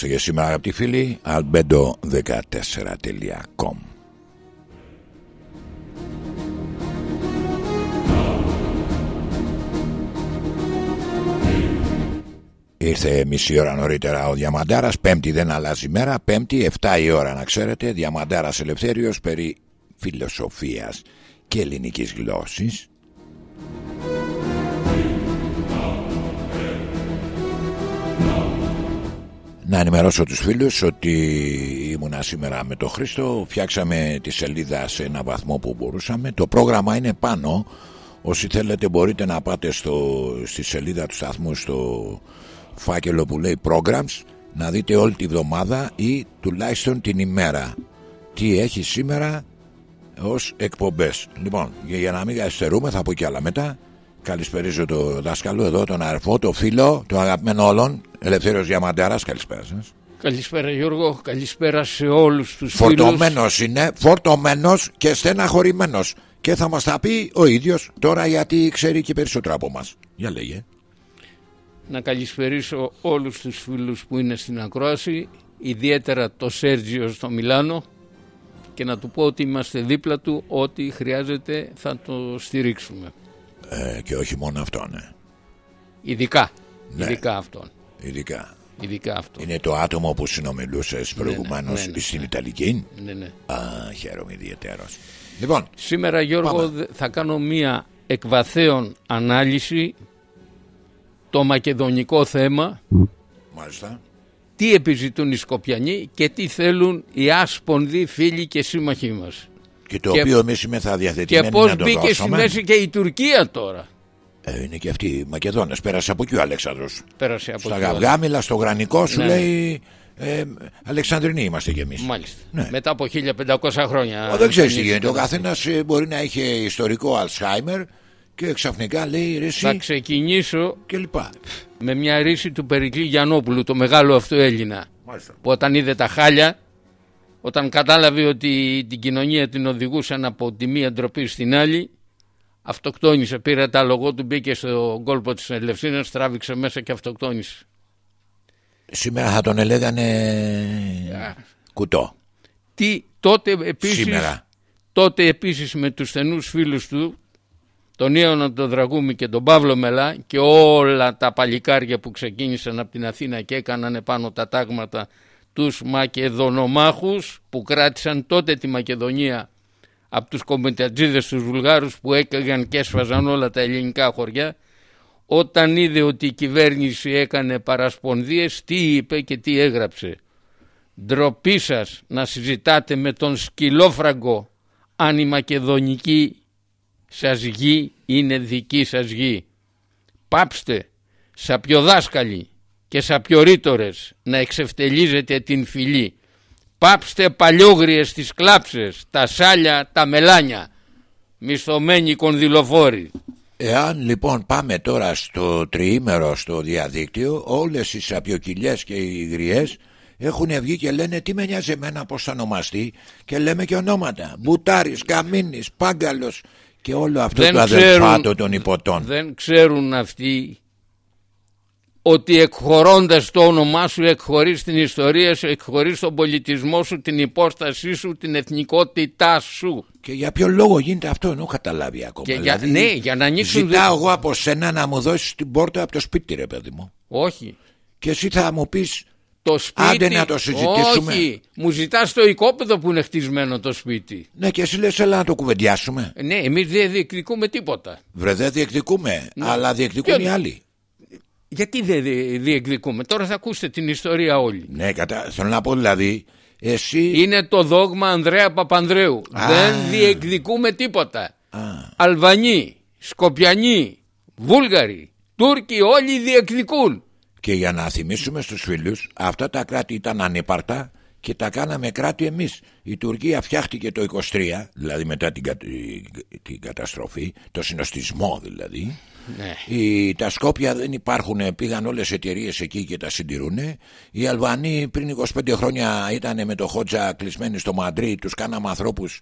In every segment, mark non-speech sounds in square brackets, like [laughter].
είμαστε για σήμερα αγαπητοί φίλοι albedo14.com Ήρθε μισή ώρα νωρίτερα ο Διαμαντάρας Πέμπτη δεν αλλάζει μέρα Πέμπτη 7 η ώρα να ξέρετε Διαμαντάρας Ελευθέριος περί φιλοσοφίας και ελληνικής γλώσσης Να ενημερώσω τους φίλους ότι ήμουνα σήμερα με τον Χρήστο. Φτιάξαμε τη σελίδα σε ένα βαθμό που μπορούσαμε. Το πρόγραμμα είναι πάνω. Όσοι θέλετε μπορείτε να πάτε στο, στη σελίδα του σταθμού στο φάκελο που λέει programs Να δείτε όλη τη βδομάδα ή τουλάχιστον την ημέρα. Τι έχει σήμερα ως εκπομπές. Λοιπόν για να μην καθυστερούμε θα πω κι άλλα μετά Καλησπέριζω το δάσκαλο εδώ, τον αρφό, το φίλο, το αγαπημένο όλων. Ελευθέριος Διαμαντέρας, καλησπέρα σας. Καλησπέρα Γιώργο, καλησπέρα σε όλους τους Φορτωμένος φίλους είναι, φορτωμένος και στεναχωρημένος. Και θα μας τα πει ο ίδιος τώρα γιατί ξέρει και περισσότερο από μας. Για λέγε. Να καλησπερίσω όλους τους φίλους που είναι στην ακρόαση Ιδιαίτερα το Σέργιο στο Μιλάνο. Και να του πω ότι είμαστε δίπλα του Ό,τι χρειάζεται θα το στηρίξουμε ε, Και όχι μόνο αυτό ναι Ειδικά, ναι. ειδικά αυτόν Ειδικά. Ειδικά αυτό. Είναι το άτομο που συνομιλούσες ναι, ναι, προηγουμένως ναι, ναι, στην ναι. Ιταλική; Ναι, ναι. Α, χαίρομαι ιδιαίτερος. Λοιπόν, σήμερα Γιώργο πάμε. θα κάνω μία εκβαθέων ανάλυση το μακεδονικό θέμα. Μάλιστα. Τι επιζητούν οι Σκοπιανοί και τι θέλουν οι άσπονδοι φίλοι και σύμμαχοί μας. Και το και, οποίο εμείς είμαι θα διαθετημένοι Και πώς μπήκε στη μέση και η Τουρκία τώρα; Ε, είναι και αυτοί οι Μακεδόνες. Πέρασε από εκεί ο Αλέξανδρος. Πέρασε από Στα γαυγάμιλα, στο γρανικό σου ναι. λέει. Ε, Αλεξανδρινοί είμαστε κι εμείς. Μάλιστα. Ναι. Μετά από 1500 χρόνια. Ο, δεν ξέρεις τι γίνεται. Ο καθένας ε, μπορεί να είχε ιστορικό Αλσχάιμερ και ξαφνικά λέει ρίση. Θα ξεκινήσω και λοιπά. με μια ρίση του Περικλή Γιανόπουλου, το μεγάλο αυτό Έλληνα. Μάλιστα. Που όταν είδε τα χάλια, όταν κατάλαβε ότι την κοινωνία την οδηγούσαν από τη μία ντροπή στην άλλη, Αυτοκτόνησε, πήρε τα λογό του, μπήκε στο κόλπο της Ελευσίνας, τράβηξε μέσα και αυτοκτόνησε. Σήμερα θα τον έλεγανε κουτό. Τι τότε επίσης, Σήμερα. τότε επίσης με τους στενούς φίλους του, τον Ιωνα τον Δραγούμη και τον Παύλο Μελά και όλα τα παλικάρια που ξεκίνησαν από την Αθήνα και έκαναν επάνω τα τάγματα τους Μακεδονομάχους που κράτησαν τότε τη Μακεδονία από τους κομμεντατζίδες τους Βουλγάρους που έκαγαν και έσφαζαν όλα τα ελληνικά χωριά όταν είδε ότι η κυβέρνηση έκανε παρασπονδίες τι είπε και τι έγραψε. Ντροπή σας να συζητάτε με τον σκυλόφραγκο αν η μακεδονική σας γη είναι δική σας γη. Πάψτε σαπιοδάσκαλοι και σαπιορίτορες να εξευτελίζετε την φυλή Πάψτε παλιόγριες στις κλάψες, τα σάλια, τα μελάνια, μισθωμένοι κονδυλοφόροι. Εάν λοιπόν πάμε τώρα στο τριήμερο στο διαδίκτυο, όλες οι σαπιοκυλιές και οι γριές έχουν βγει και λένε τι με νοιάζει εμένα πως θα ονομαστεί και λέμε και ονόματα. Μπουτάρης, Καμίνης, Πάγκαλος και όλο αυτό δεν το αδελφάτο των υποτών. Δεν ξέρουν αυτοί ότι εκχωρώντας το όνομά σου εκχωρείς την ιστορία σου, εκχωρείς τον πολιτισμό σου, την υπόστασή σου, την εθνικότητά σου. Και για ποιο λόγο γίνεται αυτό, ενώ καταλάβει ακόμα. Και για, δηλαδή, ναι, για να ανοίξουν... Ζητάω εγώ από σένα να μου δώσεις την πόρτα από το σπίτι ρε παιδί μου. Όχι. Και εσύ θα μου πεις το σπίτι, άντε να το συζητήσουμε. Όχι, μου ζητάς το οικόπεδο που είναι χτισμένο το σπίτι. Ναι και εσύ λες έλα να το κουβεντιάσουμε. Ναι, εμείς δεν διεκδικούμε τίποτα. Βρε δεν διεκδικούμε, ναι. αλλά διεκδικούν οι άλλοι. Γιατί δεν διεκδικούμε; Τώρα θα ακούσετε την ιστορία όλοι. Ναι, κατα... θέλω να πω δηλαδή. Εσύ... Είναι το δόγμα Ανδρέα Παπανδρέου. Δεν διεκδικούμε τίποτα. Αλβανοί, Σκοπιανοί, Βούλγαροι, Τούρκοι όλοι διεκδικούν. Και για να θυμίσουμε στους φίλους αυτά τα κράτη ήταν ανύπαρτα και τα κάναμε κράτη εμείς. Η Τουρκία φτιάχτηκε το 23, δηλαδή μετά την, την καταστροφή, το συνοστισμό δηλαδή ναι. Οι, τα Σκόπια δεν υπάρχουν, πήγαν όλες οι εταιρείες εκεί και τα συντηρούν. Οι Αλβανοί πριν 25 χρόνια ήταν με το Χότζα κλεισμένοι στο Μαντρί, τους κάναμε ανθρώπους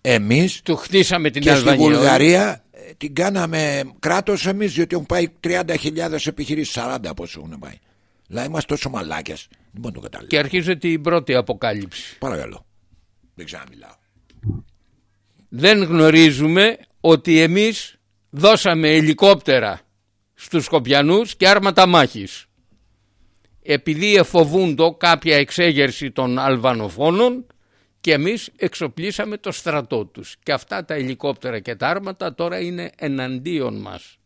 εμείς. Του χτίσαμε την και Αλβανία. στη Βουλγαρία ε, την κάναμε κράτος εμείς, διότι έχουν πάει 30.000 επιχειρήσεις, 40 πόσο έχουν πάει. Δηλαδή είμαστε τόσο μαλάκες. Δεν μπορώ να το καταλάβω. Και αρχίζεται η πρώτη αποκάλυψη. Παρακαλώ. Δεν ξαναμιλάω. Δεν γνωρίζουμε ότι εμείς δώσαμε ελικόπτερα στους Σκοπιανούς και άρματα μάχης. Επειδή εφοβούντο κάποια εξέγερση των Αλβανοφώνων και εμείς εξοπλίσαμε το στρατό τους. Και αυτά τα ελικόπτερα και τα άρματα τώρα είναι εναντίον μας.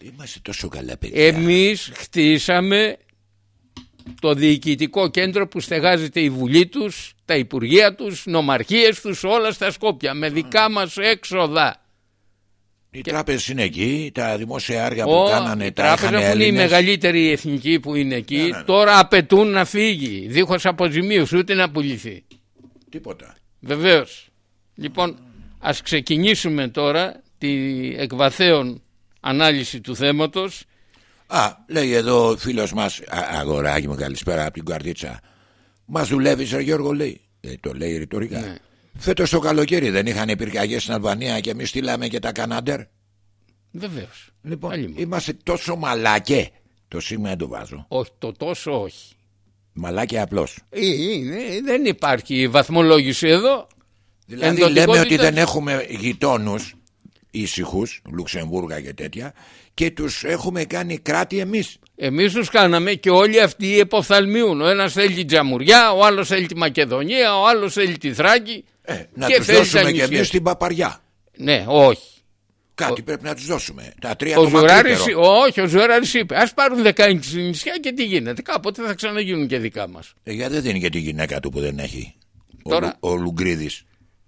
Είμαστε τόσο καλά παιδιά. Εμείς χτίσαμε το διοικητικό κέντρο που στεγάζεται η Βουλή τους, τα Υπουργεία τους, νομαρχίες τους, όλα στα Σκόπια με δικά μας έξοδα. Οι και... τράπεζες είναι εκεί, τα δημόσια έργα Ο, που κάνανε η τα τράπεζα είχαν που είναι η Έλληνες. μεγαλύτερη εθνική που είναι εκεί, Ναι, ναι, ναι. τώρα απαιτούν να φύγει, δίχως αποζημίωση ούτε να πουληθεί. Τίποτα. Βεβαίως. Λοιπόν, ας ξεκινήσουμε τώρα τη εκβαθέων ανάλυση του θέματος. Α, λέει εδώ ο φίλος μας, αγοράκι μου, καλησπέρα από την Καρδίτσα. Μας δουλεύει, Ρε Γιώργο, λέει. Ε, το λέει ρητορικά. Ναι. Φέτος το καλοκαίρι δεν είχαν πυρκαγιές στην Αλβανία και εμείς στείλαμε και τα Κανάντερ; Βεβαίως. Λοιπόν, Καλή μου. είμαστε τόσο μαλακέ. Το σήμα δεν το βάζω. Όχι, το τόσο όχι. Μαλάκια απλώς. Ε, Είναι, δεν υπάρχει βαθμολόγηση εδώ. Δηλαδή λέμε Ενδοτικότητα- ότι δεν έχουμε γειτόνους ήσυχους, Λουξεμβούργα και τέτοια, και τους έχουμε κάνει κράτη εμείς. Εμείς τους κάναμε και όλοι αυτοί εποφθαλμιούν. Ο ένας θέλει την Τζαμουριά, ο άλλος θέλει τη Μακεδονία, ο άλλος θέλει τη Θράκη. Ε, να και τους θέλει δώσουμε τα και νησιά. εμείς την παπαριά. Ναι, όχι. Κάτι πρέπει να τους δώσουμε. Τα τρία Ο το Ζουράρης, μακρύτερο. όχι, ο Ζουράρης είπε, ας πάρουν 16 νησιά και τι γίνεται. Κάποτε θα ξαναγίνουν και δικά μας. Ε, γιατί δεν δίνει και τη γυναίκα του που δεν έχει. Τώρα- Ο, Λου- ο Λουγκρίδης.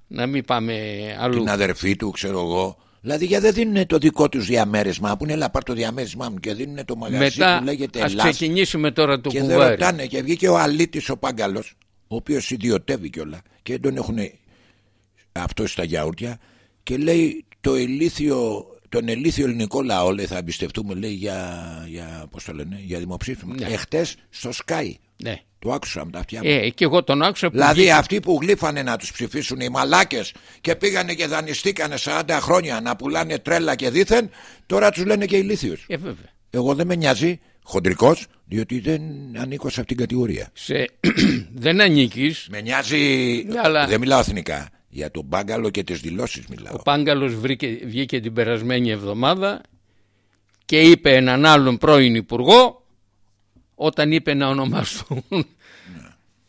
Να μην πάμε αλλού. Την αδερφή του, ξέρω εγώ. Δηλαδή, γιατί δεν δίνουν το δικό τους διαμέρισμα, που είναι έλα πάρ το διαμέρισμά μου και δίνουν το μαγαζί Μετά που λέγεται ας Ελλάς ξεκινήσουμε τώρα το και δεν κουβάρι. ρωτάνε. Και βγήκε ο Αλίτη ο Πάγκαλος, ο οποίος ιδιωτεύει κιόλα και δεν τον έχουν αυτό στα γιαούρτια και λέει το ηλίθιο, τον ηλίθιο ελληνικό λαό λέει, θα εμπιστευτούμε λέει για, για, πώς το λένε, για δημοψήφισμα. Ναι. Εχθές στο Sky. Ναι. Το άκουσα με τα αυτιά μου. Ε, και εγώ τον άκουσα που Δηλαδή βγήκε- αυτοί που γλύφανε να τους ψηφίσουν οι μαλάκες και πήγανε και δανειστήκανε 40 χρόνια να πουλάνε τρέλα και δίθεν τώρα τους λένε και ηλίθιους. Ε, βέβαια. Εγώ δεν με νοιάζει χοντρικός διότι δεν ανήκω σε αυτήν την κατηγορία. Σε... [clears throat] δεν ανήκεις. Με νοιάζει, Ναι, αλλά- δεν μιλάω εθνικά, για τον μπάγκαλο και τις δηλώσεις μιλάω. Ο Πάγκαλος βρήκε, βγήκε την περασμένη εβδομάδα και είπε έναν άλλον πρώην υπουργό όταν είπε να ονομαστούν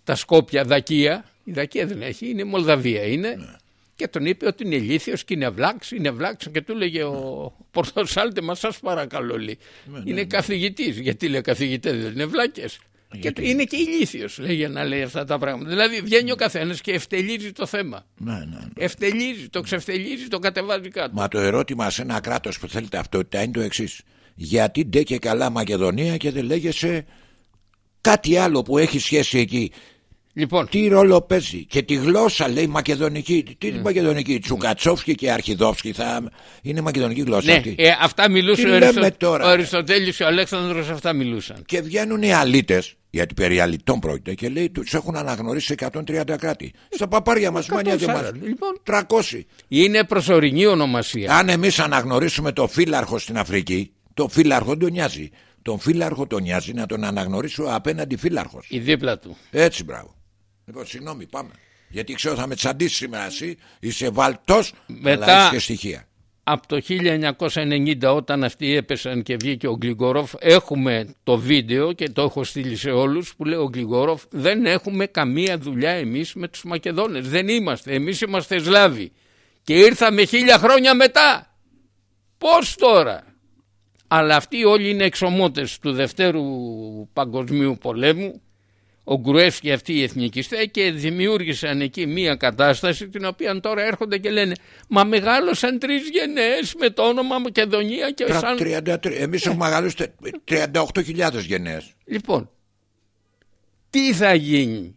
τα Σκόπια Δακία η Δακία δεν έχει, είναι Μολδαβία είναι και τον είπε ότι είναι ηλίθιος και είναι βλάξ, είναι βλάξ και του λέγε ο Πορτοσάλτε μας σας παρακαλώ λέει. είναι καθηγητής, γιατί λέει καθηγητές δεν είναι βλάκες. Και του- είναι και ηλίθιος λέει για να λέει αυτά τα πράγματα. Δηλαδή βγαίνει ο καθένας και ευτελίζει το θέμα. Ναι, ναι, ναι. Ευτελίζει, το ξεφτελίζει, το κατεβάζει κάτω. Μα το ερώτημα σε ένα κράτος που θέλει ταυτότητα είναι το εξής. Γιατί ντε και καλά Μακεδονία και δεν λέγεσαι κάτι άλλο που έχει σχέση εκεί; Λοιπόν, Τι ρόλο παίζει; Και τη γλώσσα λέει μακεδονική. Τι μακεδονική, Τσουκατσόφσκι και Αρχιδόφσκι θα είναι μακεδονική γλώσσα ναι, αυτή; ε, αυτά μιλούσε Τι ο, λέμε Αριστο... τώρα, ο ρε. Αριστοτέλης και ο Αλέξανδρος αυτά μιλούσαν. Και βγαίνουν οι αλήτες, γιατί περί αλητών πρόκειται, και λέει τους έχουν αναγνωρίσει σε 130 κράτη. Στα παπάρια μας, μανιά και 140, μας. λοιπόν. 300. Είναι προσωρινή ονομασία. Αν εμείς αναγνωρίσουμε το φύλαρχο στην Αφρική, το φύλαρχο δεν τον νοιάζει. Τον φύλαρχο τον νοιάζει να τον αναγνωρίσω απέναντι φύλαρχος. Η δίπλα του. Έτσι, μπράβο. Λοιπόν, συγγνώμη, πάμε. Γιατί ξέρω θα με τσαντήσει σήμερα εσύ. Είσαι βαλτός, Μετά- αλλά έχεις και στοιχεία. Από το 1990 όταν αυτοί έπεσαν και βγήκε ο Γκλιγκορόφ έχουμε το βίντεο και το έχω στείλει σε όλους που λέει ο Γκλιγκορόφ δεν έχουμε καμία δουλειά εμείς με τους Μακεδόνες. Δεν είμαστε. Εμείς είμαστε Σλάβοι. Και ήρθαμε χίλια χρόνια μετά. Πώς τώρα; Αλλά αυτοί όλοι είναι εξωμότες του Δευτέρου Παγκοσμίου Πολέμου ο Γκρουεύσκι αυτοί οι εθνικιστές και δημιούργησαν εκεί μια κατάσταση την οποία τώρα έρχονται και λένε μα μεγάλωσαν τρεις γενναίες με το όνομα Μακεδονία και σαν... 33. Εμείς έχουμε μεγαλώσει 38.000 γενναίες. Λοιπόν, τι θα γίνει;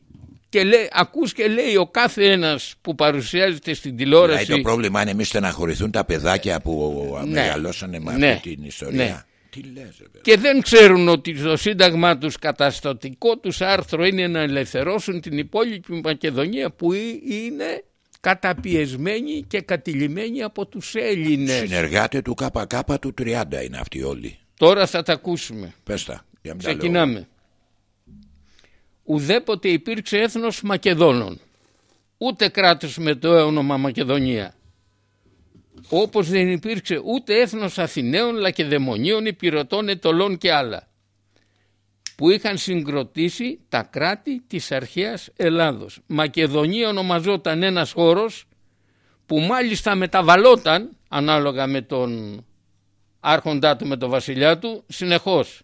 Και λέει, ακούς και λέει ο κάθε ένας που παρουσιάζεται στην τηλεόραση Δηλαδή το πρόβλημα είναι μη στεναχωρηθούν τα παιδάκια που Ναι. μεγαλώσανε με Ναι. αυτή την ιστορία. Ναι. Τι λες, ρε, παιδί. και δεν ξέρουν ότι το σύνταγμα τους καταστατικό τους άρθρο είναι να ελευθερώσουν την υπόλοιπη Μακεδονία που ε- είναι καταπιεσμένη και κατηλημένη από τους Έλληνες. Συνεργάτε του ΚΚ του 30 είναι αυτοί όλοι. Τώρα θα τα ακούσουμε. Πες τα. Ξεκινάμε. Ουδέποτε υπήρξε έθνος Μακεδόνων, ούτε κράτος με το όνομα Μακεδονία. Όπως δεν υπήρξε ούτε έθνος Αθηναίων, Λακεδαιμονίων, Υπηρωτών, Ετολών και άλλα που είχαν συγκροτήσει τα κράτη της αρχαίας Ελλάδος. Μακεδονία ονομαζόταν ένας χώρος που μάλιστα μεταβαλόταν ανάλογα με τον άρχοντά του με τον βασιλιά του συνεχώς.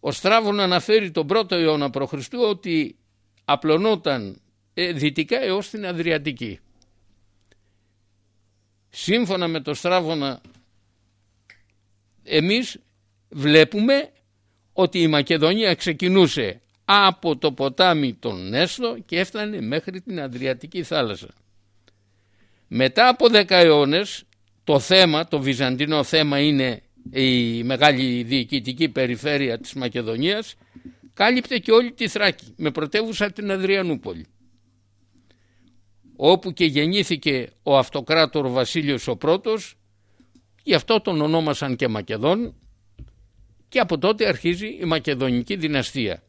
Ο Στράβων αναφέρει τον πρώτο αιώνα π.Χ. ότι απλωνόταν ε, δυτικά έως την Αδριατική. Σύμφωνα με τον Στράβωνα εμείς βλέπουμε ότι η Μακεδονία ξεκινούσε από το ποτάμι των Νέστο και έφτανε μέχρι την Αδριατική θάλασσα. Μετά από δέκα αιώνες το θέμα, το βυζαντινό θέμα είναι η μεγάλη διοικητική περιφέρεια της Μακεδονίας κάλυπτε και όλη τη Θράκη με πρωτεύουσα την Αδριανούπολη όπου και γεννήθηκε ο αυτοκράτορ Βασίλειος ο πρώτος γι' αυτό τον ονόμασαν και Μακεδόν και από τότε αρχίζει η Μακεδονική δυναστεία.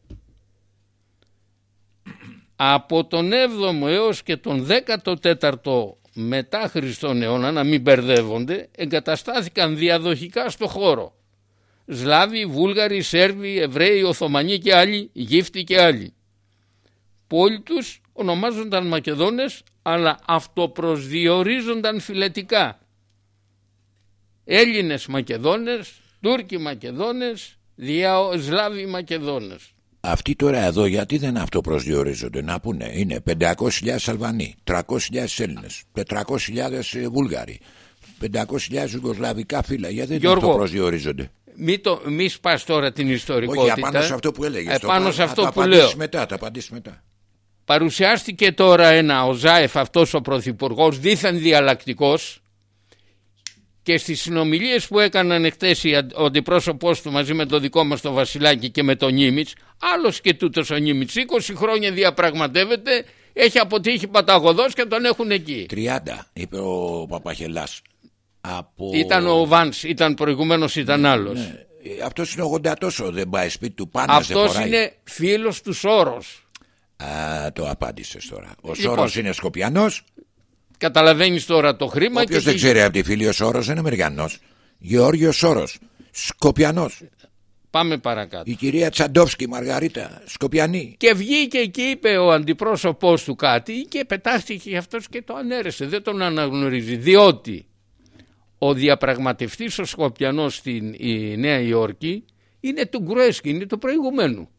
Από τον 7ο έως και τον 14ο μετά Χριστόν αιώνα, να μην μπερδεύονται, εγκαταστάθηκαν διαδοχικά στο χώρο. Σλάβοι, Βούλγαροι, Σέρβοι, Εβραίοι, Οθωμανοί και άλλοι, Γύφτοι και άλλοι. Πολλοί τους ονομάζονταν Μακεδόνες, αλλά αυτοπροσδιορίζονταν φιλετικά. Έλληνες Μακεδόνες, Τούρκοι Μακεδόνες, Σλάβοι Μακεδόνες. Αυτοί τώρα εδώ γιατί δεν αυτοπροσδιορίζονται να πούνε είναι 500.000 Αλβανοί, 300.000 Έλληνες, 400.000 Βούλγαροι, 500.000 Ιουγκοσλαβικά φύλλα γιατί δεν αυτοπροσδιορίζονται; Μη, το, μη σπάς τώρα την ιστορικότητα. Όχι, απάνω σε αυτό που έλεγες. Επάνω σε αυτό που λέω. Μετά, τα απαντήσεις μετά. Παρουσιάστηκε τώρα ένα ο Ζάεφ αυτός ο πρωθυπουργός δίθεν διαλλακτικός και στις συνομιλίες που έκαναν εχθές ο αντιπρόσωπός του μαζί με το δικό μας το Βασιλάκι και με τον Νίμιτς άλλος και τούτος ο Νίμιτς 20 χρόνια διαπραγματεύεται έχει αποτύχει παταγωδός και τον έχουν εκεί. 30 είπε ο Παπαχελάς. Από... Ήταν ο Βάνς, ήταν προηγουμένως ήταν άλλος. ναι. Αυτός είναι 80 τόσο δεν πάει σπίτι του πάνω Αυτός είναι φίλος του Σόρος Α, το απάντησες τώρα Ο λοιπόν, Σόρος είναι Σκοπιανός Καταλαβαίνεις τώρα το χρήμα. Όποιος δεν ξέρει από τη φίλη ο Σόρος είναι Αμερικανό. Γεώργιος Σόρος. Σκοπιανός. Πάμε παρακάτω. Η κυρία Τσαντόφσκι, Μαργαρίτα, Σκοπιανή. Και βγήκε και είπε ο αντιπρόσωπός του κάτι και πετάχτηκε αυτός και το ανέρεσε. Δεν τον αναγνωρίζει. Διότι ο διαπραγματευτής ο Σκοπιανός στην η Νέα Υόρκη είναι του Γκρουέσκι, είναι του προηγουμένου.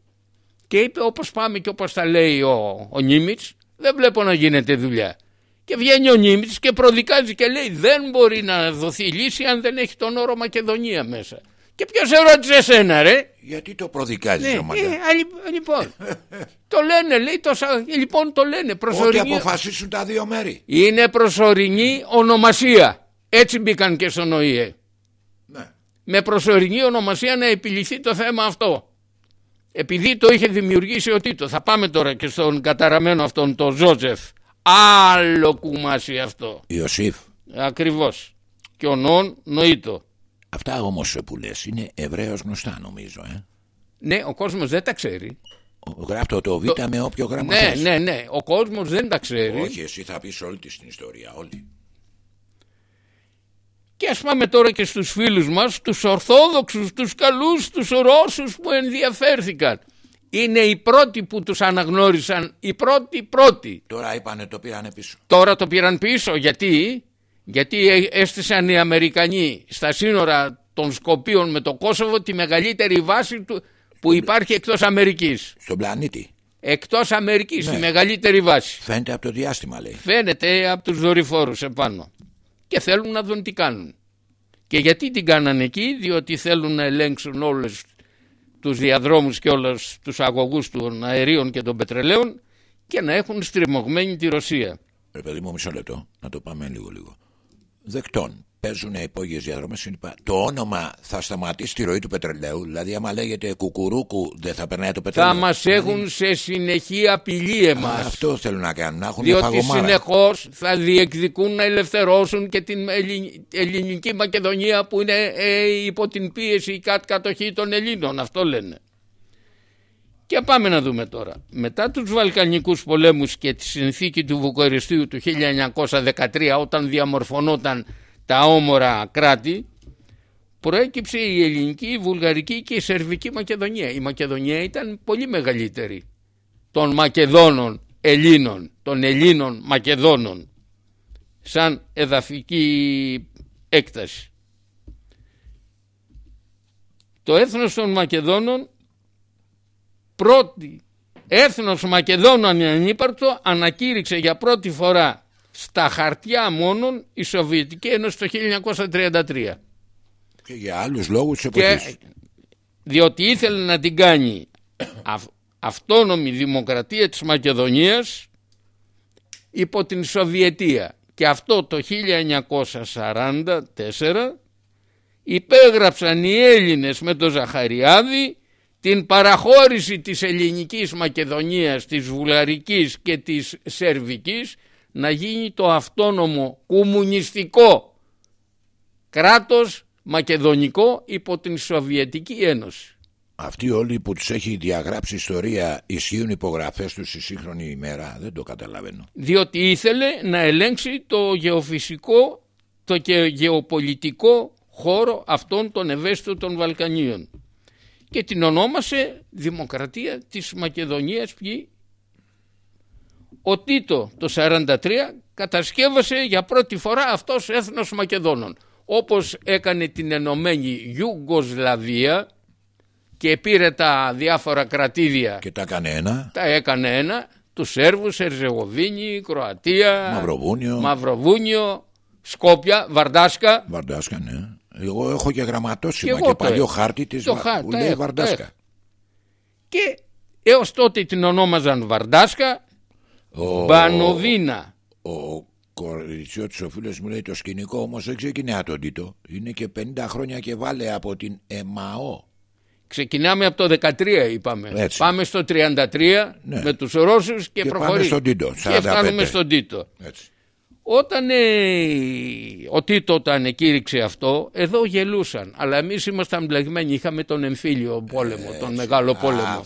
Και είπε όπως πάμε και όπως τα λέει ο, ο Νίμιτς, δεν βλέπω να γίνεται δουλειά. Και βγαίνει ο Νίμιτς και προδικάζει και λέει δεν μπορεί να δοθεί λύση αν δεν έχει τον όρο Μακεδονία μέσα. Και ποιος ερώτησε εσένα ρε; Γιατί το προδικάζεις ναι, ο ε, Λοιπόν, το λένε λέει τόσα, ε, λοιπόν το λένε προσωρινή. Ότι αποφασίσουν τα δύο μέρη. Είναι προσωρινή ονομασία. Έτσι μπήκαν και στον ΟΗΕ. Ναι. Με προσωρινή ονομασία να επιληθεί το θέμα αυτό. Επειδή το είχε δημιουργήσει ο Τίτος. Θα πάμε τώρα και στον καταραμένο αυτόν τον Ζόζεφ Άλλο κουμάσι αυτό. Ιωσήφ. Ακριβώς. Και ο νόν νοήτο. Αυτά όμως που λες είναι ευρέως γνωστά νομίζω. Ε; Ναι, ο κόσμος δεν τα ξέρει. Γράφτο το Β με όποιο γράμμα Ναι, ναι, ναι. Ο κόσμος δεν τα ξέρει. Όχι, εσύ θα πεις όλη την ιστορία, όλη. Και ας πάμε τώρα και στους φίλους μας, τους Ορθόδοξους, τους καλούς, τους Ρώσους που ενδιαφέρθηκαν είναι οι πρώτοι που τους αναγνώρισαν, οι πρώτοι πρώτοι. Τώρα είπανε το πήραν πίσω. Τώρα το πήραν πίσω, γιατί, γιατί έστησαν οι Αμερικανοί στα σύνορα των Σκοπίων με το Κόσοβο τη μεγαλύτερη βάση του που υπάρχει εκτός Αμερικής. Στον πλανήτη. Εκτός Αμερικής, ναι. τη μεγαλύτερη βάση. Φαίνεται από το διάστημα λέει. Φαίνεται από τους δορυφόρους επάνω. Και θέλουν να δουν τι κάνουν. Και γιατί την κάνανε εκεί, διότι θέλουν να ελέγξουν όλες τους διαδρόμους και όλους τους αγωγούς των αερίων και των πετρελαίων και να έχουν στριμωγμένη τη Ρωσία. Ρε παιδί μου μισό λεπτό, να το πάμε λίγο λίγο. Δεκτών. Παίζουν υπόγειες διαδρομές Το όνομα θα σταματήσει τη ροή του πετρελαίου. Δηλαδή, άμα λέγεται κουκουρούκου, δεν θα περνάει το πετρελαίο. Θα μα έχουν σε συνεχή απειλή εμάς. Αυτό θέλουν να κάνουν. Να έχουν Διότι συνεχώς θα διεκδικούν να ελευθερώσουν και την ελληνική Μακεδονία που είναι ε, υπό την πίεση κατοχή των Ελλήνων. Αυτό λένε. Και πάμε να δούμε τώρα. Μετά τους Βαλκανικούς πολέμους και τη συνθήκη του Βουκοριστίου του 1913 όταν διαμορφωνόταν τα όμορα κράτη προέκυψε η ελληνική, η βουλγαρική και η σερβική Μακεδονία. Η Μακεδονία ήταν πολύ μεγαλύτερη των Μακεδόνων Ελλήνων, των Ελλήνων Μακεδόνων σαν εδαφική έκταση. Το έθνος των Μακεδόνων πρώτη έθνος Μακεδόνων ανύπαρτο ανακήρυξε για πρώτη φορά στα χαρτιά μόνον η Σοβιετική Ένωση το 1933. Και για άλλους λόγους εποχής. διότι ήθελε να την κάνει αυτόνομη δημοκρατία της Μακεδονίας υπό την Σοβιετία. Και αυτό το 1944 υπέγραψαν οι Έλληνες με τον Ζαχαριάδη την παραχώρηση της ελληνικής Μακεδονίας, της βουλαρικής και της σερβικής να γίνει το αυτόνομο κομμουνιστικό κράτος μακεδονικό υπό την Σοβιετική Ένωση. Αυτοί όλοι που τους έχει διαγράψει ιστορία ισχύουν υπογραφές τους στη σύγχρονη ημέρα, δεν το καταλαβαίνω. Διότι ήθελε να ελέγξει το γεωφυσικό το και γεωπολιτικό χώρο αυτών των ευαίσθητων των Βαλκανίων και την ονόμασε Δημοκρατία της Μακεδονίας ποιοι ο Τίτο το 1943 κατασκεύασε για πρώτη φορά αυτός έθνος Μακεδόνων. Όπως έκανε την ενωμένη Ιουγκοσλαβία και πήρε τα διάφορα κρατήδια. Και τα έκανε ένα. Τα έκανε ένα. Τους Σέρβους, Ερζεγοβίνη, Κροατία Μαυροβούνιο, Μαυροβούνιο Σκόπια, Βαρδάσκα Βαρδάσκα ναι. Εγώ έχω και γραμματόσημα και, και παλιό χάρτη της το που λέει Βαρδάσκα. Και έως τότε την ονόμαζαν Βαρδάσκα, ο... Μπανοβίνα. Ο κοριτσιώτης ο φίλος μου λέει το σκηνικό όμως δεν ξεκινάει τον Τίτο. Είναι και 50 χρόνια και βάλε από την ΕΜΑΟ. Ξεκινάμε από το 13 είπαμε. Πάμε στο 33 ναι. με τους Ρώσους και, και προχωρήσουμε. Και φτάνουμε στον Τίτο. Έτσι. Όταν ε, ο Τίτο όταν κήρυξε αυτό, εδώ γελούσαν. Αλλά εμείς ήμασταν μπλεγμένοι, είχαμε τον εμφύλιο πόλεμο, τον μεγάλο πόλεμο.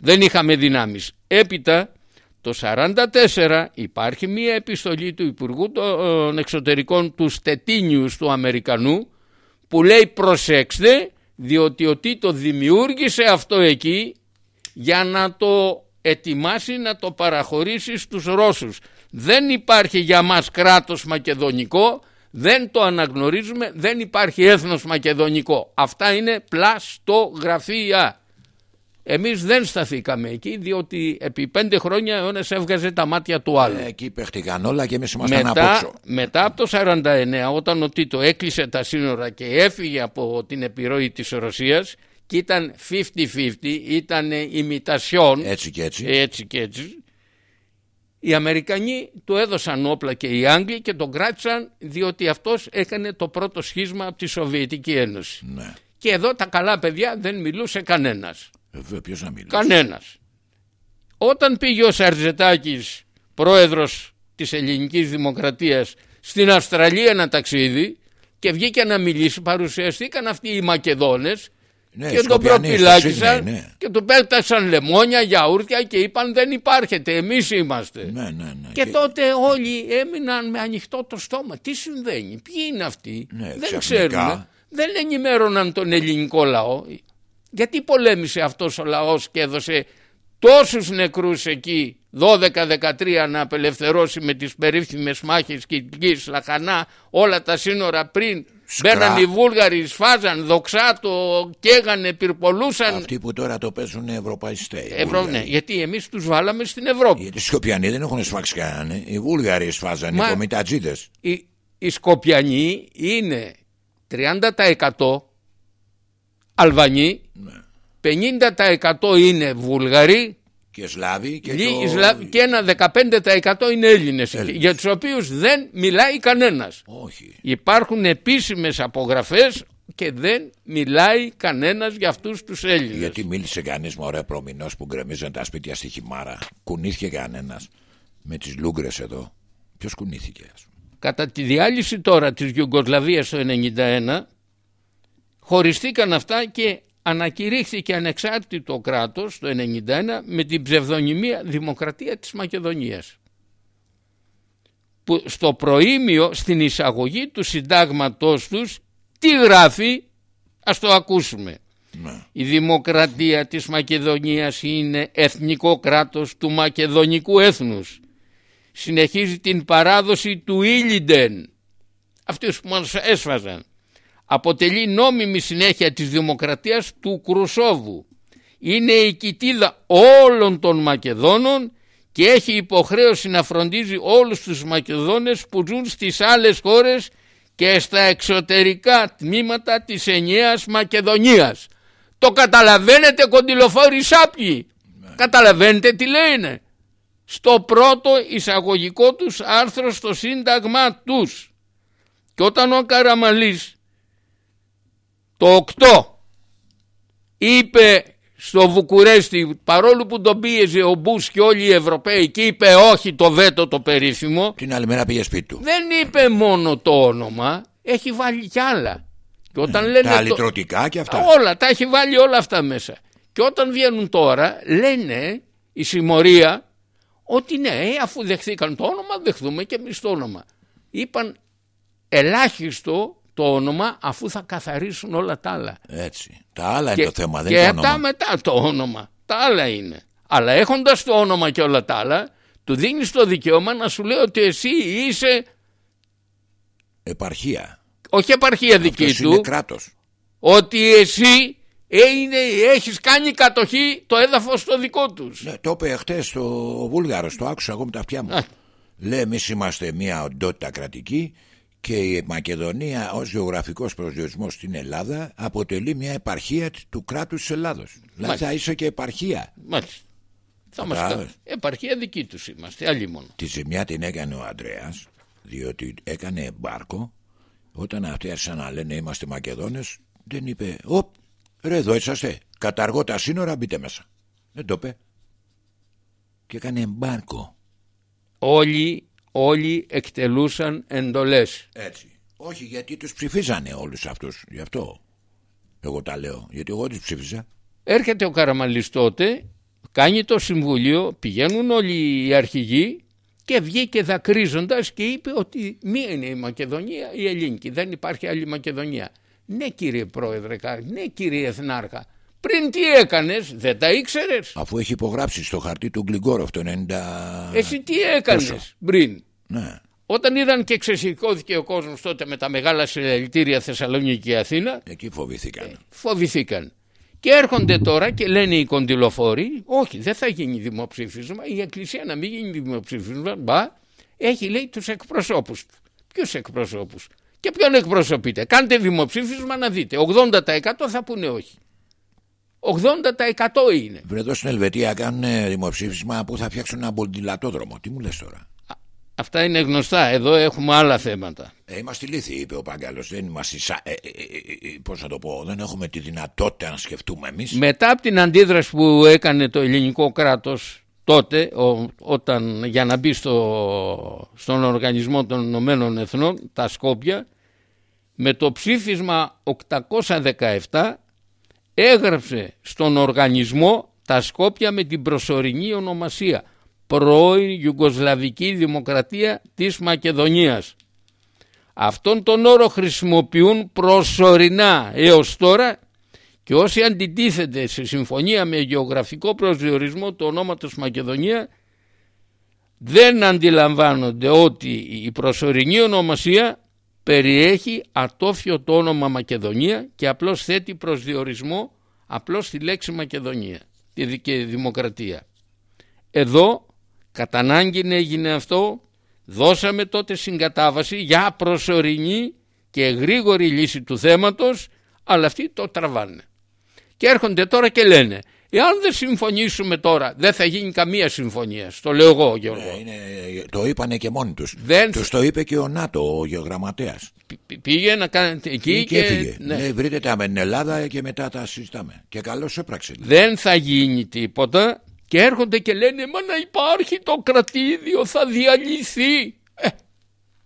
Δεν είχαμε δυνάμεις. Έπειτα, το 1944 υπάρχει μία επιστολή του Υπουργού των Εξωτερικών του Στετίνιους του Αμερικανού που λέει προσέξτε διότι ο Τίτο δημιούργησε αυτό εκεί για να το ετοιμάσει να το παραχωρήσει στους Ρώσους δεν υπάρχει για μας κράτος μακεδονικό, δεν το αναγνωρίζουμε, δεν υπάρχει έθνος μακεδονικό. Αυτά είναι πλαστογραφία. Εμείς δεν σταθήκαμε εκεί διότι επί πέντε χρόνια ο ένας έβγαζε τα μάτια του άλλου. Ε, εκεί παίχτηκαν όλα και εμείς ήμασταν μετά, απόξω. Μετά από το 49 όταν ο Τίτο έκλεισε τα σύνορα και έφυγε από την επιρροή της Ρωσίας και ήταν 50-50, ήταν ημιτασιόν. Έτσι και έτσι. Έτσι και έτσι οι Αμερικανοί του έδωσαν όπλα και οι Άγγλοι και τον κράτησαν διότι αυτός έκανε το πρώτο σχίσμα από τη Σοβιετική Ένωση. Ναι. Και εδώ τα καλά παιδιά δεν μιλούσε κανένας. Βέβαια ποιος να μιλούσε. Κανένας. Όταν πήγε ο Σαρζετάκης πρόεδρος της ελληνικής δημοκρατίας στην Αυστραλία ένα ταξίδι και βγήκε να μιλήσει παρουσιαστήκαν αυτοί οι Μακεδόνες ναι, και τον προπυλάκησαν ναι. και του πέταξαν λεμόνια, γιαούρτια και είπαν δεν υπάρχετε, εμείς είμαστε. Ναι, ναι, ναι. Και, και, τότε όλοι έμειναν με ανοιχτό το στόμα. Τι συμβαίνει, ποιοι είναι αυτοί, ναι, δεν ξέρουν. Δεν ενημέρωναν τον ελληνικό λαό. Γιατί πολέμησε αυτός ο λαός και έδωσε τόσους νεκρούς εκεί 12-13 να απελευθερώσει με τις περίφημες μάχες Κιτλικής, Λαχανά όλα τα σύνορα πριν Μπαίναν οι Βούλγαροι, σφάζαν, δοξά το καίγανε, πυρπολούσαν. Αυτοί που τώρα το παίζουν ευρωπαϊστέ. Ευρω... Ναι, γιατί εμείς τους βάλαμε στην Ευρώπη. Γιατί οι Σκοπιανοί δεν έχουν σφάξει κανέναν. Οι Βούλγαροι σφάζαν, Μα... οι κομιτατζίδες. Οι, οι Σκοπιανοί είναι 30% Αλβανοί, ναι. 50% είναι Βούλγαροι Και Σλάβοι και, Λι- το... Ισλα- και ένα 15% είναι Έλληνες, Έλληνες. για τους οποίους δεν μιλάει κανένας. Όχι. Υπάρχουν επίσημες απογραφές και δεν μιλάει κανένας για αυτούς τους Έλληνες. Γιατί μίλησε κανείς μωρέ προμηνός που γκρεμίζαν τα σπίτια στη χυμάρα. Κουνήθηκε κανένας με τις λούγκρες εδώ. Ποιος κουνήθηκε, ας πούμε; Κατά τη διάλυση τώρα της Γιουγκοσλαβίας το 1991 χωριστήκαν αυτά και ανακηρύχθηκε ανεξάρτητο κράτος το 1991 με την ψευδονυμία Δημοκρατία της Μακεδονίας που στο προήμιο στην εισαγωγή του συντάγματός τους τι γράφει; Ας το ακούσουμε Ναι. η δημοκρατία της Μακεδονίας είναι εθνικό κράτος του μακεδονικού έθνους. Συνεχίζει την παράδοση του Ήλιντεν, αυτούς που μας έσφαζαν. Αποτελεί νόμιμη συνέχεια της δημοκρατίας του Κρουσόβου. Είναι η κοιτίδα όλων των Μακεδόνων και έχει υποχρέωση να φροντίζει όλους τους Μακεδόνες που ζουν στις άλλες χώρες και στα εξωτερικά τμήματα της ενιαίας Μακεδονίας. Το καταλαβαίνετε κοντιλοφόροι σάπιοι; Καταλαβαίνετε τι λένε; Στο πρώτο εισαγωγικό τους άρθρο στο σύνταγμα τους. Και όταν ο Καραμαλής το 8 είπε στο Βουκουρέστι παρόλο που τον πίεζε ο Μπούς και όλοι οι Ευρωπαίοι και είπε όχι το βέτο το περίφημο Την άλλη μέρα πήγε σπίτι του. δεν είπε μόνο το όνομα έχει βάλει κι άλλα και όταν λένε Ναι, τα το- αλυτρωτικά και αυτά. Όλα, τα έχει βάλει όλα αυτά μέσα. Και όταν βγαίνουν τώρα, λένε η συμμορία ότι ναι, ε, αφού δεχθήκαν το όνομα, δεχθούμε και εμείς το όνομα. Είπαν ελάχιστο το όνομα αφού θα καθαρίσουν όλα τα άλλα. Έτσι. Τα άλλα και είναι το θέμα, δεν και είναι το μετά όνομα. μετά το όνομα. Τα άλλα είναι. Αλλά έχοντας το όνομα και όλα τα άλλα, του δίνεις το δικαίωμα να σου λέει ότι εσύ είσαι Επαρχία. όχι επαρχία δική Αυτός του, είναι κράτος. ότι εσύ ε, είναι, έχεις κάνει κατοχή το έδαφος το δικό τους. Ναι, το είπε χτες ο Βούλγαρος, το άκουσα εγώ με τα αυτιά μου. Α. Λέει, εμείς είμαστε μια οντότητα κρατική και η Μακεδονία ως γεωγραφικός προσδιορισμός στην Ελλάδα αποτελεί μια επαρχία του κράτους της Ελλάδος. Δηλαδή Μάλιστα. θα είσαι και επαρχία. Μάλιστα. Θα μας Κατάλαβες. κα- Επαρχία δική τους είμαστε, άλλοι μόνο. Τη ζημιά την έκανε ο Αντρέα, διότι έκανε εμπάρκο. Όταν αυτοί άρχισαν να λένε είμαστε Μακεδόνες, δεν είπε, Οπ, ρε εδώ είσαστε. Καταργώ τα σύνορα, μπείτε μέσα. Δεν το είπε. Και έκανε εμπάρκο. Όλοι, όλοι εκτελούσαν εντολές. Έτσι. Όχι, γιατί τους ψηφίζανε όλους αυτούς. Γι' αυτό εγώ τα λέω. Γιατί εγώ τους ψήφιζα. Έρχεται ο Καραμαλής τότε, κάνει το συμβούλιο, πηγαίνουν όλοι οι αρχηγοί και βγήκε δακρύζοντας και είπε ότι μία είναι η Μακεδονία η ελληνική, δεν υπάρχει άλλη Μακεδονία. Ναι κύριε Πρόεδρε, κα- ναι κύριε Εθνάρχα, πριν τι έκανες, δεν τα ήξερες; Αφού έχει υπογράψει στο χαρτί του Γκλιγκόροφ το 90. Εσύ τι έκανες πριν; Ναι. Όταν είδαν και ξεσηκώθηκε ο κόσμος τότε με τα μεγάλα συλλαλητήρια Θεσσαλονίκη και Αθήνα, Εκεί φοβηθήκαν. φοβηθήκαν. Και έρχονται τώρα και λένε οι κοντιλοφόροι, όχι δεν θα γίνει δημοψήφισμα, η Εκκλησία να μην γίνει δημοψήφισμα, μπα, έχει λέει τους εκπροσώπους του. Ποιους εκπροσώπους; Και ποιον εκπροσωπείτε; Κάντε δημοψήφισμα να δείτε. 80% θα πούνε όχι. 80% είναι. Βρε εδώ στην Ελβετία κάνουν δημοψήφισμα που θα φτιάξουν ένα ποντιλατόδρομο. Τι μου λες τώρα; Αυτά είναι γνωστά. Εδώ έχουμε άλλα θέματα. Ε, είμαστε λύθοι, είπε ο Πάγκαλος. Δεν είμαστε. Σα... Ε, ε, ε, ε, πώς να το πω, δεν έχουμε τη δυνατότητα να σκεφτούμε εμείς. Μετά από την αντίδραση που έκανε το ελληνικό κράτος τότε ο, όταν για να μπει στο, στον Οργανισμό των Ηνωμένων Εθνών τα Σκόπια με το ψήφισμα 817 έγραψε στον οργανισμό τα Σκόπια με την προσωρινή ονομασία πρώην Ιουγκοσλαβική Δημοκρατία της Μακεδονίας. Αυτόν τον όρο χρησιμοποιούν προσωρινά έως τώρα και όσοι αντιτίθεται σε συμφωνία με γεωγραφικό προσδιορισμό του ονόματος Μακεδονία δεν αντιλαμβάνονται ότι η προσωρινή ονομασία περιέχει ατόφιο το όνομα Μακεδονία και απλώς θέτει προσδιορισμό απλώς τη λέξη Μακεδονία, τη δικη- δημοκρατία. Εδώ κατά ανάγκη έγινε αυτό, δώσαμε τότε συγκατάβαση για προσωρινή και γρήγορη λύση του θέματος, αλλά αυτοί το τραβάνε. Και έρχονται τώρα και λένε, Εάν δεν συμφωνήσουμε τώρα, δεν θα γίνει καμία συμφωνία. Το λέω εγώ, Γιώργο. Ε, είναι, το είπανε και μόνοι τους. Δεν- Τους το είπε και ο ΝΑΤΟ, ο γεωγραμματέας. Π- Πήγε να κάνετε εκεί Και, και. έφυγε. ναι. Λέει, βρείτε τα με την Ελλάδα και μετά τα συζητάμε. Και καλώς έπραξε. Δεν θα γίνει τίποτα και έρχονται και λένε Μα να υπάρχει το κρατήδιο, θα διαλυθεί. Ε,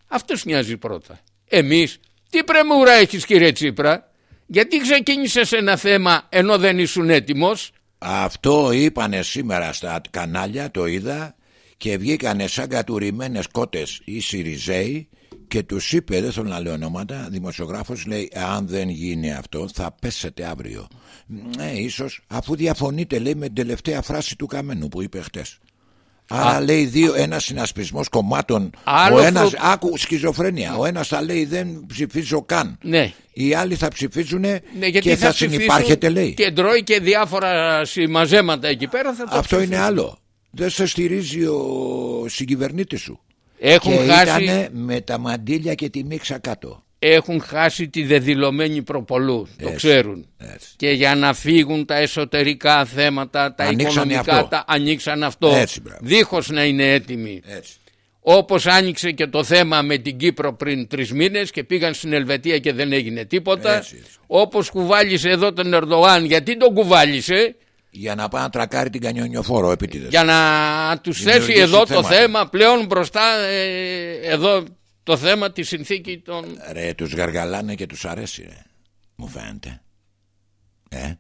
αυτός νοιάζει πρώτα. Εμείς, τι πρεμούρα έχεις κύριε Τσίπρα, γιατί ξεκίνησες ένα θέμα ενώ δεν ήσουν έτοιμος; Αυτό είπανε σήμερα στα κανάλια, το είδα και βγήκανε σαν κατουρημένες κότες οι Σιριζέοι και τους είπε, δεν θέλω να λέω ονόματα, δημοσιογράφος λέει αν δεν γίνει αυτό θα πέσετε αύριο. Ναι, ίσως αφού διαφωνείτε λέει με την τελευταία φράση του Καμένου που είπε χτες. Άρα λέει δύο, ένας συνασπισμός κομμάτων. Άλλο ο ένας, φρο- άκου, σχιζοφρένεια. Ο ένας θα λέει δεν ψηφίζω καν. Ναι. Οι άλλοι θα ψηφίζουν Ναι, γιατί και θα, ψηφίσουν συνυπάρχετε, λέει. Και τρώει και διάφορα συμμαζέματα εκεί πέρα θα το Αυτό είναι ψηφίσουν. άλλο. Δεν σε στηρίζει ο συγκυβερνήτης σου. Έχουν και χάσει, ήτανε με τα μαντίλια και τη μίξα κάτω. έχουν χάσει τη δεδηλωμένη προπολού. Το Έτσι. ξέρουν. Έτσι. Και για να φύγουν τα εσωτερικά θέματα, τα Ανοίξανε οικονομικά, αυτό. τα ανοίξαν αυτό. Έτσι, μπράβο. δίχως να είναι έτοιμοι. Έτσι. Όπως άνοιξε και το θέμα με την Κύπρο πριν τρεις μήνες και πήγαν στην Ελβετία και δεν έγινε τίποτα. Έτσι, έτσι. Όπως κουβάλισε εδώ τον Ερντογάν, γιατί τον κουβάλισε, Για να πάει να τρακάρει την κανιονιοφόρο επίτηδες. για να τους θέσει Δημιουργήσει εδώ το θέματα. θέμα πλέον μπροστά ε, εδώ το θέμα τη συνθήκη των... Ρε, τους γαργαλάνε και τους αρέσει, ρε. Μου φαίνεται. Ε,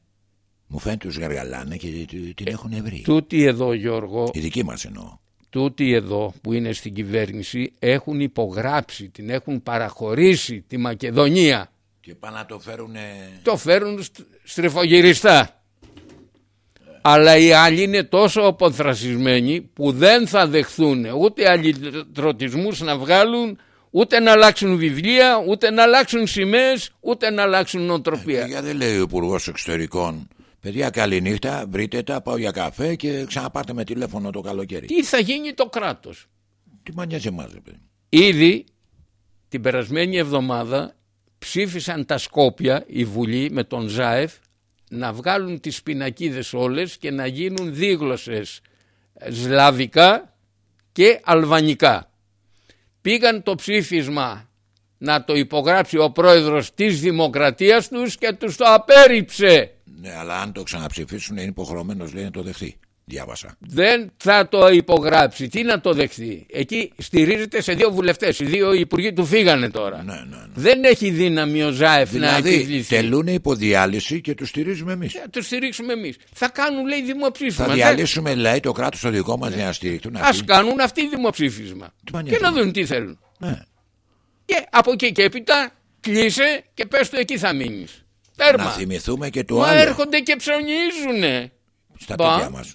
μου φαίνεται τους γαργαλάνε και τη- την έχουν βρει. Τούτοι εδώ Γιώργο, Η δική μας εννοώ. Τούτοι εδώ που είναι στην κυβέρνηση έχουν υπογράψει, την έχουν παραχωρήσει τη Μακεδονία. Και πάνε να το φέρουν. Το φέρουν στ- στριφογυριστά. Αλλά οι άλλοι είναι τόσο αποθρασισμένοι που δεν θα δεχθούν ούτε αλληλτρωτισμούς να βγάλουν, ούτε να αλλάξουν βιβλία, ούτε να αλλάξουν σημαίες, ούτε να αλλάξουν νοοτροπία. Για δεν λέει ο Υπουργός Εξωτερικών. Παιδιά, καληνύχτα, βρείτε τα, πάω για καφέ και ξαναπάρτε με τηλέφωνο το καλοκαίρι. Τι θα γίνει το κράτος; Τι μανιά σε εμάς, ρε παιδί. Ήδη την περασμένη εβδομάδα ψήφισαν τα Σκόπια, η Βουλή με τον Ζάεφ, να βγάλουν τις πινακίδες όλες και να γίνουν δίγλωσσες σλαβικά και αλβανικά. Πήγαν το ψήφισμα να το υπογράψει ο πρόεδρος της δημοκρατίας τους και τους το απέρριψε. Ναι, αλλά αν το ξαναψηφίσουν είναι υποχρεωμένος λέει να το δεχθεί. Διάβασα. δεν θα το υπογράψει. Τι να το δεχθεί; Εκεί στηρίζεται σε δύο βουλευτές. Οι δύο υπουργοί του φύγανε τώρα. Ναι, ναι, ναι. Δεν έχει δύναμη ο Ζάεφ να Δηλαδή επιβληθεί. τελούν υποδιάλυση και τους στηρίζουμε εμείς. Θα το στηρίξουμε εμείς. Θα κάνουν λέει δημοψήφισμα. Θα Δεν- διαλύσουμε λέει το κράτος το δικό μας για να στηριχτούν Ας αυτοί. κάνουν αυτοί δημοψήφισμα. Τι μανιά Και να είναι. δουν τι θέλουν. Ναι. Και από εκεί και έπειτα κλείσε και πες του εκεί θα μείνεις. Να Τέρμα. θυμηθούμε και το Μα άλλο έρχονται και ψωνίζουνε. στα Μπα. παιδιά μας.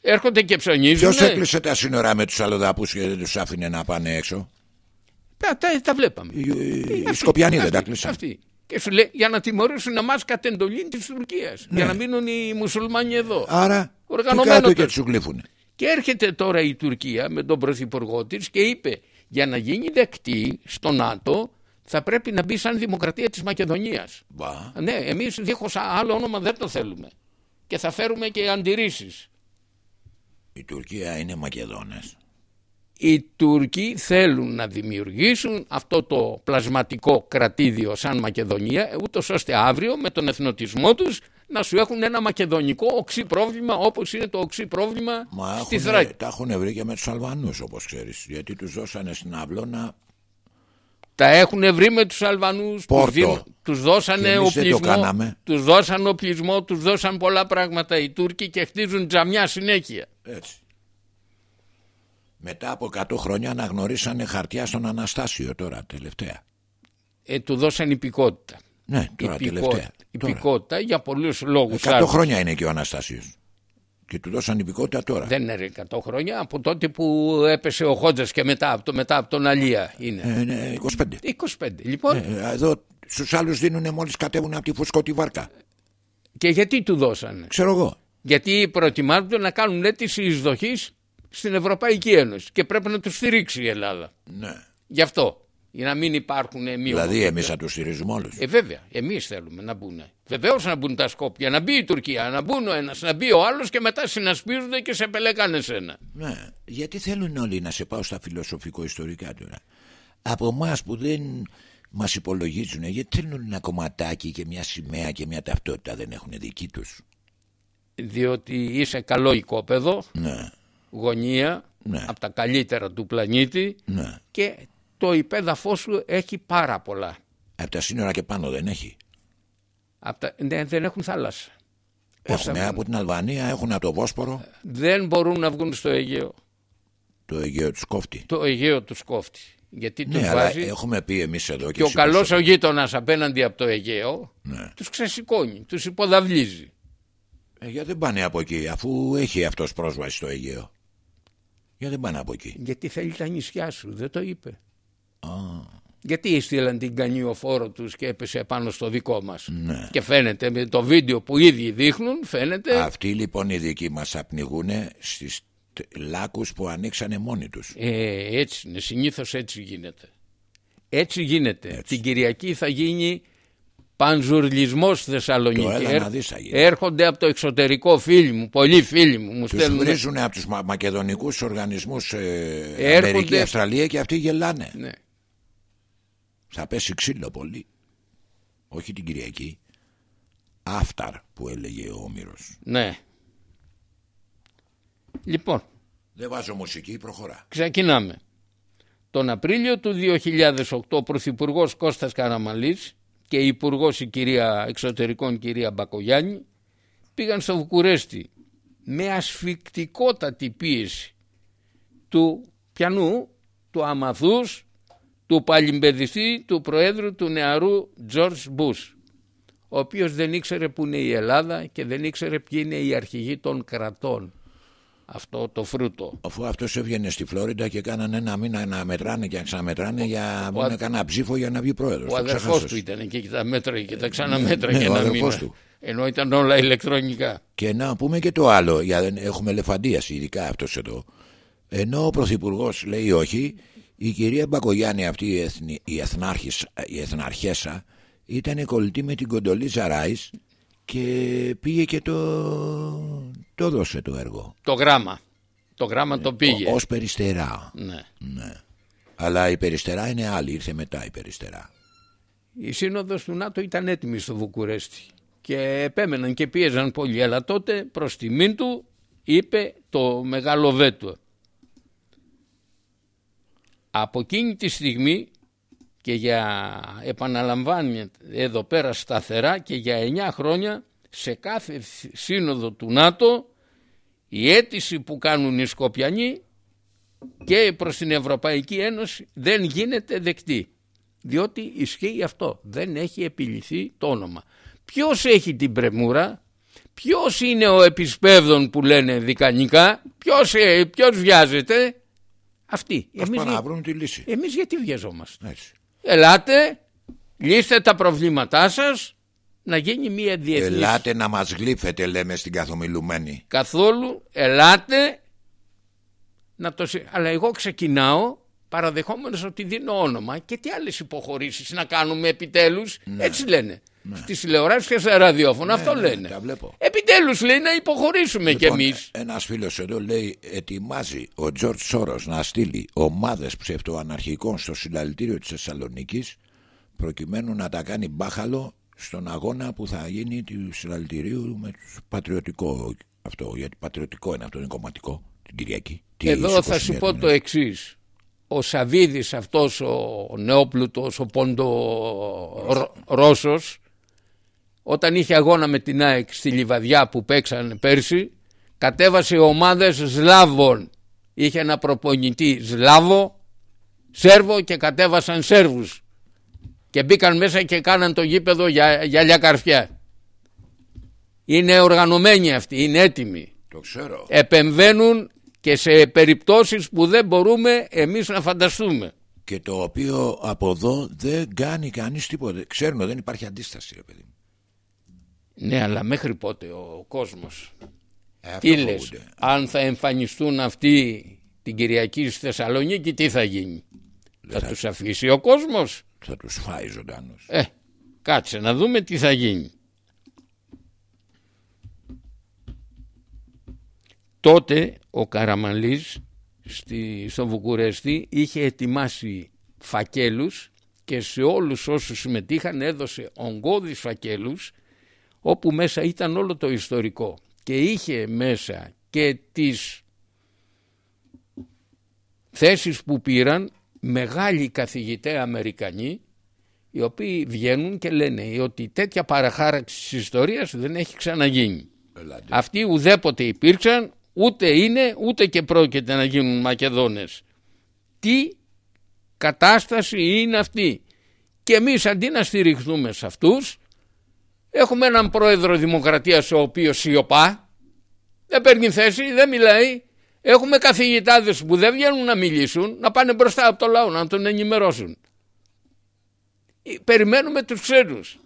Έρχονται και ψωνίζουνε. Ποιος έκλεισε τα σύνορα με τους αλλοδαπούς και δεν τους άφηνε να πάνε έξω; Τα, τα, τα βλέπαμε. Οι, οι Αυτοί, Σκοπιανοί δεν αυτοί, τα κλείσαν. αυτοί. Και σου λέει για να τιμωρήσουν εμάς κατ' εντολή της Τουρκίας. Για να μείνουν οι μουσουλμάνοι εδώ. Άρα τι Οργανωμένο κάτω και το- τους γλύφουν. Και έρχεται τώρα η Τουρκία με τον πρωθυπουργό της και είπε για να γίνει δεκτή στο ΝΑΤΟ θα πρέπει να μπει σαν δημοκρατία της Μακεδονίας. Μπα. Ναι, εμείς δίχως άλλο όνομα δεν το θέλουμε. Και θα φέρουμε και αντιρρήσεις. Η Τουρκία είναι Μακεδόνες. Οι Τούρκοι θέλουν να δημιουργήσουν αυτό το πλασματικό κρατήδιο σαν Μακεδονία ούτως ώστε αύριο με τον εθνοτισμό τους να σου έχουν ένα μακεδονικό οξύ πρόβλημα όπως είναι το οξύ πρόβλημα Μα στη έχουνε- Θράκη. τα έχουν βρει και με τους Αλβανούς όπως ξέρεις. Γιατί τους δώσανε στην αυλώνα. Τα έχουν βρει με τους Αλβανούς, τους, Πόρτο. δίνουν- τους δώσανε Και εμείς δεν το οπλισμό, κάναμε. τους δώσαν οπλισμό, τους δώσαν πολλά πράγματα οι Τούρκοι και χτίζουν τζαμιά συνέχεια. Έτσι. Μετά από 100 χρόνια αναγνωρίσανε χαρτιά στον Αναστάσιο τώρα τελευταία. Ε, του δώσαν υπηκότητα. Ναι, τώρα Υπηκότητα, τελευταία. Τώρα. υπηκότητα για πολλούς λόγους. 100 άλλους. χρόνια είναι και ο Αναστάσιος. Και του δώσαν υπηκότητα τώρα. Δεν είναι ρε 100 χρόνια, από τότε που έπεσε ο Χόντζας και μετά, από το, μετά από τον Αλία είναι. Ε, ναι, 25. 25. Λοιπόν, Ε, εδώ στους άλλους δίνουν μόλις κατέβουν από τη φουσκώτη βάρκα. και γιατί του δώσανε; Ξέρω εγώ. Γιατί προετοιμάζονται να κάνουν αίτηση εισδοχής στην Ευρωπαϊκή Ένωση και πρέπει να τους στηρίξει η Ελλάδα. Ναι. Γι' αυτό. Για να μην υπάρχουν μειονότητες. Δηλαδή εμείς θα τους στηρίζουμε όλους. Ε, βέβαια, εμείς θέλουμε να μπουν. Βεβαίως να μπουν τα Σκόπια, να μπει η Τουρκία, να μπουν ο ένας, να μπει ο άλλος και μετά συνασπίζονται και σε πελεκάνε σένα. Ναι, γιατί θέλουν όλοι να σε πάω στα φιλοσοφικό-ιστορικά τώρα. Από εμάς που δεν μας υπολογίζουν, γιατί θέλουν ένα κομματάκι και μια σημαία και μια ταυτότητα δεν έχουν δική τους. Διότι είσαι καλό οικόπεδο, Ναι, γωνία, Ναι. από τα καλύτερα του πλανήτη ναι. και το υπέδαφό σου έχει πάρα πολλά. Από τα σύνορα και πάνω δεν έχει. Απ' τα- ναι, δεν έχουν θάλασσα. Πώς θα Έχουμε βγουν. από την Αλβανία, έχουν από το Βόσπορο, Δεν μπορούν να βγουν στο Αιγαίο. το Αιγαίο τους κόφτη. Το Αιγαίο τους κόφτει. Γιατί τους Ναι, αλλά βάζει έχουμε πει εμείς εδώ και, και ο εσύ καλός πώς- ο γείτονας απέναντι από το Αιγαίο Ναι. τους ξεσηκώνει, τους υποδαβλίζει. Ε, γιατί δεν πάνε από εκεί, αφού έχει αυτός πρόσβαση στο Αιγαίο. Γιατί δεν πάνε από εκεί. Γιατί θέλει τα νησιά σου, δεν το είπε. Γιατί στείλαν την κανιοφόρο τους και έπεσε πάνω στο δικό μας. Ναι. Και φαίνεται με το βίντεο που ήδη δείχνουν, φαίνεται Αυτοί λοιπόν οι δικοί μας θα πνιγούν στις τ- λάκους που ανοίξανε μόνοι τους. Ε, έτσι είναι, συνήθως έτσι γίνεται. Έτσι γίνεται. Την Κυριακή θα γίνει πανζουρλισμός στη Θεσσαλονίκη. Το έλα Έρ- να δεις θα γίνει. Έρχονται από το εξωτερικό φίλοι μου, πολλοί φίλοι μου, μου Τους στέλνουν. βρίζουν από τους μα- μακεδονικούς οργανισμούς ε, Έρχονται- Αμερική, Αυστραλία και αυτοί γελάνε. Ναι. Θα πέσει ξύλο πολύ. Όχι την Κυριακή. Άφταρ που έλεγε ο Όμηρος. ναι. Λοιπόν, Δεν βάζω μουσική, προχωρά. ξεκινάμε. Τον Απρίλιο του 2008 ο Πρωθυπουργός Κώστας Καραμαλής και η Υπουργός η κυρία Εξωτερικών κυρία Μπακογιάννη πήγαν στο Βουκουρέστι με ασφικτικότατη πίεση του πιανού, του αμαθούς, του παλιμπεδιστή, του Προέδρου του νεαρού Τζορτζ Μπούς ο οποίος δεν ήξερε που είναι η Ελλάδα και δεν ήξερε ποιοι είναι οι αρχηγοί των κρατών. Αυτό το φρούτο. Αφού αυτός έβγαινε στη Φλόριντα και κάνανε ένα μήνα να μετράνε και να ξαναμετράνε για να κανένα ψήφο για να βγει πρόεδρος. Ο αδερφός του ήταν εκεί και τα μέτρα και τα ξαναμέτρα Ναι, για ο ένα αδερφός μήνα. του. Ενώ ήταν όλα ηλεκτρονικά. Και να πούμε και το άλλο, για δεν έχουμε ελεφαντίαση, ειδικά αυτός εδώ. Ενώ ο Πρωθυπουργός λέει όχι, η κυρία Μπακογιάννη, αυτή η, εθνη, η, εθνάρχης, η εθναρχέσα, ήταν κολλητή με την Κοντολίζα Ράι και πήγε και το, το δώσε το έργο. Το γράμμα. Το γράμμα το πήγε. Ω περιστερά. Ναι. Ναι. Αλλά η περιστερά είναι άλλη, ήρθε μετά η περιστερά. Η σύνοδος του ΝΑΤΟ ήταν έτοιμη στο Βουκουρέστι και επέμεναν και πίεζαν πολύ. Αλλά τότε προς τιμήν του είπε το μεγάλο βέτο. Από εκείνη τη στιγμή και για επαναλαμβάνει εδώ πέρα σταθερά και για 9 χρόνια σε κάθε σύνοδο του ΝΑΤΟ η αίτηση που κάνουν οι Σκοπιανοί και προς την Ευρωπαϊκή Ένωση δεν γίνεται δεκτή. Διότι ισχύει αυτό. Δεν έχει επιληθεί το όνομα. Ποιος έχει την πρεμούρα, ποιος είναι ο επισπεύδων που λένε δικανικά, ποιος, ε, ποιος βιάζεται; Αυτοί. Ας Εμείς, πάνε να για- βρουν τη λύση. εμείς γιατί βιαζόμαστε; Έτσι. Ελάτε, λύστε τα προβλήματά σας, να γίνει μια διεθνής Ελάτε να μας γλύφετε λέμε στην καθομιλουμένη. καθόλου, ελάτε να το... συ- Αλλά εγώ ξεκινάω παραδεχόμενος ότι δίνω όνομα και τι άλλες υποχωρήσεις να κάνουμε επιτέλους, έτσι λένε. Στις τηλεοράσεις και στα ραδιόφωνα αυτό ναι, λένε. τα βλέπω. Επιτέλους λέει να υποχωρήσουμε κι Λοιπόν, εμείς. Ένας φίλος εδώ λέει ετοιμάζει ο Τζορτ Σόρος να στείλει ομάδες ψευτοαναρχικών στο συλλαλητήριο της Θεσσαλονίκης προκειμένου να τα κάνει μπάχαλο στον αγώνα που θα γίνει του συλλαλητηρίου με τους πατριωτικό αυτό, γιατί πατριωτικό είναι αυτό, είναι κομματικό την Κυριακή. Τι Εδώ στις θα 21 σου πω του το μήνα. εξής. Ο Σαβίδης αυτός ο νεόπλουτος, ο πόντο Ρω- Ρώσος όταν είχε αγώνα με την ΑΕΚ στη Λιβαδιά που παίξαν πέρσι κατέβασε ομάδες Σλάβων. Είχε ένα προπονητή Σλάβο, Σέρβο και κατέβασαν Σέρβους και μπήκαν μέσα και κάναν το γήπεδο για γυαλιά καρφιά. Είναι οργανωμένοι αυτοί, είναι έτοιμοι Το ξέρω. επεμβαίνουν και σε περιπτώσεις που δεν μπορούμε εμείς να φανταστούμε. Και το οποίο από εδώ δεν κάνει κανείς τίποτα. Ξέρουν ότι δεν υπάρχει αντίσταση, ρε παιδί. μου. Ναι, αλλά μέχρι πότε ο κόσμος. Ε, αυτό Τι λες, φοβούνται. αν θα εμφανιστούν αυτοί την Κυριακή στη Θεσσαλονίκη, τι θα γίνει; Θα, τους αφήσει ο κόσμος; Θα τους φάει ζωντανούς. Ε, κάτσε να δούμε τι θα γίνει. Τότε ο Καραμαλής στη, στο Βουκουρέστι είχε ετοιμάσει φακέλους και σε όλους όσους συμμετείχαν έδωσε ογκώδεις φακέλους όπου μέσα ήταν όλο το ιστορικό και είχε μέσα και τις θέσεις που πήραν μεγάλοι καθηγητές Αμερικανοί οι οποίοι βγαίνουν και λένε ότι τέτοια παραχάραξη της ιστορίας δεν έχει ξαναγίνει. Αυτοί ουδέποτε υπήρξαν ούτε είναι ούτε και πρόκειται να γίνουν Μακεδόνες. Τι κατάσταση είναι αυτή; Και εμείς αντί να στηριχθούμε σε αυτούς έχουμε έναν πρόεδρο δημοκρατίας ο οποίος σιωπά δεν παίρνει θέση, δεν μιλάει. Έχουμε καθηγητάδες που δεν βγαίνουν να μιλήσουν να πάνε μπροστά από το λαό να τον ενημερώσουν. Ε, περιμένουμε τους ξένους.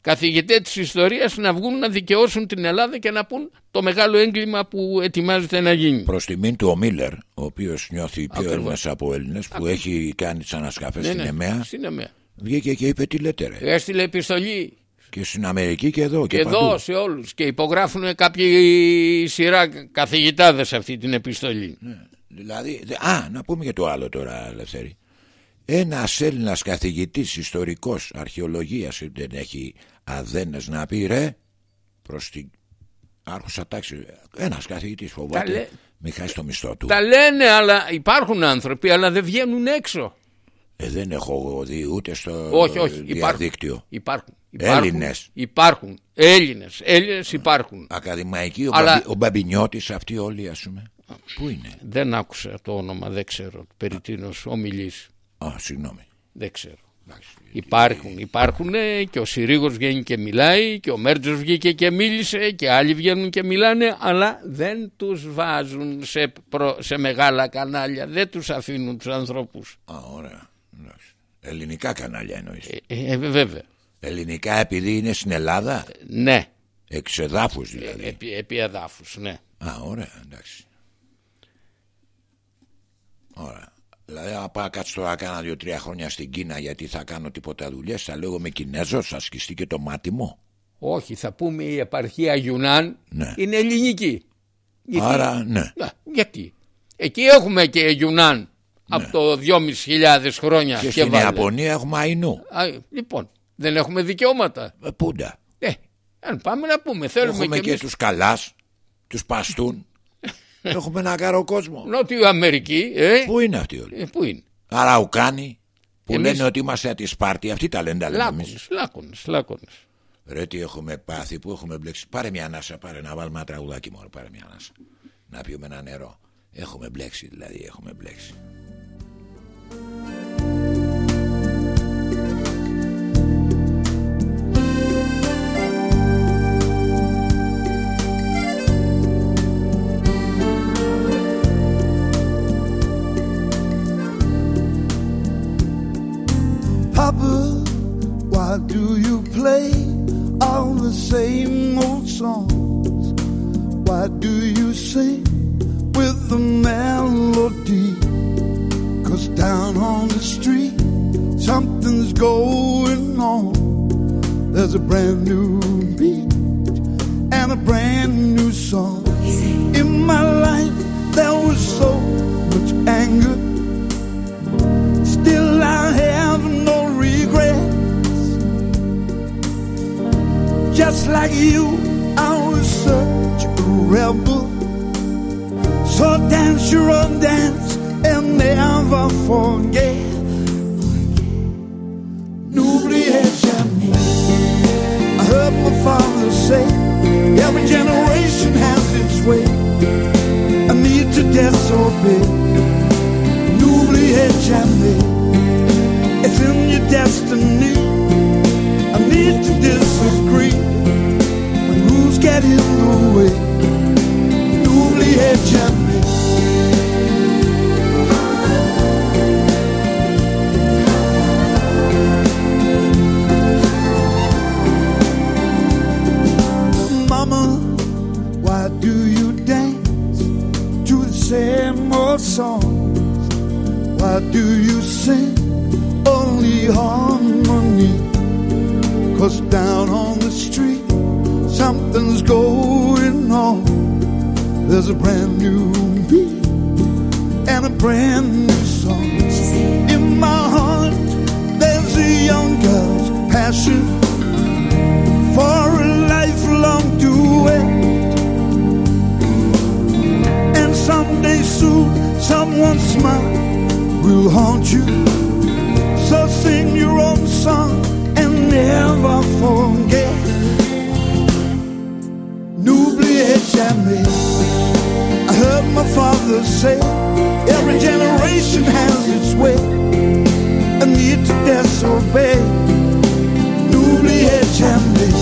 Καθηγητές της ιστορίας να βγουν να δικαιώσουν την Ελλάδα και να πούν το μεγάλο έγκλημα που ετοιμάζεται να γίνει. Προς τιμήν του ο Μίλλερ, ο οποίος νιώθει πιο Έλληνας από Έλληνες, που έχει κάνει τις ανασκαφές ναι, στην, ναι, ΕΜΕΑ, στην ΕΜΕΑ, βγήκε και είπε τι λέτε ρε. Έστειλε επιστολή. Και στην Αμερική και εδώ. Και, και εδώ σε όλους. Και υπογράφουν κάποιοι σειρά καθηγητάδες αυτή την επιστολή. Ναι, δηλαδή, α, να πούμε και το άλλο τώρα, Ελευθέρη. Ένας Έλληνας καθηγητής, ιστορικός, αρχαιολογίας, δεν έχει αδένες να πει ρε προς την άρχουσα τάξη. Ένας καθηγητής φοβάται. Λέ... Μην χάσεις το μισθό του. Τα λένε, αλλά υπάρχουν άνθρωποι, αλλά δεν βγαίνουν έξω. Ε, δεν έχω δει ούτε στο όχι, όχι, διαδίκτυο. Υπάρχουν. υπάρχουν Έλληνες. Υπάρχουν. Έλληνες. Έλληνες υπάρχουν. Ακαδημαϊκοί, ο, αλλά... ο Μπαμπινιώτης, αυτοί όλοι, ας πούμε. Πού είναι; Δεν άκουσα το όνομα, δεν ξέρω περί τίνος ομιλείς. Α, συγγνώμη. Δεν ξέρω. Υπάρχουν, υπάρχουν και ο Συρίγος βγαίνει και μιλάει και ο Μέρτζος βγήκε και μίλησε και άλλοι βγαίνουν και μιλάνε αλλά δεν τους βάζουν σε, σε μεγάλα κανάλια, δεν τους αφήνουν τους ανθρώπους. Α, ωραία. Ελληνικά κανάλια εννοείς. Ε, ε, ε βέβαια. Ελληνικά επειδή είναι στην Ελλάδα; ναι. Εξ εδάφους δηλαδή. Ε, επί, επί εδάφους, ναι. Α, ωραία, εντάξει. Ωραία. Δηλαδή, αν πάω κάτσω τώρα κάνα δύο-τρία χρόνια στην Κίνα γιατί θα κάνω τίποτα δουλειές, θα λέω με Κινέζος, θα σκιστεί και το μάτι μου. Όχι, θα πούμε η επαρχία Γιουνάν ναι. είναι ελληνική. Γιατί, Άρα, ναι. ναι. Γιατί; Εκεί έχουμε και Γιουνάν ναι. από το 2.500 χρόνια. Και, και στην Ιαπωνία έχουμε Αϊνού. λοιπόν, δεν έχουμε δικαιώματα. Ε, πούντα. Ε, αν πάμε να πούμε, θέλουμε έχουμε και, και εμείς... τους Καλάς, τους Παστούν. [laughs] Έχουμε ένα καρό κόσμο. Νότιο Αμερική. Ε; Πού είναι αυτοί όλοι; Ε, πού είναι; Αραουκάνοι που Εμείς... λένε ότι είμαστε τη Σπάρτη. Αυτοί τα λένε τα λέμε εμείς. Λάκωνες, λάκωνες. Ρε τι έχουμε πάθει, που έχουμε μπλέξει. Πάρε μια ανάσα, πάρε να βάλουμε ένα τραγουδάκι μόνο. Πάρε μια ανάσα. Να πιούμε ένα νερό. Έχουμε μπλέξει δηλαδή, έχουμε μπλέξει. Papa, why do you play all the same old songs? Why do you sing with the melody? Cause down on the street, something's going on. There's a brand new beat and a brand new song. In my life, there was so much anger. Still, I have no regrets. Just like you, I was such a rebel. So dance your own dance and never forget. N'oubliez jamais. I heard my father say, every generation has its way. I need to disobey. N'oubliez jamais. In your destiny. I need to disagree. When rules get in the way, n'oubliez jamais. Mama, why do you dance to the same old song? Why do you sing only harmony? Cause down on the street, something's going on. There's a brand new beat and a brand new song. In my heart, there's a young girl's passion for a lifelong duet. And someday soon, someone's smile will haunt you. So sing your own song and never forget. N'oubliez jamais. I heard my father say, every generation has its way. A need to disobey. N'oubliez jamais.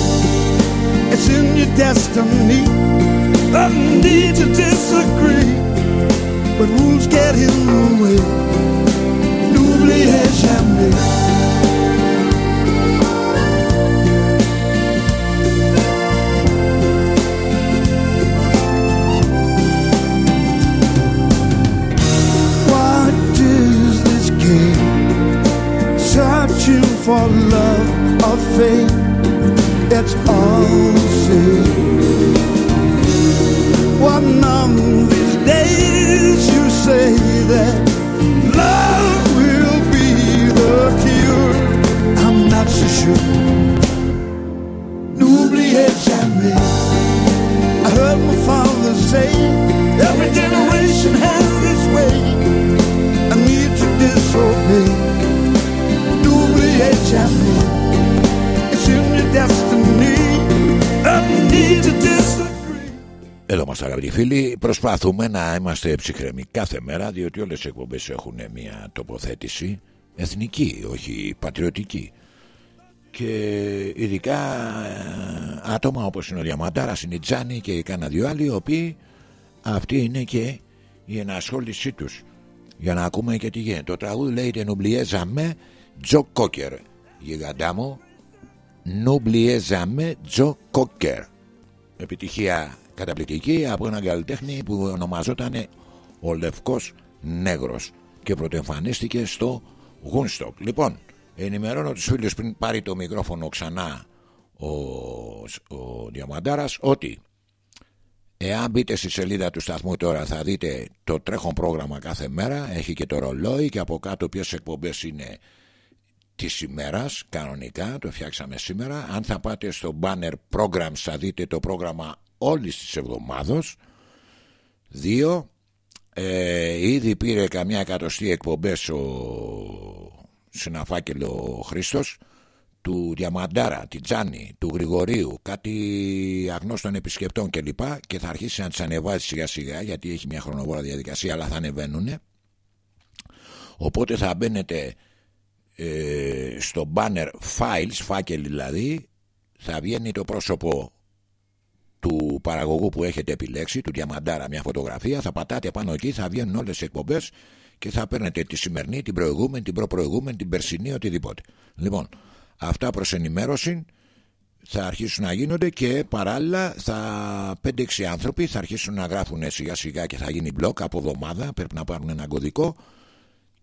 It's in your destiny. A need to disagree. But rules get in the way. For love or fame. It's all προσπαθούμε να είμαστε ψυχρεμοί κάθε μέρα διότι όλες οι εκπομπές έχουν μια τοποθέτηση εθνική όχι πατριωτική και ειδικά ε, άτομα όπως είναι ο Διαμαντάρας, είναι η Τζάνη και κάνα δυο άλλοι οι οποίοι αυτή είναι και η ενασχόλησή τους για να ακούμε και τι γίνεται. Το τραγούδι λέγεται «Νουμπλιέ Ζαμέ Τζο Κόκερ». Γιγαντά μου «Νουμπλιέ Ζαμέ Τζο Κόκερ». Επιτυχία καταπληκτική από έναν καλλιτέχνη που ονομαζόταν ο Λευκός Νέγρος και πρωτοεμφανίστηκε στο Γούνστοκ. Λοιπόν, ενημερώνω τους φίλους πριν πάρει το μικρόφωνο ξανά ο, ο Διαμαντάρας ότι Εάν μπείτε στη σελίδα του σταθμού τώρα θα δείτε το τρέχον πρόγραμμα κάθε μέρα Έχει και το ρολόι και από κάτω ποιες εκπομπές είναι της ημέρας Κανονικά το φτιάξαμε σήμερα Αν θα πάτε στο banner programs θα δείτε το πρόγραμμα όλης της εβδομάδος Δύο ε, Ήδη πήρε καμιά εκατοστή εκπομπές ο συναφάκελο ο Χρήστος του Διαμαντάρα, τη Τζάνη, του Γρηγορίου, κάτι αγνώστων επισκεπτών κλπ. Και θα αρχίσει να τις ανεβάζει σιγά σιγά γιατί έχει μια χρονοβόρα διαδικασία, αλλά θα ανεβαίνουν. Οπότε θα μπαίνετε ε, στο banner files, φάκελοι δηλαδή, θα βγαίνει το πρόσωπο του παραγωγού που έχετε επιλέξει, του Διαμαντάρα, μια φωτογραφία. Θα πατάτε πάνω εκεί, θα βγαίνουν όλες οι εκπομπές και θα παίρνετε τη σημερινή, την προηγούμενη, την προπροηγούμενη, την περσινή, οτιδήποτε. Λοιπόν, Αυτά προς ενημέρωση θα αρχίσουν να γίνονται και παράλληλα θα 5-6 άνθρωποι θα αρχίσουν να γράφουν σιγά σιγά και θα γίνει μπλοκ από εβδομάδα. Πρέπει να πάρουν ένα κωδικό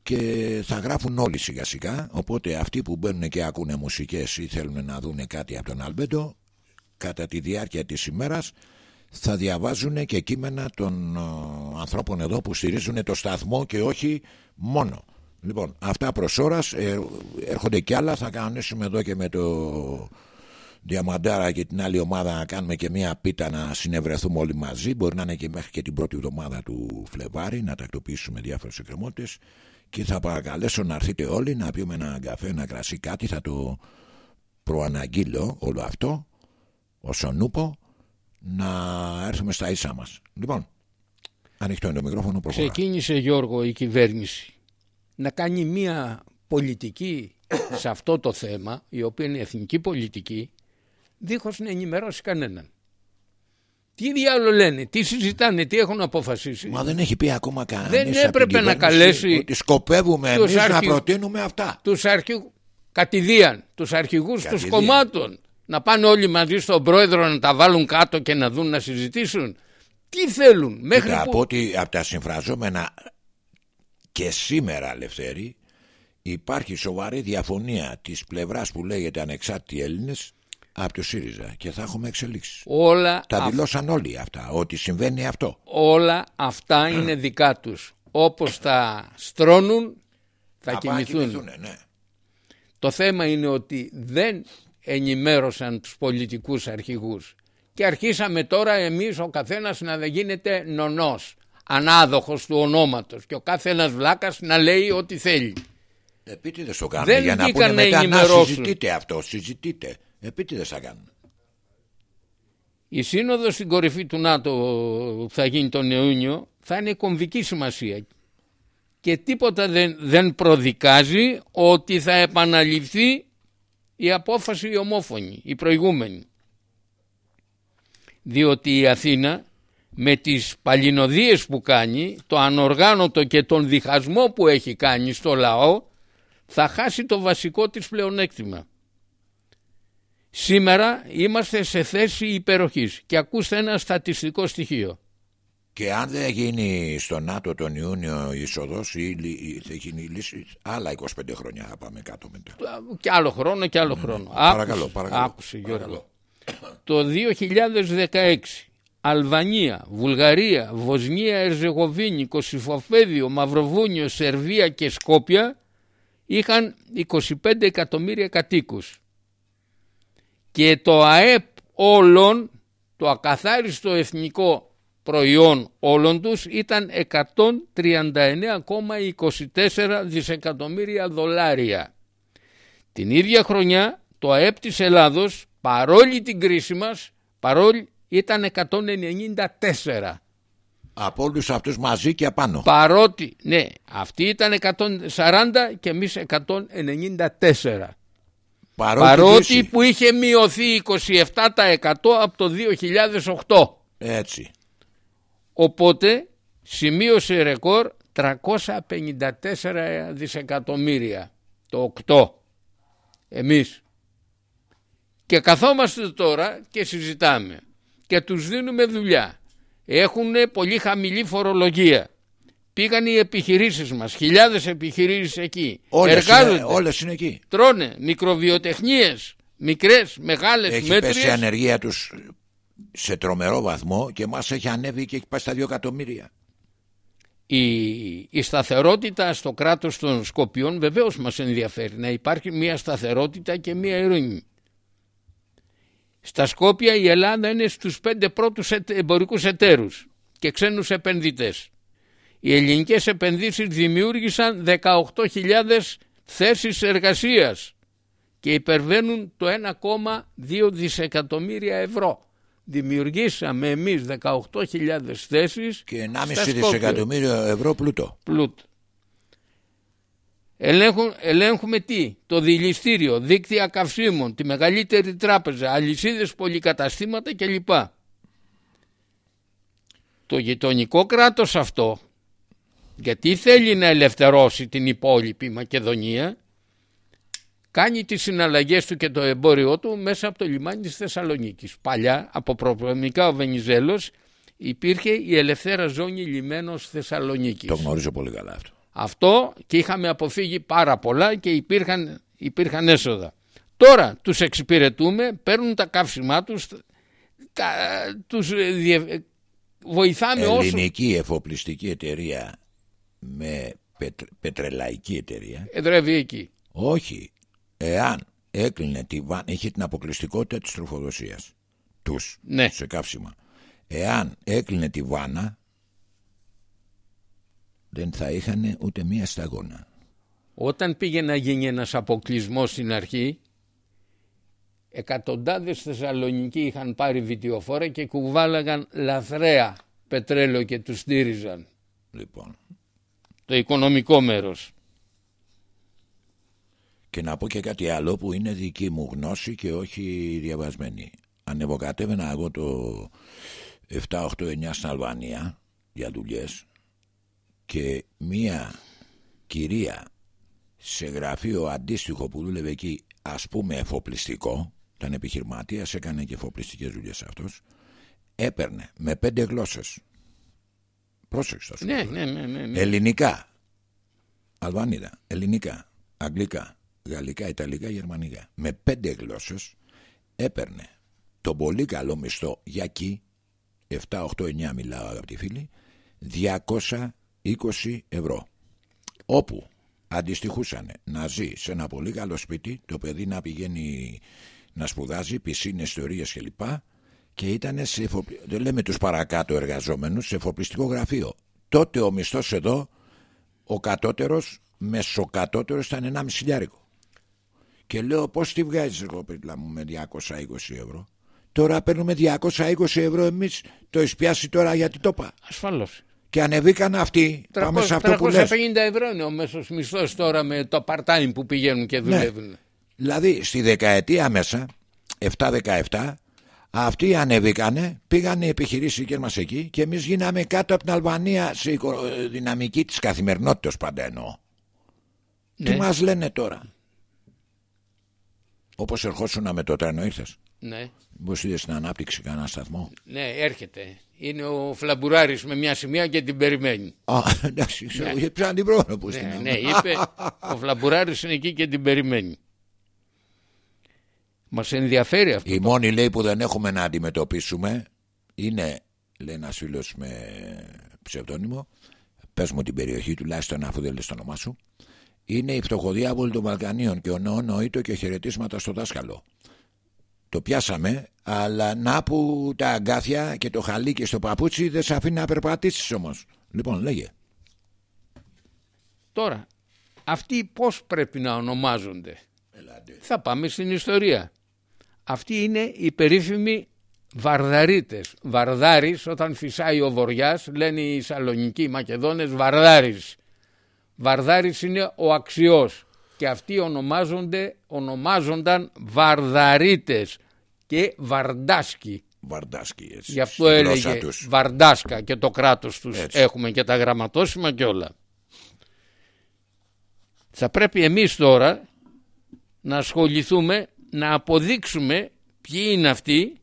και θα γράφουν όλοι σιγά σιγά. Οπότε αυτοί που μπαίνουν και ακούνε μουσικές ή θέλουν να δουν κάτι από τον Αλμπέντο κατά τη διάρκεια της ημέρας θα διαβάζουν και κείμενα των ανθρώπων εδώ που στηρίζουν το σταθμό και όχι μόνο. Λοιπόν, αυτά προς ώρας. Ε, έρχονται κι άλλα. Θα κανονίσουμε εδώ και με το Διαμαντάρα και την άλλη ομάδα να κάνουμε και μια πίτα να συνευρεθούμε όλοι μαζί. Μπορεί να είναι και μέχρι και την πρώτη εβδομάδα του Φλεβάρι να τακτοποιήσουμε διάφορες εκκρεμότητες. Και θα παρακαλέσω να έρθετε όλοι να πιούμε ένα καφέ, ένα κρασί, κάτι. Θα το προαναγγείλω όλο αυτό όσον ούπο να έρθουμε στα ίσα μας. Λοιπόν, ανοιχτό είναι το μικρόφωνο. Προχωρά. Ξεκίνησε Γιώργο η κυβέρνηση να κάνει μια πολιτική [coughs] σε αυτό το θέμα, η οποία είναι εθνική πολιτική, δίχως να ενημερώσει κανέναν. Τι διάλογο λένε, τι συζητάνε, τι έχουν αποφασίσει. Μα δεν έχει πει ακόμα κανένα. Δεν έπρεπε να καλέσει. Ότι σκοπεύουμε εμείς να προτείνουμε αυτά. Τους αρχηγού, κατηδίαν, τους αρχηγούς των κομμάτων. Να πάνε όλοι μαζί στον πρόεδρο να τα βάλουν κάτω και να δουν να συζητήσουν. Τι θέλουν, μέχρι Κοίτα, που... από, ότι, από τα συμφραζόμενα και σήμερα Λευτέρη υπάρχει σοβαρή διαφωνία της πλευράς που λέγεται ανεξάρτητοι Έλληνες από το ΣΥΡΙΖΑ και θα έχουμε εξελίξεις. Όλα Τα αυ- δηλώσαν όλοι αυτά, ότι συμβαίνει αυτό. όλα αυτά είναι δικά τους. Όπως θα στρώνουν θα Να πάνε να κοιμηθούν. κοιμηθούνε, ναι. Το θέμα είναι ότι δεν ενημέρωσαν τους πολιτικούς αρχηγούς. Και αρχίσαμε τώρα εμείς ο καθένας να γίνεται νονός, ανάδοχος του ονόματος και ο κάθε ένας βλάκας να λέει ό,τι θέλει. Επίτηδες το κάνουν Δεν για να βγήκαν πούνε να μετά να ενημερώσουν. συζητείτε αυτό, συζητείτε. Επίτηδες θα κάνουν. Η σύνοδος στην κορυφή του ΝΑΤΟ που θα γίνει τον Ιούνιο θα είναι κομβική σημασία και τίποτα δεν, δεν προδικάζει ότι θα επαναληφθεί η απόφαση η ομόφωνη, η προηγούμενη. Διότι η Αθήνα με τις παλινοδίες που κάνει, το ανοργάνωτο και τον διχασμό που έχει κάνει στο λαό θα χάσει το βασικό της πλεονέκτημα. Σήμερα είμαστε σε θέση υπεροχής και ακούστε ένα στατιστικό στοιχείο. Και αν δεν γίνει στο ΝΑΤΟ τον Ιούνιο η είσοδος ή λυ- ή θα γίνει η λύση, άλλα 25 χρόνια θα πάμε κάτω μετά. Και άλλο χρόνο και άλλο χρόνο. Παρακαλώ, Άκουσε, παρακαλώ. Άκουσε Γιώργο. Παρακαλώ. Το 2016 Αλβανία, Βουλγαρία, Βοσνία, Ερζεγοβίνη, Κωσυφοπέδιο, Μαυροβούνιο, Σερβία και Σκόπια είχαν 25 εκατομμύρια κατοίκους. Και το ΑΕΠ όλων, το ακαθάριστο εθνικό προϊόν όλων τους ήταν 139,24 δισεκατομμύρια δολάρια. Την ίδια χρονιά το ΑΕΠ της Ελλάδος παρόλη την κρίση μας παρόλη ήταν 194. Από όλους αυτούς μαζί και απάνω. Παρότι, ναι, αυτή ήταν 140 και εμείς 194. Παρότι, Παρότι κρίση. που είχε μειωθεί 27% από το 2008. Έτσι. Οπότε σημείωσε ρεκόρ 354 δισεκατομμύρια το 8 εμείς. Και καθόμαστε τώρα και συζητάμε και τους δίνουμε δουλειά. Έχουν πολύ χαμηλή φορολογία. Πήγαν οι επιχειρήσεις μας, χιλιάδες επιχειρήσεις εκεί. Όλες Εργάζονται, είναι, όλες είναι εκεί. τρώνε μικροβιοτεχνίες, μικρές, μεγάλες, Έχει μέτριες. πέσει η ανεργία τους σε τρομερό βαθμό και μας έχει ανέβει και έχει πάει στα 2 εκατομμύρια. η, η σταθερότητα στο κράτος των Σκοπιών βεβαίως μας ενδιαφέρει να υπάρχει μια σταθερότητα και μια ειρήνη. Στα Σκόπια η Ελλάδα είναι στους πέντε πρώτους ετε- εμπορικούς εταίρους και ξένους επενδυτές. Οι ελληνικές επενδύσεις δημιούργησαν 18.000 θέσεις εργασίας και υπερβαίνουν το 1,2 δισεκατομμύρια ευρώ. Δημιουργήσαμε εμείς 18.000 θέσεις Και στα 1,5 Σκόπια δισεκατομμύριο ευρώ πλούτο. πλούτο. Ελέγχουν, ελέγχουμε τι, το δηληστήριο, δίκτυα καυσίμων, τη μεγαλύτερη τράπεζα, αλυσίδες πολυκαταστήματα κλπ. Το γειτονικό κράτος αυτό, γιατί θέλει να ελευθερώσει την υπόλοιπη Μακεδονία, κάνει τις συναλλαγές του και το εμπόριό του μέσα από το λιμάνι της Θεσσαλονίκης. Παλιά, από προπρομικά ο Βενιζέλος, υπήρχε η ελευθέρα ζώνη λιμένος Θεσσαλονίκης. Το γνωρίζω πολύ καλά αυτό. Αυτό και είχαμε αποφύγει πάρα πολλά και υπήρχαν, υπήρχαν έσοδα. Τώρα τους εξυπηρετούμε, παίρνουν τα καύσιμά τους, κα- τους ε, διε- βοηθάμε όσο... Ελληνική εφοπλιστική εταιρεία με πετρ- πετρελαϊκή εταιρεία. Εδρεύει εκεί. Όχι. Εάν έκλεινε τη βάνα, είχε την αποκλειστικότητα της τροφοδοσίας τους Ναι. σε καύσιμα. Εάν έκλεινε τη βάνα δεν θα είχαν ούτε μία σταγόνα. Όταν πήγε να γίνει ένας αποκλεισμός στην αρχή, εκατοντάδες Θεσσαλονικοί είχαν πάρει βιτιοφόρα και κουβάλαγαν λαθρέα πετρέλαιο και τους στήριζαν. Λοιπόν. Το οικονομικό μέρος. Και να πω και κάτι άλλο που είναι δική μου γνώση και όχι διαβασμένη. Ανεβοκατέβαινα εγώ το 7-8-9 στην Αλβανία για δουλειές και μία κυρία σε γραφείο αντίστοιχο που δούλευε εκεί ας πούμε εφοπλιστικό ήταν επιχειρηματίας έκανε και εφοπλιστικές δουλειές αυτός έπαιρνε με πέντε γλώσσες πρόσεξε θα σου Ναι, πω. ναι, ναι, ναι, ναι. ελληνικά Αλβανίδα, ελληνικά, αγγλικά, γαλλικά, ιταλικά, γερμανικά. Με πέντε γλώσσες έπαιρνε τον πολύ καλό μισθό για εκεί. 7, 8, 9 μιλάω αγαπητοί φίλοι. 220 ευρώ. Όπου αντιστοιχούσαν να ζει σε ένα πολύ καλό σπίτι το παιδί να πηγαίνει να σπουδάζει πισίνες, θεωρίες κλπ. Και ήταν σε δεν λέμε τους παρακάτω εργαζόμενους σε εφοπλιστικό γραφείο. Τότε ο μισθός εδώ ο κατώτερος μεσοκατώτερος ήταν 1,5 χιλιάρικο και λέω πώς τη βγάζεις εγώ πέτλα μου με 220 ευρώ Τώρα παίρνουμε 220 ευρώ εμείς. Το έχεις πιάσει τώρα γιατί το είπα. Ασφαλώς. Και ανεβήκαν αυτοί. 300, πάμε σε αυτό 350 που λες. ευρώ είναι ο μέσος μισθός τώρα με το part-time που πηγαίνουν και ναι. δουλεύουν. Ναι. Δηλαδή στη δεκαετία μέσα, 7-17, αυτοί ανεβήκανε, πήγαν οι επιχειρήσεις και μας εκεί και εμείς γίναμε κάτω από την Αλβανία σε δυναμική της καθημερινότητας πάντα εννοώ. Ναι. Τι μας λένε τώρα; Όπως ερχόσουν με το τρένο ήρθε. Ναι. Πώ είδες στην ανάπτυξη κανένα σταθμό; Ναι, έρχεται. Είναι ο Φλαμπουράρης με μια σημεία και την περιμένει. Α, εντάξει, ξέρω, ναι. πια την πρόβλημα που ναι, ναι, είπε ο Φλαμπουράρης είναι εκεί και την περιμένει. Μας ενδιαφέρει αυτό. Η μόνη λέει που δεν έχουμε να αντιμετωπίσουμε είναι, λέει ένας φίλος με ψευδόνυμο, πες μου την περιοχή τουλάχιστον αφού δεν λες το όνομά σου, είναι η φτωχοδιάβολη των Βαλκανίων και ο νοήτο και χαιρετίσματα στο δάσκαλο. Το πιάσαμε, αλλά να που τα αγκάθια και το χαλί στο παπούτσι δεν σε αφήνει να περπατήσεις όμως. Λοιπόν, λέγε. Τώρα, αυτοί πώς πρέπει να ονομάζονται; Θα πάμε στην ιστορία. Αυτοί είναι οι περίφημοι Βαρδαρίτες. Βαρδάρης, όταν φυσάει ο Βοριάς, λένε οι Σαλονικοί Μακεδόνες Βαρδάρης. Βαρδάρης είναι ο αξιός και αυτοί ονομάζονται, ονομάζονταν Βαρδαρίτες και Βαρντάσκι. Βαρντάσκι, έτσι. Γι' αυτό έλεγε τους. Βαρντάσκα και το κράτος τους έχουμε και τα γραμματόσημα και όλα. Θα πρέπει εμείς τώρα να ασχοληθούμε να αποδείξουμε ποιοι είναι αυτοί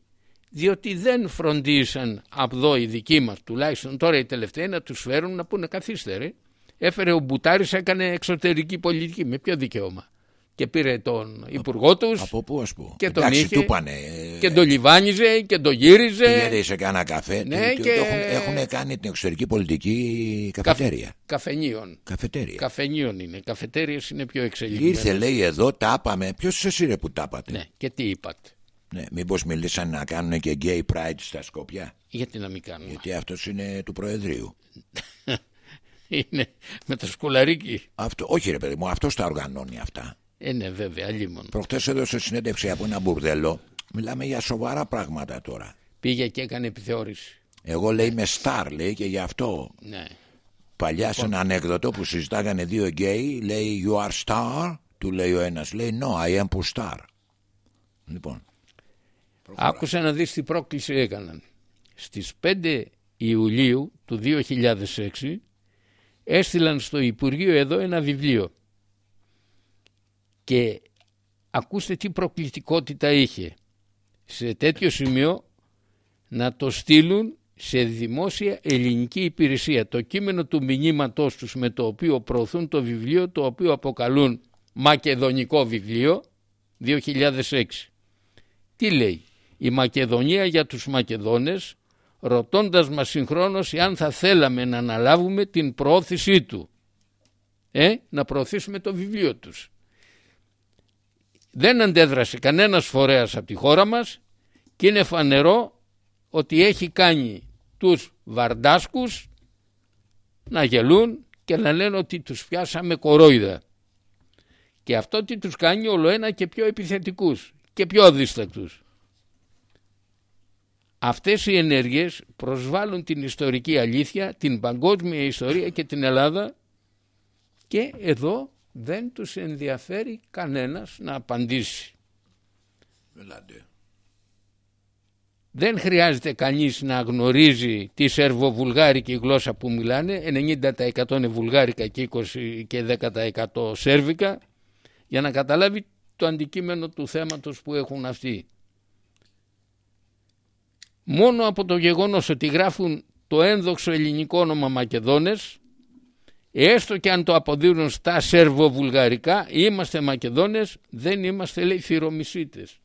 διότι δεν φροντίσαν από εδώ οι δικοί μας τουλάχιστον τώρα οι τελευταίοι να τους φέρουν να πούνε καθίστεροι έφερε ο Μπουτάρης έκανε εξωτερική πολιτική με ποιο δικαίωμα και πήρε τον υπουργό τους. Από πού, ας πούμε. Και τον είχε. Του πάνε. Και τον λιβάνιζε και τον γύριζε. Πήγαινε σε κάνα καφέ. Ναι, και... έχουν, έχουν, κάνει την εξωτερική πολιτική καφετέρια. Καφενείων. Καφετέρια. Καφενείων είναι. Καφετέρειε είναι πιο εξελιγμένες. Ήρθε, λέει, εδώ, τα είπαμε. Ποιο εσύ ρε που τα είπατε. Ναι, και τι είπατε. Ναι, μήπως μιλήσαν να κάνουν και gay pride στα Σκόπια; Γιατί να μην κάνουν. Γιατί αυτός είναι του Προεδρείου. [laughs] είναι με το σκουλαρίκι. Αυτό, όχι ρε παιδί μου, αυτός τα οργανώνει αυτά. Ε, ναι, βέβαια, αλλήμον. Προχτές έδωσε συνέντευξη από ένα μπουρδέλο. Μιλάμε για σοβαρά πράγματα τώρα. Πήγε και έκανε επιθεώρηση. Εγώ λέει με στάρ, λέει και γι' αυτό. Ναι. Παλιά σε ένα ανέκδοτο που συζητάγανε δύο γκέι, λέει You are star, του λέει ο ένας, λέει No, I am star. Λοιπόν. Άκουσα να δεις τι πρόκληση έκαναν. Στις 5 Ιουλίου του 2006 έστειλαν στο Υπουργείο εδώ ένα βιβλίο. Και ακούστε τι προκλητικότητα είχε. Σε τέτοιο σημείο να το στείλουν σε δημόσια ελληνική υπηρεσία. Το κείμενο του μηνύματός τους με το οποίο προωθούν το βιβλίο το οποίο αποκαλούν Μακεδονικό βιβλίο 2006 τι λέει; Η Μακεδονία για τους Μακεδόνες ρωτώντας μας συγχρόνως εάν θα θέλαμε να αναλάβουμε την προώθησή του ε, να προωθήσουμε το βιβλίο τους δεν αντέδρασε κανένας φορέας από τη χώρα μας και είναι φανερό ότι έχει κάνει τους βαρντάσκους να γελούν και να λένε ότι τους πιάσαμε κορόιδα. Και αυτό τι τους κάνει όλο ένα και πιο επιθετικούς και πιο αδίστακτους. Αυτές οι ενέργειες προσβάλλουν την ιστορική αλήθεια, την παγκόσμια ιστορία και την Ελλάδα και εδώ δεν τους ενδιαφέρει κανένας να απαντήσει. Δεν χρειάζεται κανείς να γνωρίζει τη σερβοβουλγάρικη γλώσσα που μιλάνε, 90% είναι βουλγάρικα και 20% και 10% σέρβικα, για να καταλάβει το αντικείμενο του θέματος που έχουν αυτοί. Μόνο από το γεγονός ότι γράφουν το ένδοξο ελληνικό όνομα Μακεδόνες έστω και αν το αποδίδουν στα σερβοβουλγαρικά είμαστε Μακεδόνες δεν είμαστε λέει φυρομισίτες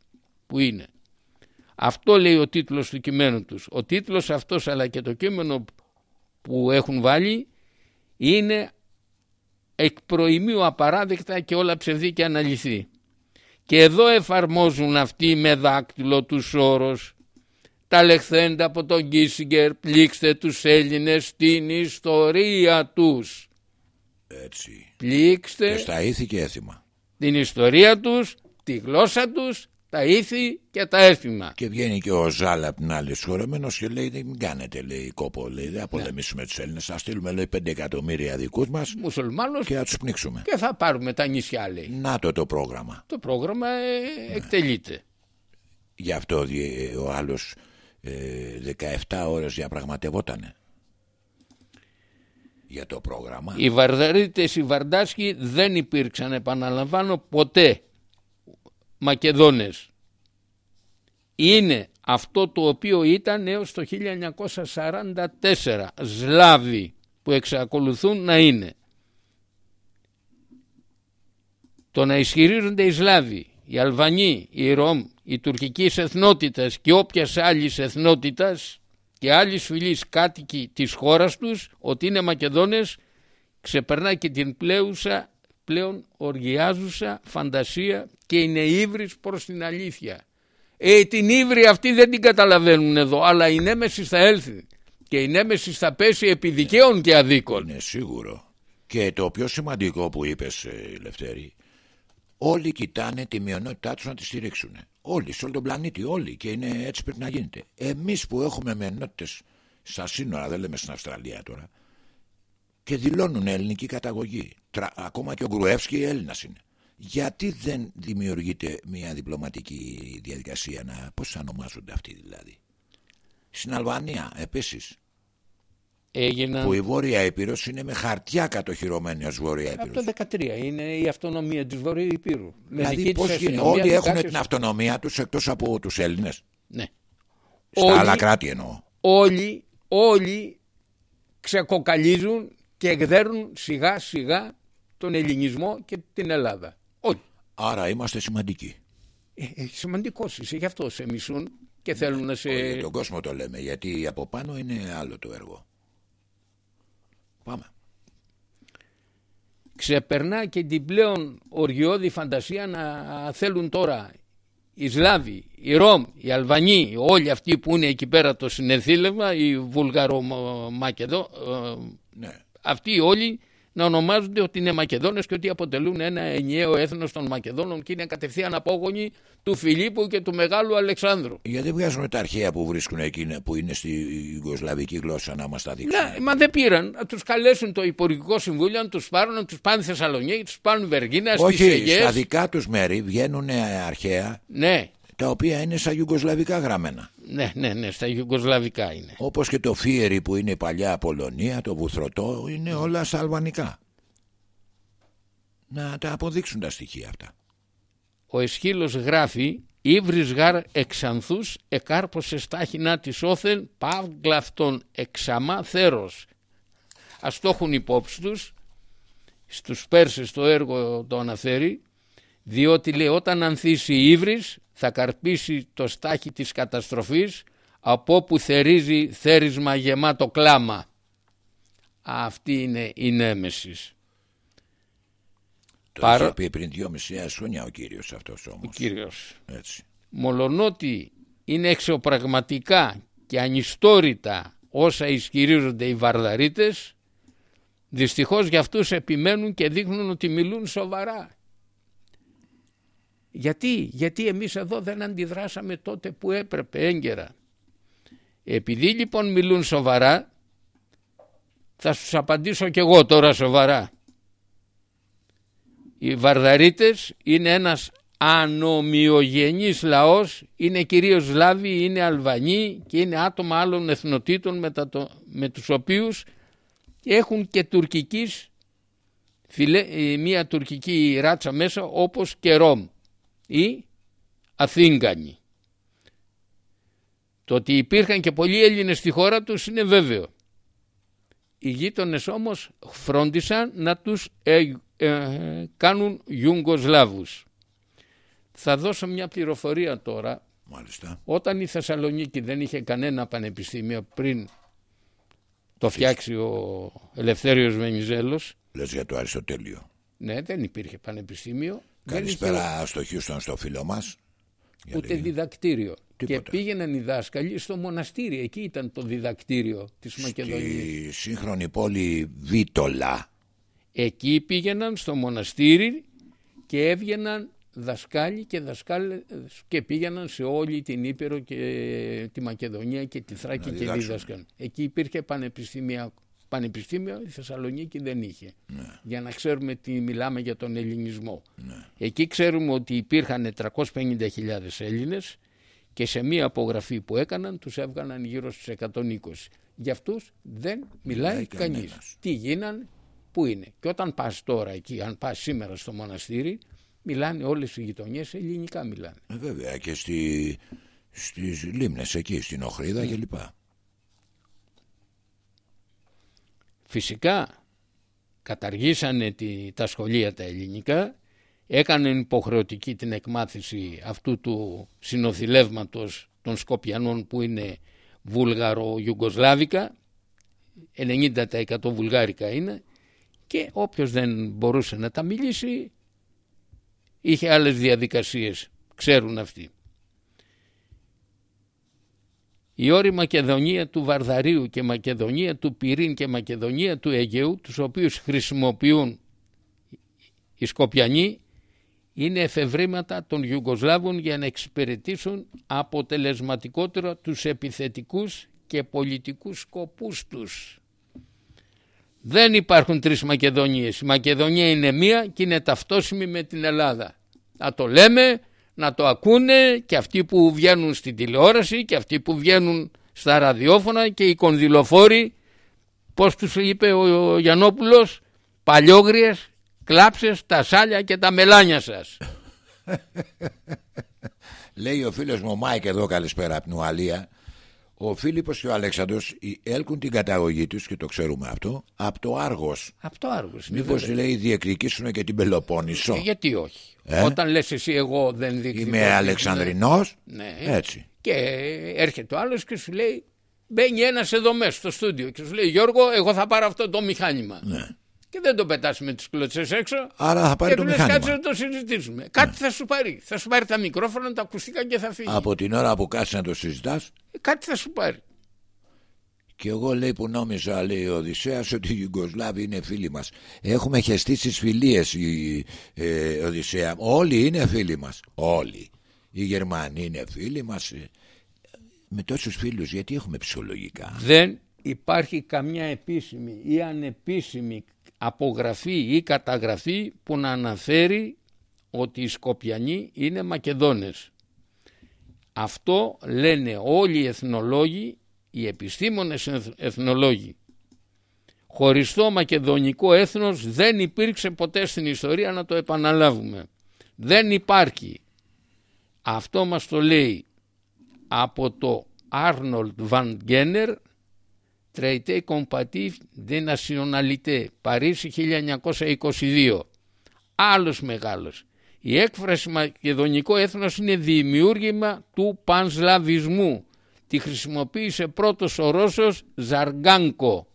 που είναι. Αυτό λέει ο τίτλος του κειμένου τους. Ο τίτλος αυτός αλλά και το κείμενο που έχουν βάλει είναι εκ προημίου απαράδεκτα και όλα ψευδή και αναλυθεί και εδώ εφαρμόζουν αυτοί με δάκτυλο τους όρος τα λεχθέντα από τον Κίσιγκερ πλήξτε τους Έλληνες στην ιστορία τους Έτσι. πλήξτε Και στα ήθη και έθιμα. την ιστορία τους τη γλώσσα τους τα ήθη και τα έθιμα Και βγαίνει και ο Ζάλα από την άλλη σχολεμένος και λέει: Μην κάνετε, λέει κόπο, λέει, δεν απολεμήσουμε τους Έλληνες. Θα στείλουμε, λέει, 5 εκατομμύρια δικούς μας μουσουλμάνος και θα τους πνίξουμε. και θα πάρουμε τα νησιά λέει Να το το πρόγραμμα. το πρόγραμμα ε, εκτελείται Γι' αυτό δι- ο άλλος ε, 17 ώρες διαπραγματευότανε. Για το πρόγραμμα. Οι Βαρδαρίτες, οι Βαρντάσκοι δεν υπήρξαν, επαναλαμβάνω, ποτέ Μακεδόνες. Είναι αυτό το οποίο ήταν έως το 1944 Σλάβοι που εξακολουθούν να είναι. Το να ισχυρίζονται οι Σλάβοι, οι Αλβανοί, οι Ρωμ, οι τουρκικής εθνότητας και όποιας άλλης εθνότητας και άλλης φυλής κάτοικοι της χώρας τους ότι είναι Μακεδόνες ξεπερνά και την πλέουσα, πλέον οργιάζουσα φαντασία και είναι ύβρις προς την αλήθεια. Ε, την ύβρη αυτή δεν την καταλαβαίνουν εδώ αλλά η νέμεση θα έλθει και η νέμεση θα πέσει επί δικαίων και αδίκων. Είναι σίγουρο. Και το πιο σημαντικό που είπες ε, Λευτέρη Όλοι κοιτάνε τη μειονότητά τους να τη στηρίξουν Όλοι, σε όλο τον πλανήτη, όλοι. Και είναι έτσι πρέπει να γίνεται. Εμείς που έχουμε μειονότητες στα σύνορα Δεν λέμε στην Αυστραλία τώρα Και δηλώνουν ελληνική καταγωγή. Τρα, Ακόμα και ο Γκρουεύσκη Έλληνας είναι. Γιατί δεν δημιουργείται μια διπλωματική διαδικασία να, πώς θα ονομάζονται αυτοί δηλαδή; Στην Αλβανία επίσης Έγιναν που η Βόρεια Ήπειρος είναι με χαρτιά κατοχυρωμένη ως Βόρεια από Ήπειρος. το 13 είναι η αυτονομία της Βορείου Υπήρου. Με Δηλαδή δική της πώς γίνεται, αστυνομία, όλοι έχουν δικάσεις- την αυτονομία τους εκτός από τους Έλληνες. Ναι. Στα Όλοι- άλλα κράτη εννοώ. όλοι, όλοι ξεκοκαλίζουν και εκδέρουν σιγά σιγά τον ελληνισμό και την Ελλάδα. Όλοι. Άρα είμαστε σημαντικοί. Ε, ε, σημαντικός είσαι, γι' αυτό σε μισούν και θέλουν να σε... Για τον κόσμο το λέμε, γιατί από πάνω είναι άλλο το έργο. Πάμε. Ξεπερνά και την πλέον οργιώδη φαντασία να θέλουν τώρα οι Σλάβοι, οι Ρώμ, οι Αλβανοί, όλοι αυτοί που είναι εκεί πέρα το συνεθήλευμα, οι Βουλγαρομακεδό, ε, Ναι. αυτοί όλοι να ονομάζονται ότι είναι Μακεδόνες και ότι αποτελούν ένα ενιαίο έθνος των Μακεδόνων και είναι κατευθείαν απόγονοι του Φιλίππου και του Μεγάλου Αλεξάνδρου. Γιατί βγάζουν τα αρχαία που βρίσκουν εκεί που είναι στη Ιουγκοσλαβική γλώσσα να μας τα δείξουν. Ναι, μα δεν πήραν. Να τους καλέσουν το Υπουργικό Συμβούλιο, να τους πάρουν, να τους πάνε Θεσσαλονίκη, τους πάνε Βεργίνα, στις Όχι, Αιγαίες. στα δικά τους μέρη βγαίνουν αρχαία Ναι, τα οποία είναι στα Ιουγκοσλαβικά γραμμένα. ναι, ναι, ναι, στα Ιουγκοσλαβικά είναι. Όπως και το Φίερι που είναι η παλιά Πολωνία, το Βουθρωτό, είναι όλα στα αλβανικά. Να τα αποδείξουν τα στοιχεία αυτά. Ο Εσχύλος γράφει «Ήβρις γάρ εξανθούς εκάρπωσε στάχυνα της όθεν παύγκλαυτον εξαμά θέρος». Ας το έχουν υπόψη τους, στους Πέρσες το έργο το αναφέρει, διότι λέει όταν ανθίσει η Ήβρις θα καρπίσει το στάχι της καταστροφής από όπου θερίζει θέρισμα γεμάτο κλάμα. Αυτή είναι η νέμεσης. Το Παρά- είχε πει πριν δυόμιση χρόνια ο κύριος αυτός Ο όμως. Κύριος. Έτσι. μολονότι είναι εξωπραγματικά και ανιστόρητα όσα ισχυρίζονται οι βαρδαρίτες δυστυχώς για αυτούς επιμένουν και δείχνουν ότι μιλούν σοβαρά γιατί, γιατί εμείς εδώ δεν αντιδράσαμε τότε που έπρεπε έγκαιρα. Επειδή λοιπόν μιλούν σοβαρά θα τους απαντήσω και εγώ τώρα σοβαρά. Οι Βαρδαρίτες είναι ένας ανομοιογενής λαός, είναι κυρίως Σλάβοι, είναι Αλβανοί και είναι άτομα άλλων εθνοτήτων με, τα, το- με τους οποίους έχουν και τουρκικής, φιλε, ε, μία τουρκική ράτσα μέσα όπως και Ρώμ ή Αθήγανοι. Το ότι υπήρχαν και πολλοί Έλληνες στη χώρα τους είναι βέβαιο. οι γείτονες όμως φρόντισαν να τους ε, ε, κάνουν Ιούγκοσλάβους. Θα δώσω μια πληροφορία τώρα. Μάλιστα. Όταν η Θεσσαλονίκη δεν είχε κανένα πανεπιστήμιο πριν το φτιάξει ο Ελευθέριος Βενιζέλος. Λες για το Αριστοτέλειο. Ναι, δεν υπήρχε πανεπιστήμιο. Καλησπέρα είχε... στο Χιούστον στο φίλο μας. Ούτε διδακτήριο. Τίποτα. Και πήγαιναν οι δάσκαλοι στο μοναστήρι. Εκεί ήταν το διδακτήριο της Μακεδονίας. Στη σύγχρονη πόλη Βίτολα. Εκεί πήγαιναν στο μοναστήρι και έβγαιναν δασκάλοι και δασκάλες και πήγαιναν σε όλη την Ήπειρο και τη Μακεδονία και τη Θράκη Να και διδάξουν. δίδασκαν. Εκεί υπήρχε πανεπιστήμιο, πανεπιστήμιο, η Θεσσαλονίκη δεν είχε. Για να ξέρουμε τι μιλάμε για τον ελληνισμό. Εκεί ξέρουμε ότι υπήρχαν 350.000 Έλληνες και σε μία απογραφή που έκαναν τους έβγαναν γύρω στους 120. Για αυτούς δεν μιλάει, Μιλάει κανείς. κανένας. Τι γίναν, πού είναι. Και όταν πας τώρα εκεί, αν πας σήμερα στο μοναστήρι, μιλάνε όλες οι γειτονιές ελληνικά μιλάνε. Ε, βέβαια και στη, στις λίμνες εκεί, στην Οχρίδα Ναι. κλπ. Φυσικά καταργήσανε τη, τα σχολεία τα ελληνικά, έκαναν υποχρεωτική την εκμάθηση αυτού του συνοθηλεύματος των Σκοπιανών που είναι βούλγαρο-ιουγκοσλάβικα, 90% βουλγάρικα είναι και όποιος δεν μπορούσε να τα μιλήσει είχε άλλες διαδικασίες, ξέρουν αυτοί. Η όρη Μακεδονία του Βαρδαρίου και Μακεδονία του Πυρήν και Μακεδονία του Αιγαίου, τους οποίους χρησιμοποιούν οι Σκοπιανοί, είναι εφευρήματα των Ιουγκοσλάβων για να εξυπηρετήσουν αποτελεσματικότερα τους επιθετικούς και πολιτικούς σκοπούς τους. Δεν υπάρχουν τρεις Μακεδονίες. Η Μακεδονία είναι μία και είναι ταυτόσιμη με την Ελλάδα. Να το λέμε, να το ακούνε και αυτοί που βγαίνουν στην τηλεόραση και αυτοί που βγαίνουν στα ραδιόφωνα και οι κονδυλοφόροι, πώς τους είπε ο Γιαννόπουλος, παλιόγριες, κλάψες τα σάλια και τα μελάνια σας. [laughs] Λέει ο φίλος μου ο Μάικ εδώ καλησπέρα από την Ουαλία. Ο Φίλιππος και ο Αλέξανδρος έλκουν την καταγωγή τους και το ξέρουμε αυτό από το Άργος. Από το Άργος. είναι Μήπως βέβαια. λέει διεκδικήσουν και την Πελοπόννησο; Ε, γιατί όχι. Ε; Όταν λες εσύ εγώ δεν δείχνει. Είμαι Αλεξανδρινός; Ναι. Έτσι. Και έρχεται ο άλλος και σου λέει μπαίνει ένας εδώ μέσα στο στούντιο και σου λέει Γιώργο εγώ θα πάρω αυτό το μηχάνημα. Ναι. Και δεν το πετάς με τις κλωτσές έξω. Άρα θα πάρει και το του λες μηχάνημα. κάτσε να το συζητήσουμε. Κάτι θα σου πάρει. Θα σου πάρει τα μικρόφωνα, τα ακουστικά και θα φύγει. Από την ώρα που κάτσεις να το συζητάς Ε, Κάτι θα σου πάρει. Και εγώ λέει που νόμιζα, λέει ο Οδυσσέας, ότι οι Ιουγκοσλάβοι είναι φίλοι μας. Έχουμε χεστεί στις φιλίες, η, ε, Οδυσσέα. Όλοι είναι φίλοι μας. Όλοι. Οι Γερμανοί είναι φίλοι μας. Ε, Με τόσους φίλους, γιατί έχουμε ψυχολογικά; Δεν υπάρχει καμιά επίσημη ή ανεπίσημη απογραφή ή καταγραφή που να αναφέρει ότι οι Σκοπιανοί είναι Μακεδόνες. Αυτό λένε όλοι οι εθνολόγοι, οι επιστήμονες εθ- εθνολόγοι. Χωριστό μακεδονικό έθνος δεν υπήρξε ποτέ στην ιστορία να το επαναλάβουμε. Δεν υπάρχει. Αυτό μας το λέει από το Arnold Van Genner Traité Comparatif de Nationalité Παρίσι 1922 άλλος μεγάλος. Η έκφραση μακεδονικό έθνος είναι δημιούργημα του πανσλαβισμού. Τη χρησιμοποίησε πρώτος ο Ρώσος Ζαργκάνκο.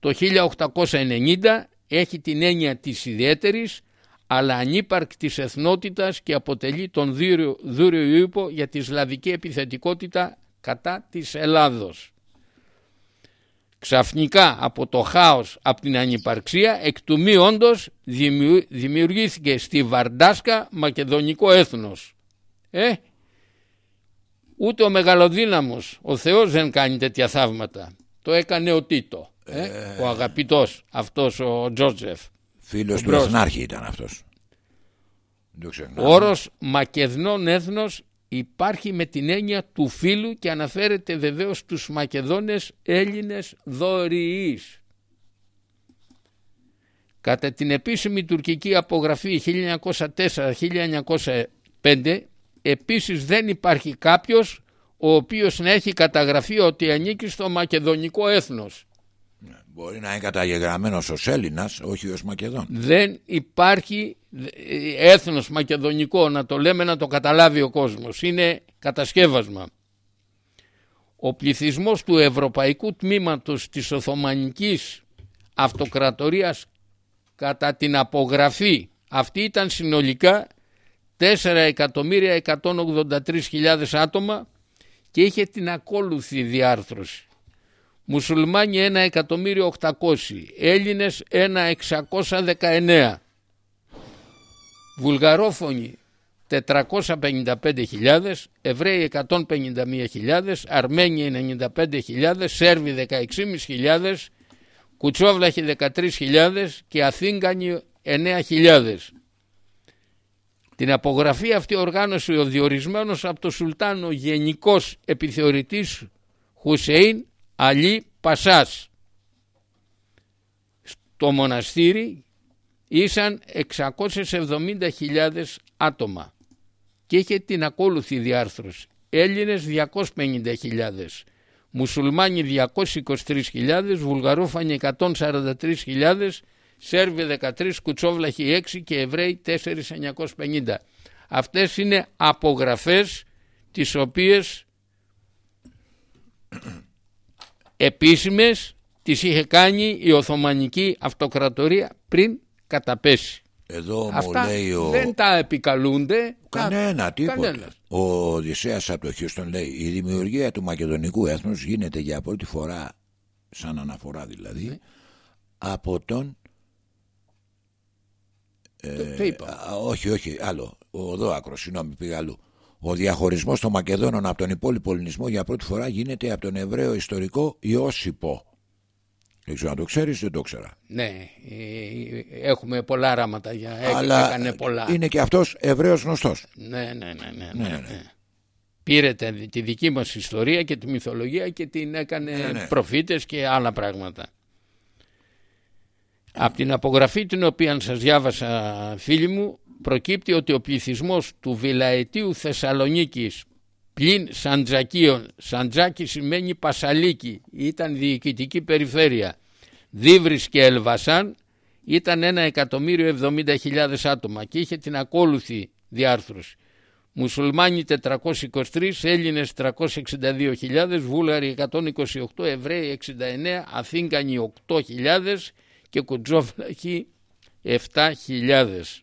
Το 1890 έχει την έννοια της ιδιαίτερης αλλά ανύπαρκτης εθνότητας και αποτελεί τον δούριο, δούριο ύπο για τη σλαβική επιθετικότητα κατά της Ελλάδος. Ξαφνικά από το χάος, από την ανυπαρξία, εκ του μη όντως δημιου- δημιουργήθηκε στη Βαρντάσκα μακεδονικό έθνος. Ε, ούτε ο μεγαλοδύναμος, ο Θεός δεν κάνει τέτοια θαύματα. Το έκανε ο Τίτο, ε, ο αγαπητός αυτός ο Τζότζεφ. Φίλος του Μπρος. Εθνάρχη ήταν αυτός. Δεν το ξεχνάμε. Ο όρος Μακεδνών έθνος υπάρχει με την έννοια του φίλου και αναφέρεται βεβαίως στους Μακεδόνες Έλληνες δωρηείς. Κατά την επίσημη τουρκική απογραφή 1904-1905 επίσης δεν υπάρχει κάποιος ο οποίος να έχει καταγραφεί ότι ανήκει στο μακεδονικό έθνος. Μπορεί να είναι καταγεγραμμένος ως Έλληνας, όχι ως Μακεδόν. Δεν υπάρχει ε, έθνος μακεδονικό να το λέμε να το καταλάβει ο κόσμος. Είναι κατασκεύασμα. Ο πληθυσμός του ευρωπαϊκού τμήματος της Οθωμανικής Αυτοκρατορίας κατά την απογραφή αυτή ήταν συνολικά 4.183.000 άτομα και είχε την ακόλουθη διάρθρωση. Μουσουλμάνοι 1.800.000, Έλληνες 1.619, Βουλγαρόφωνοι 455.000, Εβραίοι 151.000, Αρμένοι 95.000, Σέρβοι 16.500, Κουτσόβλαχοι 13.000 και Αθήγκανοι 9.000. Την απογραφή αυτή οργάνωσε ο διορισμένος από το Σουλτάνο Γενικός Επιθεωρητής Χουσέιν Αλή Πασάς. Στο μοναστήρι ήσαν 670.000 άτομα και είχε την ακόλουθη διάρθρωση. Έλληνες 250.000, Μουσουλμάνοι 223.000, Βουλγαρόφανοι 143.000, Σέρβοι 13, Κουτσόβλαχοι 6 και Εβραίοι 4.950. Αυτές είναι απογραφές τις οποίες επίσημες τις είχε κάνει η Οθωμανική Αυτοκρατορία πριν καταπέσει. Εδώ Αυτά μου λέει ο... δεν τα επικαλούνται Κανένα, τίποτα. κανένας. Ο Οδυσσέας από το Χιούστον λέει η δημιουργία του μακεδονικού έθνους γίνεται για πρώτη φορά, σαν αναφορά δηλαδή, Ναι. από τον... το, το είπα. Α, όχι, όχι, άλλο. Ο Δόακρος, συγγνώμη, πήγα αλλού. Ο διαχωρισμός των Μακεδόνων από τον υπόλοιπο ελληνισμό για πρώτη φορά γίνεται από τον Εβραίο ιστορικό Ιώσυπο. Δεν ξέρω αν το ξέρεις, δεν το ξέρα. Ναι, ε, έχουμε πολλά ράματα για έ- Αλλά έκανε πολλά. είναι και αυτός Εβραίος γνωστός. Ναι, ναι, ναι, ναι, Ναι, ναι, ναι. ναι. Πήρε τε- τη δική μας ιστορία και τη μυθολογία και την έκανε Ναι, ναι. προφήτες και άλλα πράγματα. Από την απογραφή την οποία σας διάβασα φίλοι μου προκύπτει ότι ο πληθυσμός του Βιλαετίου Θεσσαλονίκης πλην Σαντζακίων, Σαντζάκη σημαίνει Πασαλίκη, ήταν διοικητική περιφέρεια, Δίβρης και Ελβασάν ήταν ένα εκατομμύριο εβδομήντα χιλιάδες άτομα και είχε την ακόλουθη διάρθρωση. Μουσουλμάνοι 423, Έλληνες 362.000, Βούλγαροι 128, Εβραίοι 69, Αθήγκανοι 8.000 και Κουτζόφλαχοι 7.000.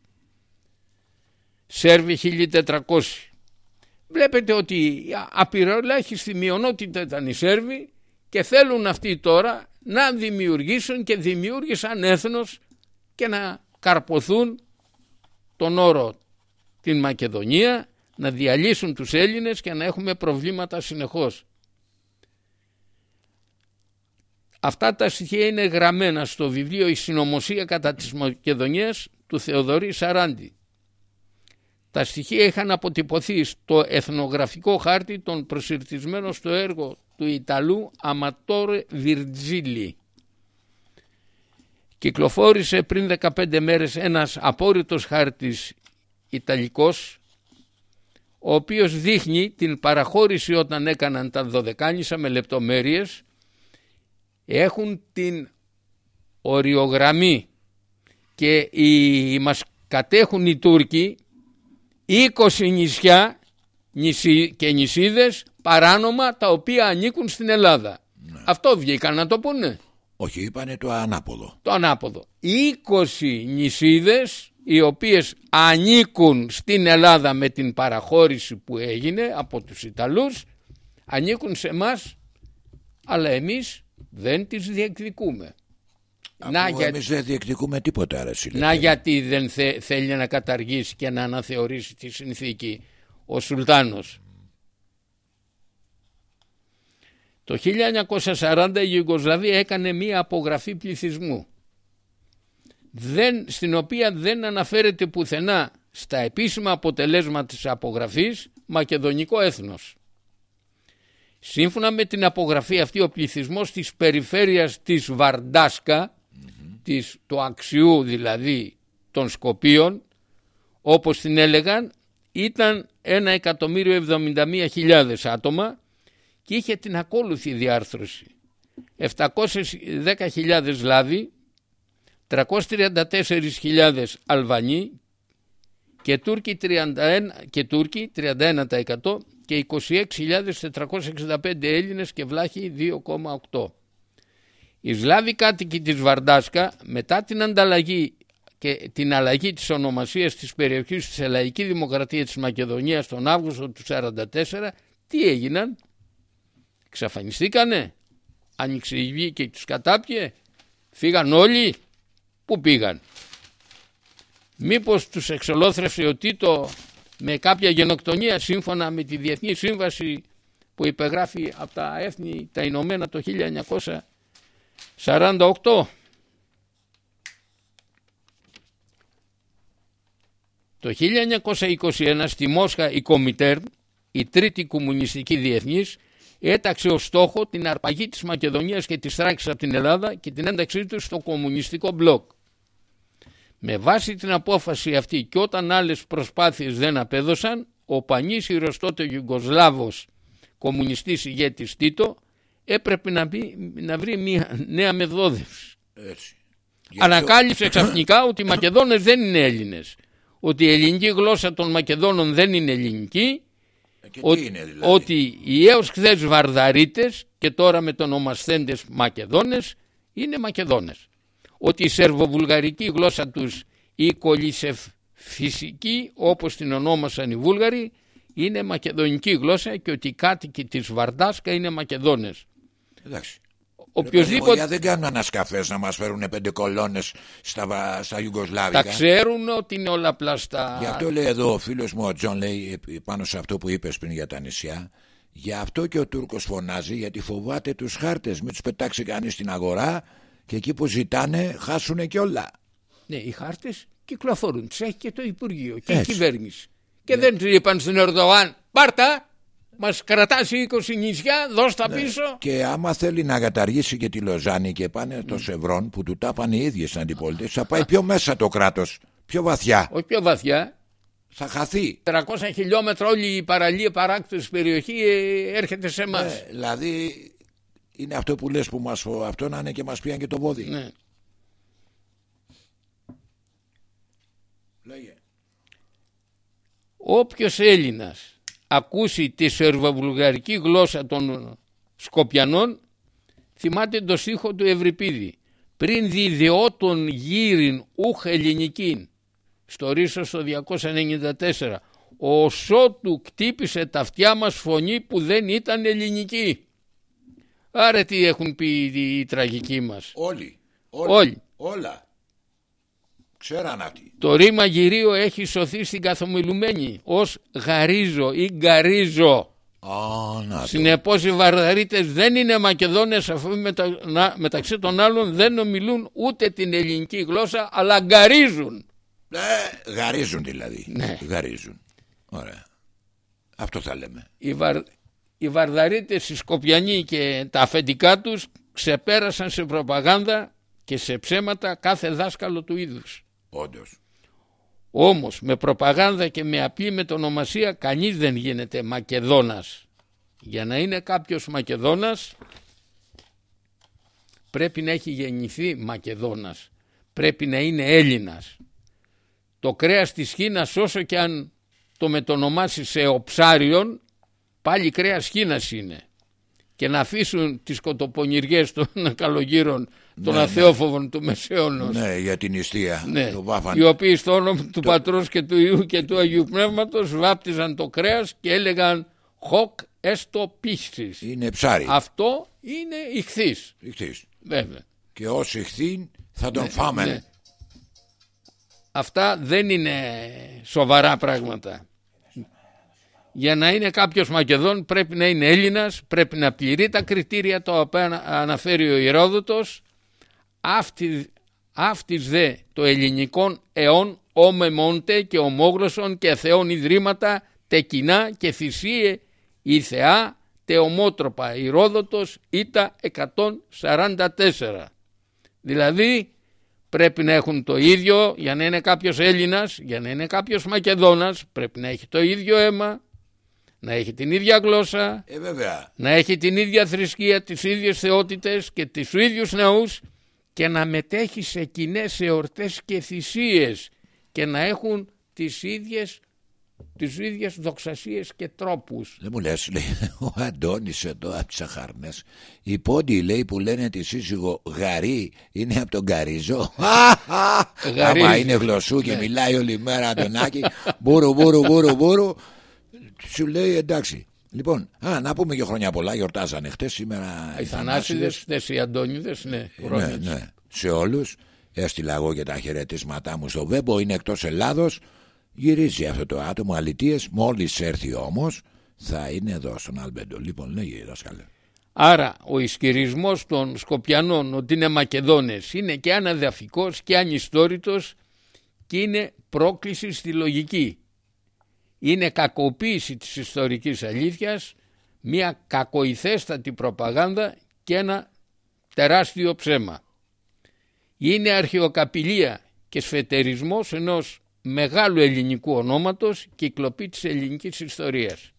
Σέρβοι 1.400. Βλέπετε ότι απειροελάχιστη μειονότητα ήταν οι Σέρβοι και θέλουν αυτοί τώρα να δημιουργήσουν και δημιούργησαν έθνος και να καρποθούν τον όρο την Μακεδονία, να διαλύσουν τους Έλληνες και να έχουμε προβλήματα συνεχώς. Αυτά τα στοιχεία είναι γραμμένα στο βιβλίο «Η συνωμοσία κατά της Μακεδονίας» του Θεοδωρή Σαράντη. Τα στοιχεία είχαν αποτυπωθεί στο εθνογραφικό χάρτη των προσυρτισμένων στο έργο του Ιταλού Αματόρε Βιρτζίλη. Κυκλοφόρησε πριν 15 μέρες ένας απόρριτος χάρτης Ιταλικός ο οποίος δείχνει την παραχώρηση όταν έκαναν τα δωδεκάνησα με λεπτομέρειες έχουν την οριογραμμή και οι, μας κατέχουν οι Τούρκοι 20 νησιά νησί, και νησίδες παράνομα τα οποία ανήκουν στην Ελλάδα. Αυτό βγήκαν να το πούνε. Όχι, είπανε το ανάποδο. Το ανάποδο. 20 νησίδες οι οποίες ανήκουν στην Ελλάδα με την παραχώρηση που έγινε από τους Ιταλούς ανήκουν σε μας αλλά εμείς δεν τις διεκδικούμε. Να, για- Εμείς δεν διεκδικούμε τίποτα, ρε σύλλε. Να γιατί δεν θε- θέλει να καταργήσει και να αναθεωρήσει τη συνθήκη ο Σουλτάνος. Το 1940 η Ιουγκοσλαβία έκανε μία απογραφή πληθυσμού δεν, στην οποία δεν αναφέρεται πουθενά στα επίσημα αποτελέσματα της απογραφής μακεδονικό έθνος. Σύμφωνα με την απογραφή αυτή ο πληθυσμός της περιφέρειας της Βαρντάσκα της, του αξιού δηλαδή των Σκοπίων όπως την έλεγαν ήταν 1.071.000 άτομα και είχε την ακόλουθη διάρθρωση. 710.000 Σλάβοι, 334.000 Αλβανοί και Τούρκοι, 31, και Τούρκοι 31% και 26.465 Έλληνες και Βλάχοι 2,8. Οι Σλάβοι κάτοικοι της Βαρντάσκα μετά την ανταλλαγή και την αλλαγή της ονομασίας της περιοχής της Ελλαϊκή Δημοκρατία της Μακεδονίας τον Αύγουστο του 1944 τι έγιναν, ξαφανιστήκανε, άνοιξε η γη και τους κατάπιε, φύγαν όλοι, πού πήγαν; Μήπως τους εξολόθρευσε ο Τίτο με κάποια γενοκτονία σύμφωνα με τη Διεθνή Σύμβαση που υπεγράφει από τα Έθνη τα Ηνωμένα το 1948. Το 1921 στη Μόσχα η Κομιτέρ, η τρίτη κομμουνιστική διεθνής, έταξε ως στόχο την αρπαγή της Μακεδονίας και της Θράκης από την Ελλάδα και την ένταξή τους στο κομμουνιστικό μπλοκ. Με βάση την απόφαση αυτή και όταν άλλες προσπάθειες δεν απέδωσαν, ο πανίσυρος τότε Ιουγκοσλάβος κομμουνιστής ηγέτης Τίτο έπρεπε να, να βρει μια νέα μεθόδευση. Ανακάλυψε ξαφνικά ότι οι Μακεδόνες δεν είναι Έλληνες. Ότι η ελληνική γλώσσα των Μακεδόνων δεν είναι ελληνική. Ε, ότι, είναι δηλαδή; ότι οι έως χθες Βαρδαρίτες και τώρα με τον ομασθέντες Μακεδόνες είναι Μακεδόνες ότι η σερβοβουλγαρική γλώσσα τους η φυσική όπως την ονόμασαν οι Βούλγαροι είναι μακεδονική γλώσσα και ότι οι κάτοικοι της Βαρδάσκα είναι Μακεδόνες. Εντάξει. Οποιοςδήποτε... δεν κάνουν ανασκαφές να μας φέρουν πέντε κολόνες στα, στα Ιουγκοσλάβικα. Τα ξέρουν ότι είναι όλα πλαστά. Γι' αυτό λέει εδώ ο φίλος μου ο Τζον λέει πάνω σε αυτό που είπες πριν για τα νησιά Γι' αυτό και ο Τούρκος φωνάζει γιατί φοβάται τους χάρτες Μην τους πετάξει κανείς στην αγορά και εκεί που ζητάνε χάσουν και όλα. Ναι, οι χάρτες κυκλοφορούν. Τι έχει και το Υπουργείο και η κυβέρνηση. Και ναι. δεν του είπαν στον Ερντογάν, πάρτα, μας κρατάς 20 νησιά, δώσ' τα ναι. πίσω. Και άμα θέλει να καταργήσει και τη Λοζάνη και πάνε το Σευρών που του τα πάνε οι ίδιες αντιπολίτες, θα πάει πιο μέσα το κράτος. Πιο βαθιά. Όχι πιο βαθιά. Θα χαθεί. 300 χιλιόμετρα όλη η παραλία παράκτηση περιοχή ε, έρχεται σε εμά. Ναι, δηλαδή είναι αυτό που λες που μας αυτό να είναι και μας πιάνει και το βόδι. Ναι. Λέγε. Όποιος Έλληνας ακούσει τη σερβοβουλγαρική γλώσσα των Σκοπιανών θυμάται το στίχο του Ευρυπίδη πριν διδεώτων γύριν ούχ ελληνικήν στο Ρίσος στο 294 ο Σώτου κτύπησε τα αυτιά μας φωνή που δεν ήταν ελληνική Άρα τι έχουν πει οι, τραγικοί μας. Όλοι. Όλοι. Όλα. Ξέραν αυτοί. Το ρήμα γυρίο έχει σωθεί στην καθομιλουμένη ως γαρίζω ή γκαρίζω. Oh, Συνεπώς οι Βαρδαρίτες δεν είναι Μακεδόνες αφού μεταξύ των άλλων δεν ομιλούν ούτε την ελληνική γλώσσα αλλά γκαρίζουν. Ε, γαρίζουν δηλαδή. Ναι. Γαρίζουν. Ωραία. Αυτό θα λέμε. Οι, Βαρ οι Βαρδαρίτες οι Σκοπιανοί και τα αφεντικά τους ξεπέρασαν σε προπαγάνδα και σε ψέματα κάθε δάσκαλο του είδους. Όντως. Όμως με προπαγάνδα και με απλή μετονομασία κανείς δεν γίνεται Μακεδόνας. Για να είναι κάποιος Μακεδόνας πρέπει να έχει γεννηθεί Μακεδόνας. Πρέπει να είναι Έλληνας. Το κρέας της Χίνας όσο και αν το μετονομάσεις σε οψάριον πάλι κρέας χίνας είναι και να αφήσουν τις κοτοπονηριές των [laughs] καλογύρων των ναι, αθεόφοβων ναι. του Μεσαίωνος ναι, για την ιστία ναι, το βάφαν. οι οποίοι στο όνομα του το... Πατρός και του Ιού και του Αγίου Πνεύματος βάπτιζαν το κρέας και έλεγαν χοκ έστω πίστης είναι ψάρι αυτό είναι ηχθής, ηχθής. Βέβαια. και ως ηχθήν θα τον ναι, φάμε ναι. αυτά δεν είναι σοβαρά πράγματα για να είναι κάποιος Μακεδόν πρέπει να είναι Έλληνας, πρέπει να πληρεί τα κριτήρια τα οποία αναφέρει ο Ηρόδοτος, αυτής δε το ελληνικών αιών ομεμόντε και ομόγλωσσον και θεών ιδρύματα τε κοινά και θυσίε η θεά τε ομότροπα. Ηρόδοτος ήτα 144. Δηλαδή πρέπει να έχουν το ίδιο για να είναι κάποιος Έλληνας, για να είναι κάποιος Μακεδόνας πρέπει να έχει το ίδιο αίμα, να έχει την ίδια γλώσσα, Ε, βέβαια. να έχει την ίδια θρησκεία, τις ίδιες θεότητες και τις ίδιους ναούς και να μετέχει σε κοινές εορτές και θυσίες και να έχουν τις ίδιες, τις ίδιες δοξασίες και τρόπους. Δεν μου λες, λέει, [laughs] ο Αντώνης εδώ από τις Αχαρνές. Οι πόντι, λέει, που λένε τη σύζυγο Γαρί είναι από τον Καρίζο. Γαρί. Άμα είναι γλωσσού και μιλάει όλη μέρα Αντωνάκη, μπούρου, μπούρου, μπούρου, μπούρου, σου λέει εντάξει. Λοιπόν, α, να πούμε και χρόνια πολλά, γιορτάζανε χτες, σήμερα Οι Θανάσιδες, χθες οι Αντώνιδες, ναι, Ναι, χρόνια τους. ναι. Σε όλους έστειλα εγώ και τα χαιρετίσματά μου στο Βέμπο είναι εκτός Ελλάδος γυρίζει αυτό το άτομο αλητίες μόλις έρθει όμως θα είναι εδώ στον Αλμπέντο λοιπόν λέγε δάσκαλε Άρα ο ισχυρισμός των Σκοπιανών ότι είναι Μακεδόνες είναι και αναδαφικός και ανιστόρητος και είναι πρόκληση στη λογική. Είναι κακοποίηση της ιστορικής αλήθειας, μια κακοηθέστατη προπαγάνδα και ένα τεράστιο ψέμα. Είναι αρχαιοκαπηλεία και σφετερισμός ενός μεγάλου ελληνικού ονόματος και η κλοπή της ελληνικής ιστορίας.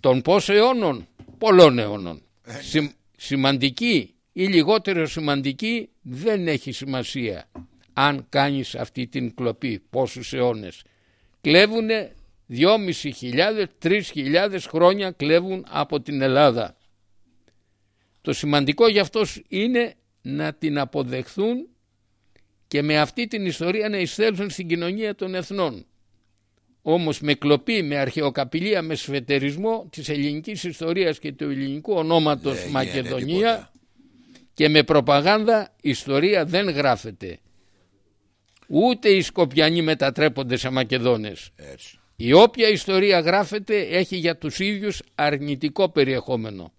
των πόσο αιώνων, πολλών αιώνων. Συμ- σημαντική ή λιγότερο σημαντική δεν έχει σημασία αν κάνεις αυτή την κλοπή πόσους αιώνες. Κλέβουνε 2.500, 3.000 χρόνια κλέβουν από την Ελλάδα. Το σημαντικό για αυτός είναι να την αποδεχθούν και με αυτή την ιστορία να εισέλθουν στην κοινωνία των εθνών. Όμως με κλοπή, με αρχαιοκαπηλεία, με σφετερισμό της ελληνικής ιστορίας και του ελληνικού ονόματος Δεν Μακεδονία γίνεται και με προπαγάνδα ιστορία δεν γράφεται. Ούτε οι Σκοπιανοί μετατρέπονται σε Μακεδόνες. έτσι Η όποια ιστορία γράφεται έχει για τους ίδιους αρνητικό περιεχόμενο.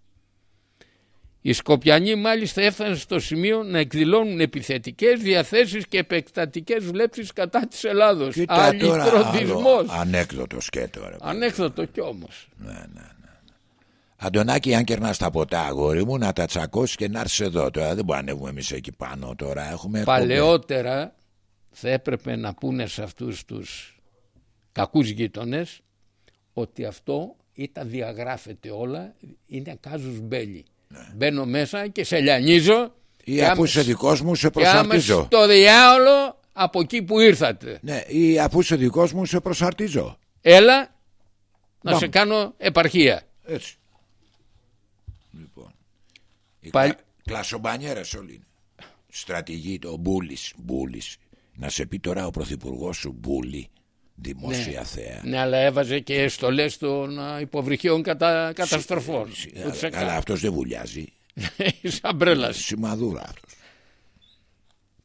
Οι Σκοπιανοί μάλιστα έφταναν στο σημείο να εκδηλώνουν επιθετικές διαθέσεις και επεκτατικές βλέψεις κατά της Ελλάδος. Κοίτα τώρα Αλυτρωτισμός. άλλο ανέκδοτο σκέτο ρε. Ανέκδοτο κι όμως. Αντωνάκη αν κερνάς τα ποτά αγόρι μου να τα τσακώσεις και να έρθεις εδώ τώρα δεν μπορούμε να ανέβουμε εμείς εκεί πάνω τώρα έχουμε εκπομπή. Παλαιότερα θα έπρεπε να πούνε σε αυτούς τους κακούς γείτονες ότι αυτό ή τα διαγράφεται όλα, είναι κάζους μπέλι. Μπαίνω μέσα και σε λιανίζω ή και αφού άμα- είσαι δικός μου σε και άμα προσαρτίζω στο διάολο από εκεί που ήρθατε. ναι, ή αφού είσαι δικός μου σε προσαρτίζω Έλα να Μπαμ. σε κάνω επαρχία. έτσι λοιπόν οι Παλ- κλα... κλασομπανιέρες όλοι είναι στρατηγοί το Μπούλης Μπούλης να σε πει τώρα ο πρωθυπουργός σου Μπούλη δημόσια θέα Ναι, αλλά έβαζε και στολές των α, υποβρυχίων κατα... καταστροφών. αλλά, Ούτε σε αλλά αυτός δεν βουλιάζει [laughs] Σαν μπρέλας. σημαδούρα αυτός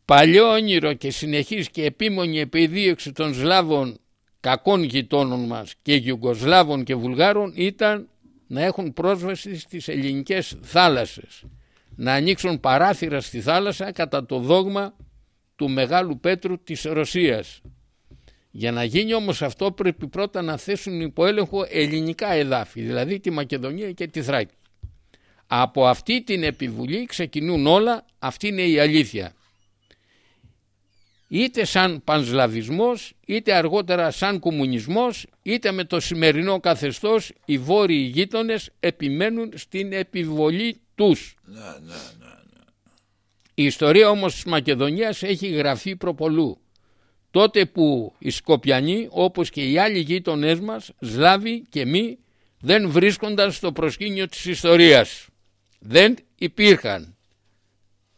Παλιό όνειρο και συνεχής και επίμονη επιδίωξη των Σλάβων κακών γειτόνων μας και Γιουγκοσλάβων και Βουλγάρων ήταν να έχουν πρόσβαση στις ελληνικές θάλασσες. Να ανοίξουν παράθυρα στη θάλασσα κατά το δόγμα του Μεγάλου Πέτρου της Ρωσίας. Για να γίνει όμως αυτό πρέπει πρώτα να θέσουν υπό έλεγχο ελληνικά εδάφη, δηλαδή τη Μακεδονία και τη Θράκη. Από αυτή την επιβουλή ξεκινούν όλα, αυτή είναι η αλήθεια είτε σαν πανσλαβισμός, είτε αργότερα σαν κομμουνισμός, είτε με το σημερινό καθεστώς οι βόρειοι γείτονες επιμένουν στην επιβολή τους. Η ιστορία όμως της Μακεδονίας έχει γραφεί προπολού. Τότε που οι Σκοπιανοί όπως και οι άλλοι γείτονές μας, Σλάβοι και μη, δεν βρίσκονταν στο προσκήνιο της ιστορίας. Δεν υπήρχαν.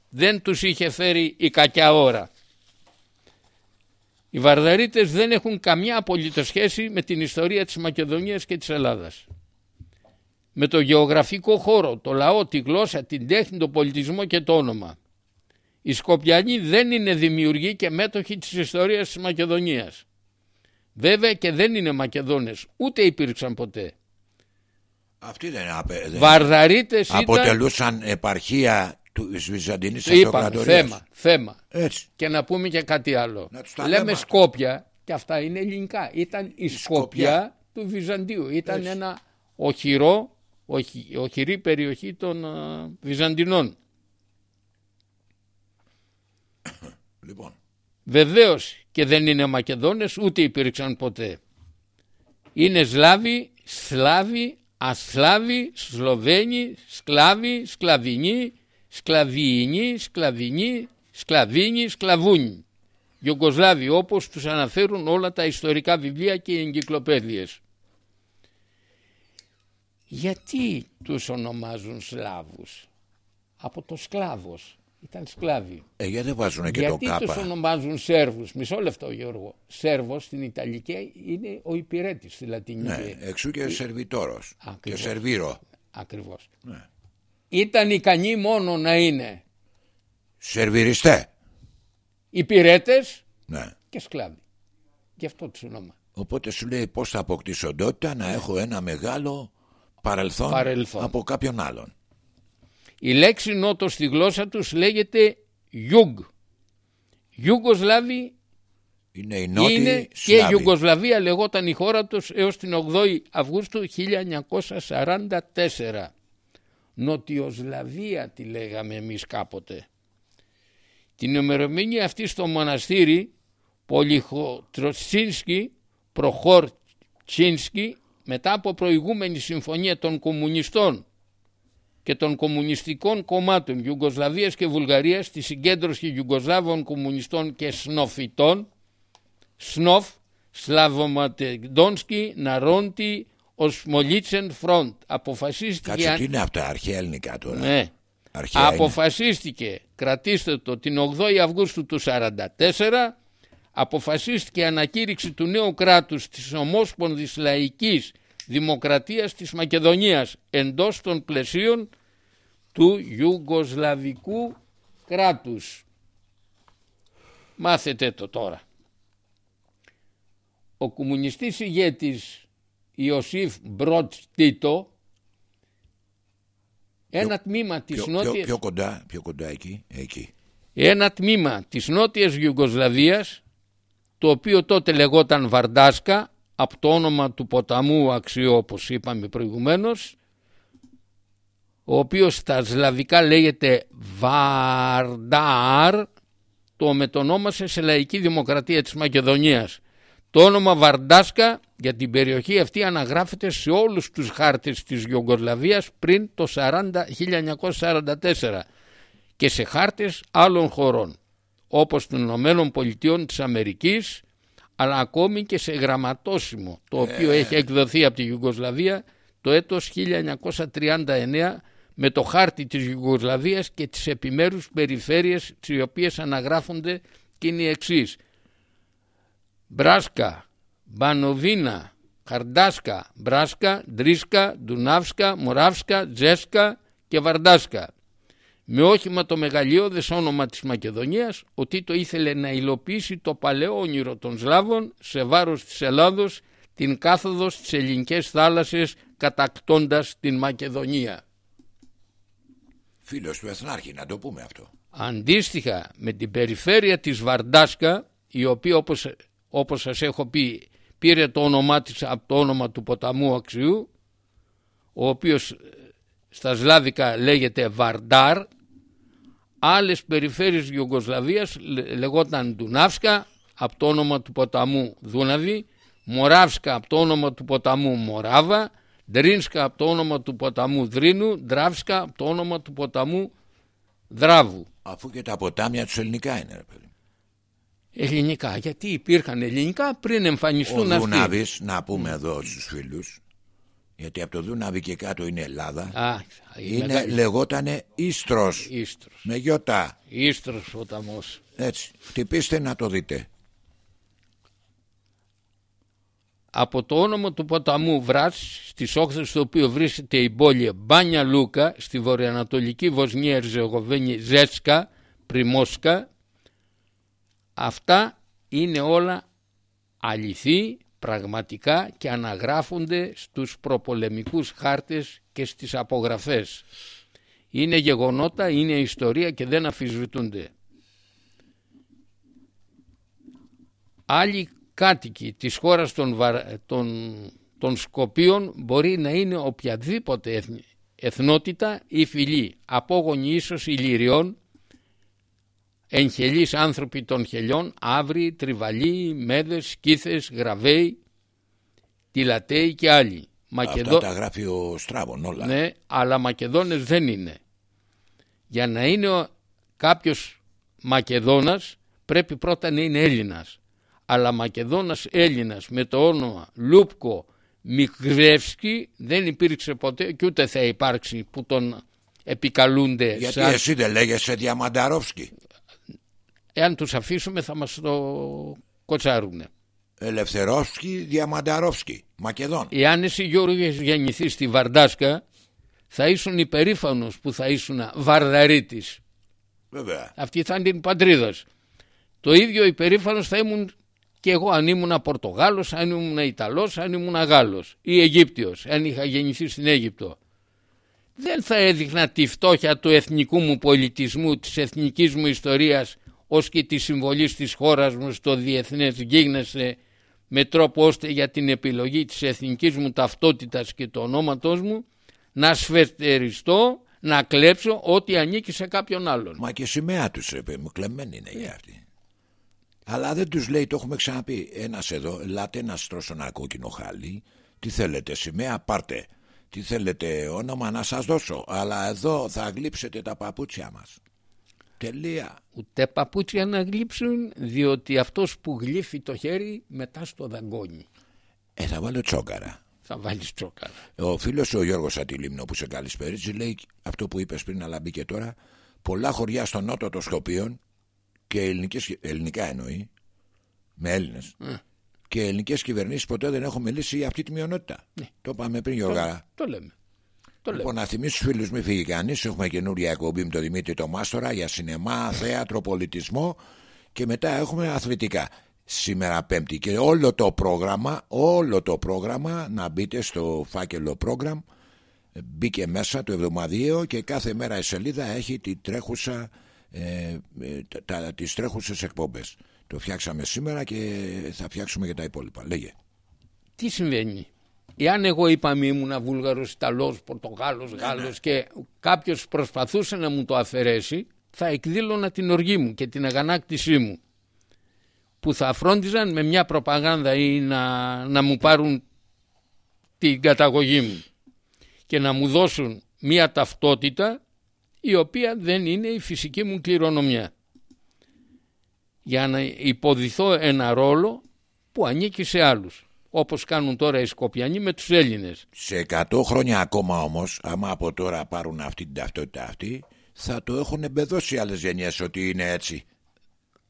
Δεν τους είχε φέρει η κακιά ώρα. Οι Βαρδαρίτες δεν έχουν καμιά απολύτως σχέση με την ιστορία της Μακεδονίας και της Ελλάδας. Με το γεωγραφικό χώρο, το λαό, τη γλώσσα, την τέχνη, τον πολιτισμό και το όνομα. Οι Σκοπιανοί δεν είναι δημιουργοί και μέτοχοι της ιστορίας της Μακεδονίας. Βέβαια και δεν είναι Μακεδόνες, ούτε υπήρξαν ποτέ. αυτοί δεν, είναι απε... δεν Βαρδαρίτες ήταν, αποτελούσαν επαρχία του της Βυζαντινής είπαμε, Αυτοκρατορίας θέμα, θέμα. έτσι Και να πούμε και κάτι άλλο. Να τους τα Λέμε λέμε. Σκόπια και αυτά είναι ελληνικά. Ήταν η Σκόπια του Βυζαντίου. Ήταν Έτσι. ένα οχυρό, οχυ, οχυρή περιοχή των α, Βυζαντινών. Λοιπόν Βεβαίως και δεν είναι Μακεδόνες ούτε υπήρξαν ποτέ. είναι Σλάβοι, Σλάβοι, Ασλάβοι, Σλοβαίνοι, Σκλάβοι, Σκλαβινοί, Σκλαβιινοί, Σκλαβινοί, Σκλαβίνοι, Σκλαβούνι. Ιουγκοσλάβοι όπως τους αναφέρουν όλα τα ιστορικά βιβλία και οι εγκυκλοπαίδειες. Γιατί τους ονομάζουν Σλάβους; Από το σκλάβος. Ήταν σκλάβοι. Ε, γιατί δεν βάζουν και Γιατί το τους κάπα. ονομάζουν Σέρβους. Μισό λεπτό Γιώργο. Σέρβος στην Ιταλική είναι ο υπηρέτης στη Λατινική. Ναι, εξού και σερβιτόρος. Και Ακριβώς. σερβίρο. Ακριβώς. Ναι. Ήταν ικανοί μόνο να είναι Σερβιριστέ. υπηρέτες Ναι. και σκλάβοι. Γι' αυτό τους ονόμα. Οπότε σου λέει πώς θα αποκτήσω οντότητα να έχω ένα μεγάλο παρελθόν, Παρελθόν. από κάποιον άλλον. Η λέξη νότο στη γλώσσα τους λέγεται Ιούγκ. Ιούγκοσλάβοι Είναι η νότιοι είναι και Σλάβοι. Ιουγκοσλαβία λεγόταν η χώρα τους έως την 8η Αυγούστου 1944. Νοτιοσλαβία τη λέγαμε εμείς κάποτε. Την ημερομηνία αυτή στο μοναστήρι Πολυχοτροσίνσκι Προχόρτσίνσκι μετά από προηγούμενη συμφωνία των κομμουνιστών και των κομμουνιστικών κομμάτων Ιουγκοσλαβίας και Βουλγαρίας στη συγκέντρωση Ιουγκοσλάβων κομμουνιστών και σνοφιτών Σνοφ, Σλαβοματεντόνσκι, Ναρόντι, Οσμολίτσεν Φροντ. Αποφασίστηκε, Κάτσε τι είναι αυτά, αρχαία ελληνικά τώρα; ναι, Αρχαία είναι. αποφασίστηκε, κρατήστε το, την 8η Αυγούστου του 1944, αποφασίστηκε η ανακήρυξη του νέου κράτους της Ομόσπονδης Λαϊκής Δημοκρατίας της Μακεδονίας εντός των πλαισίων του Ιουγκοσλαβικού κράτους. Μάθετε το τώρα. Ο κομμουνιστής ηγέτης Ιωσήφ Μπροτ Τίτο ένα τμήμα της Πιο, πιο, νότιας πιο κοντά, πιο κοντά εκεί. εκεί. ένα τμήμα της νότιας Ιουγκοσλαβίας το οποίο τότε λεγόταν Βαρντάσκα από το όνομα του ποταμού αξιό όπως είπαμε προηγουμένως ο οποίος στα σλαβικά λέγεται Βαρντάρ το μετονόμασε σε λαϊκή δημοκρατία της Μακεδονίας. Το όνομα Βαρντάσκα για την περιοχή αυτή αναγράφεται σε όλους τους χάρτες της Ιουγκοσλαβίας πριν το 40, 1944 και σε χάρτες άλλων χωρών όπως των Ηνωμένων Πολιτειών της Αμερικής αλλά ακόμη και σε γραμματόσημο το οποίο έχει εκδοθεί από τη Ιουγκοσλαβία το έτος 1939 με το χάρτη της Ιουγκοσλαβίας και τις επιμέρους περιφέρειες τις οποίες αναγράφονται και είναι οι εξής Μπράσκα, Μπανοβίνα, Χαρντάσκα, Μπράσκα, Ντρίσκα, Ντουνάβσκα, Μοράβσκα, Τζέσκα και Βαρντάσκα. Με όχημα το μεγαλειώδες όνομα της Μακεδονίας, ο Τίτο ήθελε να υλοποιήσει το παλαιό όνειρο των Σλάβων σε βάρος της Ελλάδος την κάθοδος στις ελληνικές θάλασσες κατακτώντας την Μακεδονία. Φίλος του Εθνάρχη, να το πούμε αυτό. Αντίστοιχα με την περιφέρεια της Βαρντάσκα, η οποία όπως, όπως σας έχω πει πήρε το όνομά της από το όνομα του ποταμού Αξιού, ο οποίος ε, στα Σλάβικα λέγεται Βαρντάρ, άλλες περιφέρειες Ιουγκοσλαβίας λε- λεγόταν Ντουνάυσκα από το όνομα του ποταμού Δούναβη, Μοράβσκα από το όνομα του ποταμού Μοράβα, Ντρίνσκα από το όνομα του ποταμού Δρίνου, Ντράβσκα από το όνομα του ποταμού Δράβου. Αφού και τα ποτάμια τους ελληνικά είναι, ρε παιδί. Ελληνικά, γιατί υπήρχαν ελληνικά πριν Ο εμφανιστούν αυτοί; Δούναβης, να πούμε εδώ στους φίλους, γιατί από το Δούναβη και κάτω είναι Ελλάδα, Α, η είναι, μεγάλη- λεγότανε Ίστρος, Ίστρος. με γιώτα. Ίστρος ποταμός. Έτσι, χτυπήστε να το δείτε. Από το όνομα του ποταμού Βράτς, στις όχθες του οποίου βρίσκεται η πόλη Μπάνια Λούκα, στη βορειοανατολική Βοσνία Ερζεγοβένη Ζέτσκα, Πριμόσκα, αυτά είναι όλα αληθή, πραγματικά και αναγράφονται στους προπολεμικούς χάρτες και στις απογραφές. Είναι γεγονότα, είναι ιστορία και δεν αφισβητούνται. Άλλοι κάτοικοι της χώρας των, Βαρα- των, των Σκοπίων μπορεί να είναι οποιαδήποτε εθν- εθνότητα ή φυλή, απόγονοι ίσως Ηλυριών, εγχελείς άνθρωποι των χελιών, αύριοι, τριβαλοί, μέδες, σκύθες, γραβέοι, τη Λατέη και άλλοι. Μακεδο... Αυτά τα γράφει ο Στράβων όλα. Ναι, αλλά Μακεδόνες δεν είναι. Για να είναι κάποιος Μακεδόνας πρέπει πρώτα να είναι Έλληνας. Αλλά Μακεδόνας Έλληνας με το όνομα Λούπκο Μικρεύσκι δεν υπήρξε ποτέ και ούτε θα υπάρξει που τον επικαλούνται. Γιατί σαν... εσύ δεν λέγεσαι Διαμανταρόφσκι. Εάν τους αφήσουμε θα μας το κοτσάρουνε. Ελευθερόφσκι, Διαμανταρόφσκι, Μακεδόν. Εάν εσύ Γιώργο γεννηθεί στη Βαρντάσκα θα ήσουν υπερήφανος που θα ήσουν Βαρδαρίτης. Βέβαια. Αυτή θα είναι την πατρίδας. Το ίδιο υπερήφανος θα ήμουν και εγώ αν ήμουν Πορτογάλος, αν ήμουν Ιταλός, αν ήμουν Γάλλος ή Αιγύπτιος, αν είχα γεννηθεί στην Αίγυπτο. Δεν θα έδειχνα τη φτώχεια του εθνικού μου πολιτισμού, της εθνικής μου ιστορίας ως και τη συμβολή της χώρας μου στο διεθνές γίγνεσθε με τρόπο ώστε για την επιλογή της εθνικής μου ταυτότητας και του ονόματός μου να σφετεριστώ, να κλέψω ό,τι ανήκει σε κάποιον άλλον. Μα και σημαία τους είπε, μου κλεμμένη είναι για αυτή. Αλλά δεν τους λέει, το έχουμε ξαναπεί, ένας εδώ, ελάτε να στρώσω ένα κόκκινο χάλι, τι θέλετε σημαία πάρτε, τι θέλετε όνομα να σας δώσω, αλλά εδώ θα γλύψετε τα παπούτσια μας. Τελεία. Ούτε παπούτσια να γλύψουν, διότι αυτός που γλύφει το χέρι μετά στο δαγκώνει. Ε, θα βάλω τσόκαρα. Θα βάλεις τσόκαρα. Ο φίλος ο Γιώργος Ατυλίμνο που σε καλησπέριζε λέει αυτό που είπες πριν αλλά μπήκε τώρα. Πολλά χωριά στο νότο των Σκοπίων και ελληνικές, ελληνικά εννοεί, με Έλληνες. Mm. Και ελληνικές κυβερνήσεις ποτέ δεν έχουν μιλήσει για αυτή τη μειονότητα. Ναι. Το είπαμε πριν, Γιώργα. Το, το λέμε. Το λοιπόν, να θυμίσω στους φίλους, μην φύγει κανείς. Έχουμε καινούρια εκπομπή με τον Δημήτρη το Μάστορα για σινεμά, θέατρο, πολιτισμό και μετά έχουμε αθλητικά. Σήμερα Πέμπτη και όλο το πρόγραμμα, όλο το πρόγραμμα να μπείτε στο φάκελο πρόγραμμα. Μπήκε μέσα το εβδομαδίο και κάθε μέρα η σελίδα έχει τη τρέχουσα, ε, ε τα, τις τρέχουσες εκπομπές. Το φτιάξαμε σήμερα και θα φτιάξουμε και τα υπόλοιπα. Λέγε. Τι συμβαίνει; Εάν εγώ είπαμε ήμουν Βούλγαρος, Ιταλός, Πορτογάλος, ναι, Γάλλος ναι. και κάποιος προσπαθούσε να μου το αφαιρέσει θα εκδήλωνα την οργή μου και την αγανάκτησή μου που θα φρόντιζαν με μια προπαγάνδα ή να, να μου πάρουν την καταγωγή μου και να μου δώσουν μια ταυτότητα η οποία δεν είναι η φυσική μου κληρονομιά για να υποδηθώ ένα ρόλο που ανήκει σε άλλους όπως κάνουν τώρα οι Σκοπιανοί με τους Έλληνες. Σε 100 χρόνια ακόμα όμως, άμα από τώρα πάρουν αυτή την ταυτότητα αυτή, θα το έχουν εμπεδώσει άλλες γενιές ότι είναι έτσι.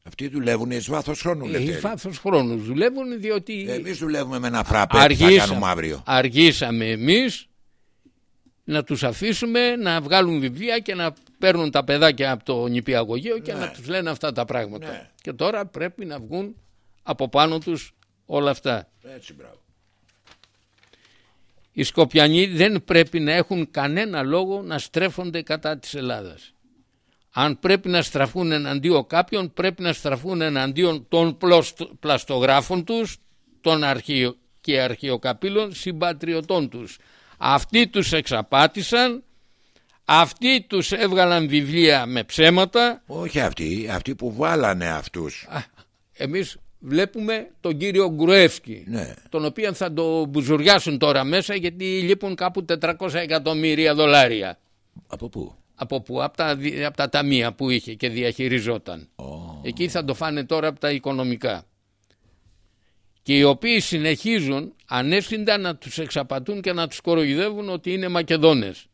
Αυτοί δουλεύουν εις βάθος χρόνου. Εις βάθος χρόνου δουλεύουν διότι... Εμείς δουλεύουμε με ένα φράπε αργήσα, θα κάνουμε αύριο. Αργήσαμε εμείς να τους αφήσουμε να βγάλουν βιβλία και να παίρνουν τα παιδάκια από το νηπιαγωγείο και ναι. να τους λένε αυτά τα πράγματα. Ναι. Και τώρα πρέπει να βγουν από πάνω τους όλα αυτά. Έτσι, μπράβο. Οι Σκοπιανοί δεν πρέπει να έχουν κανένα λόγο να στρέφονται κατά της Ελλάδας. Αν πρέπει να στραφούν εναντίον κάποιον πρέπει να στραφούν εναντίον των πλαστογράφων τους, των αρχαιο και αρχαιοκαπήλων συμπατριωτών τους. Αυτοί τους εξαπάτησαν, αυτοί τους έβγαλαν βιβλία με ψέματα. Όχι αυτοί, αυτοί που βάλανε αυτούς. εμείς βλέπουμε τον κύριο Γκρουεύσκι ναι. τον οποίο θα το μπουζουριάσουν τώρα μέσα γιατί λείπουν κάπου 400 εκατομμύρια δολάρια. Από πού; Από πού, από τα, από τα ταμεία που είχε και διαχειριζόταν. Εκεί θα το φάνε τώρα από τα οικονομικά. Και οι οποίοι συνεχίζουν ανεύθυντα να τους εξαπατούν και να τους κοροϊδεύουν ότι είναι Μακεδόνες.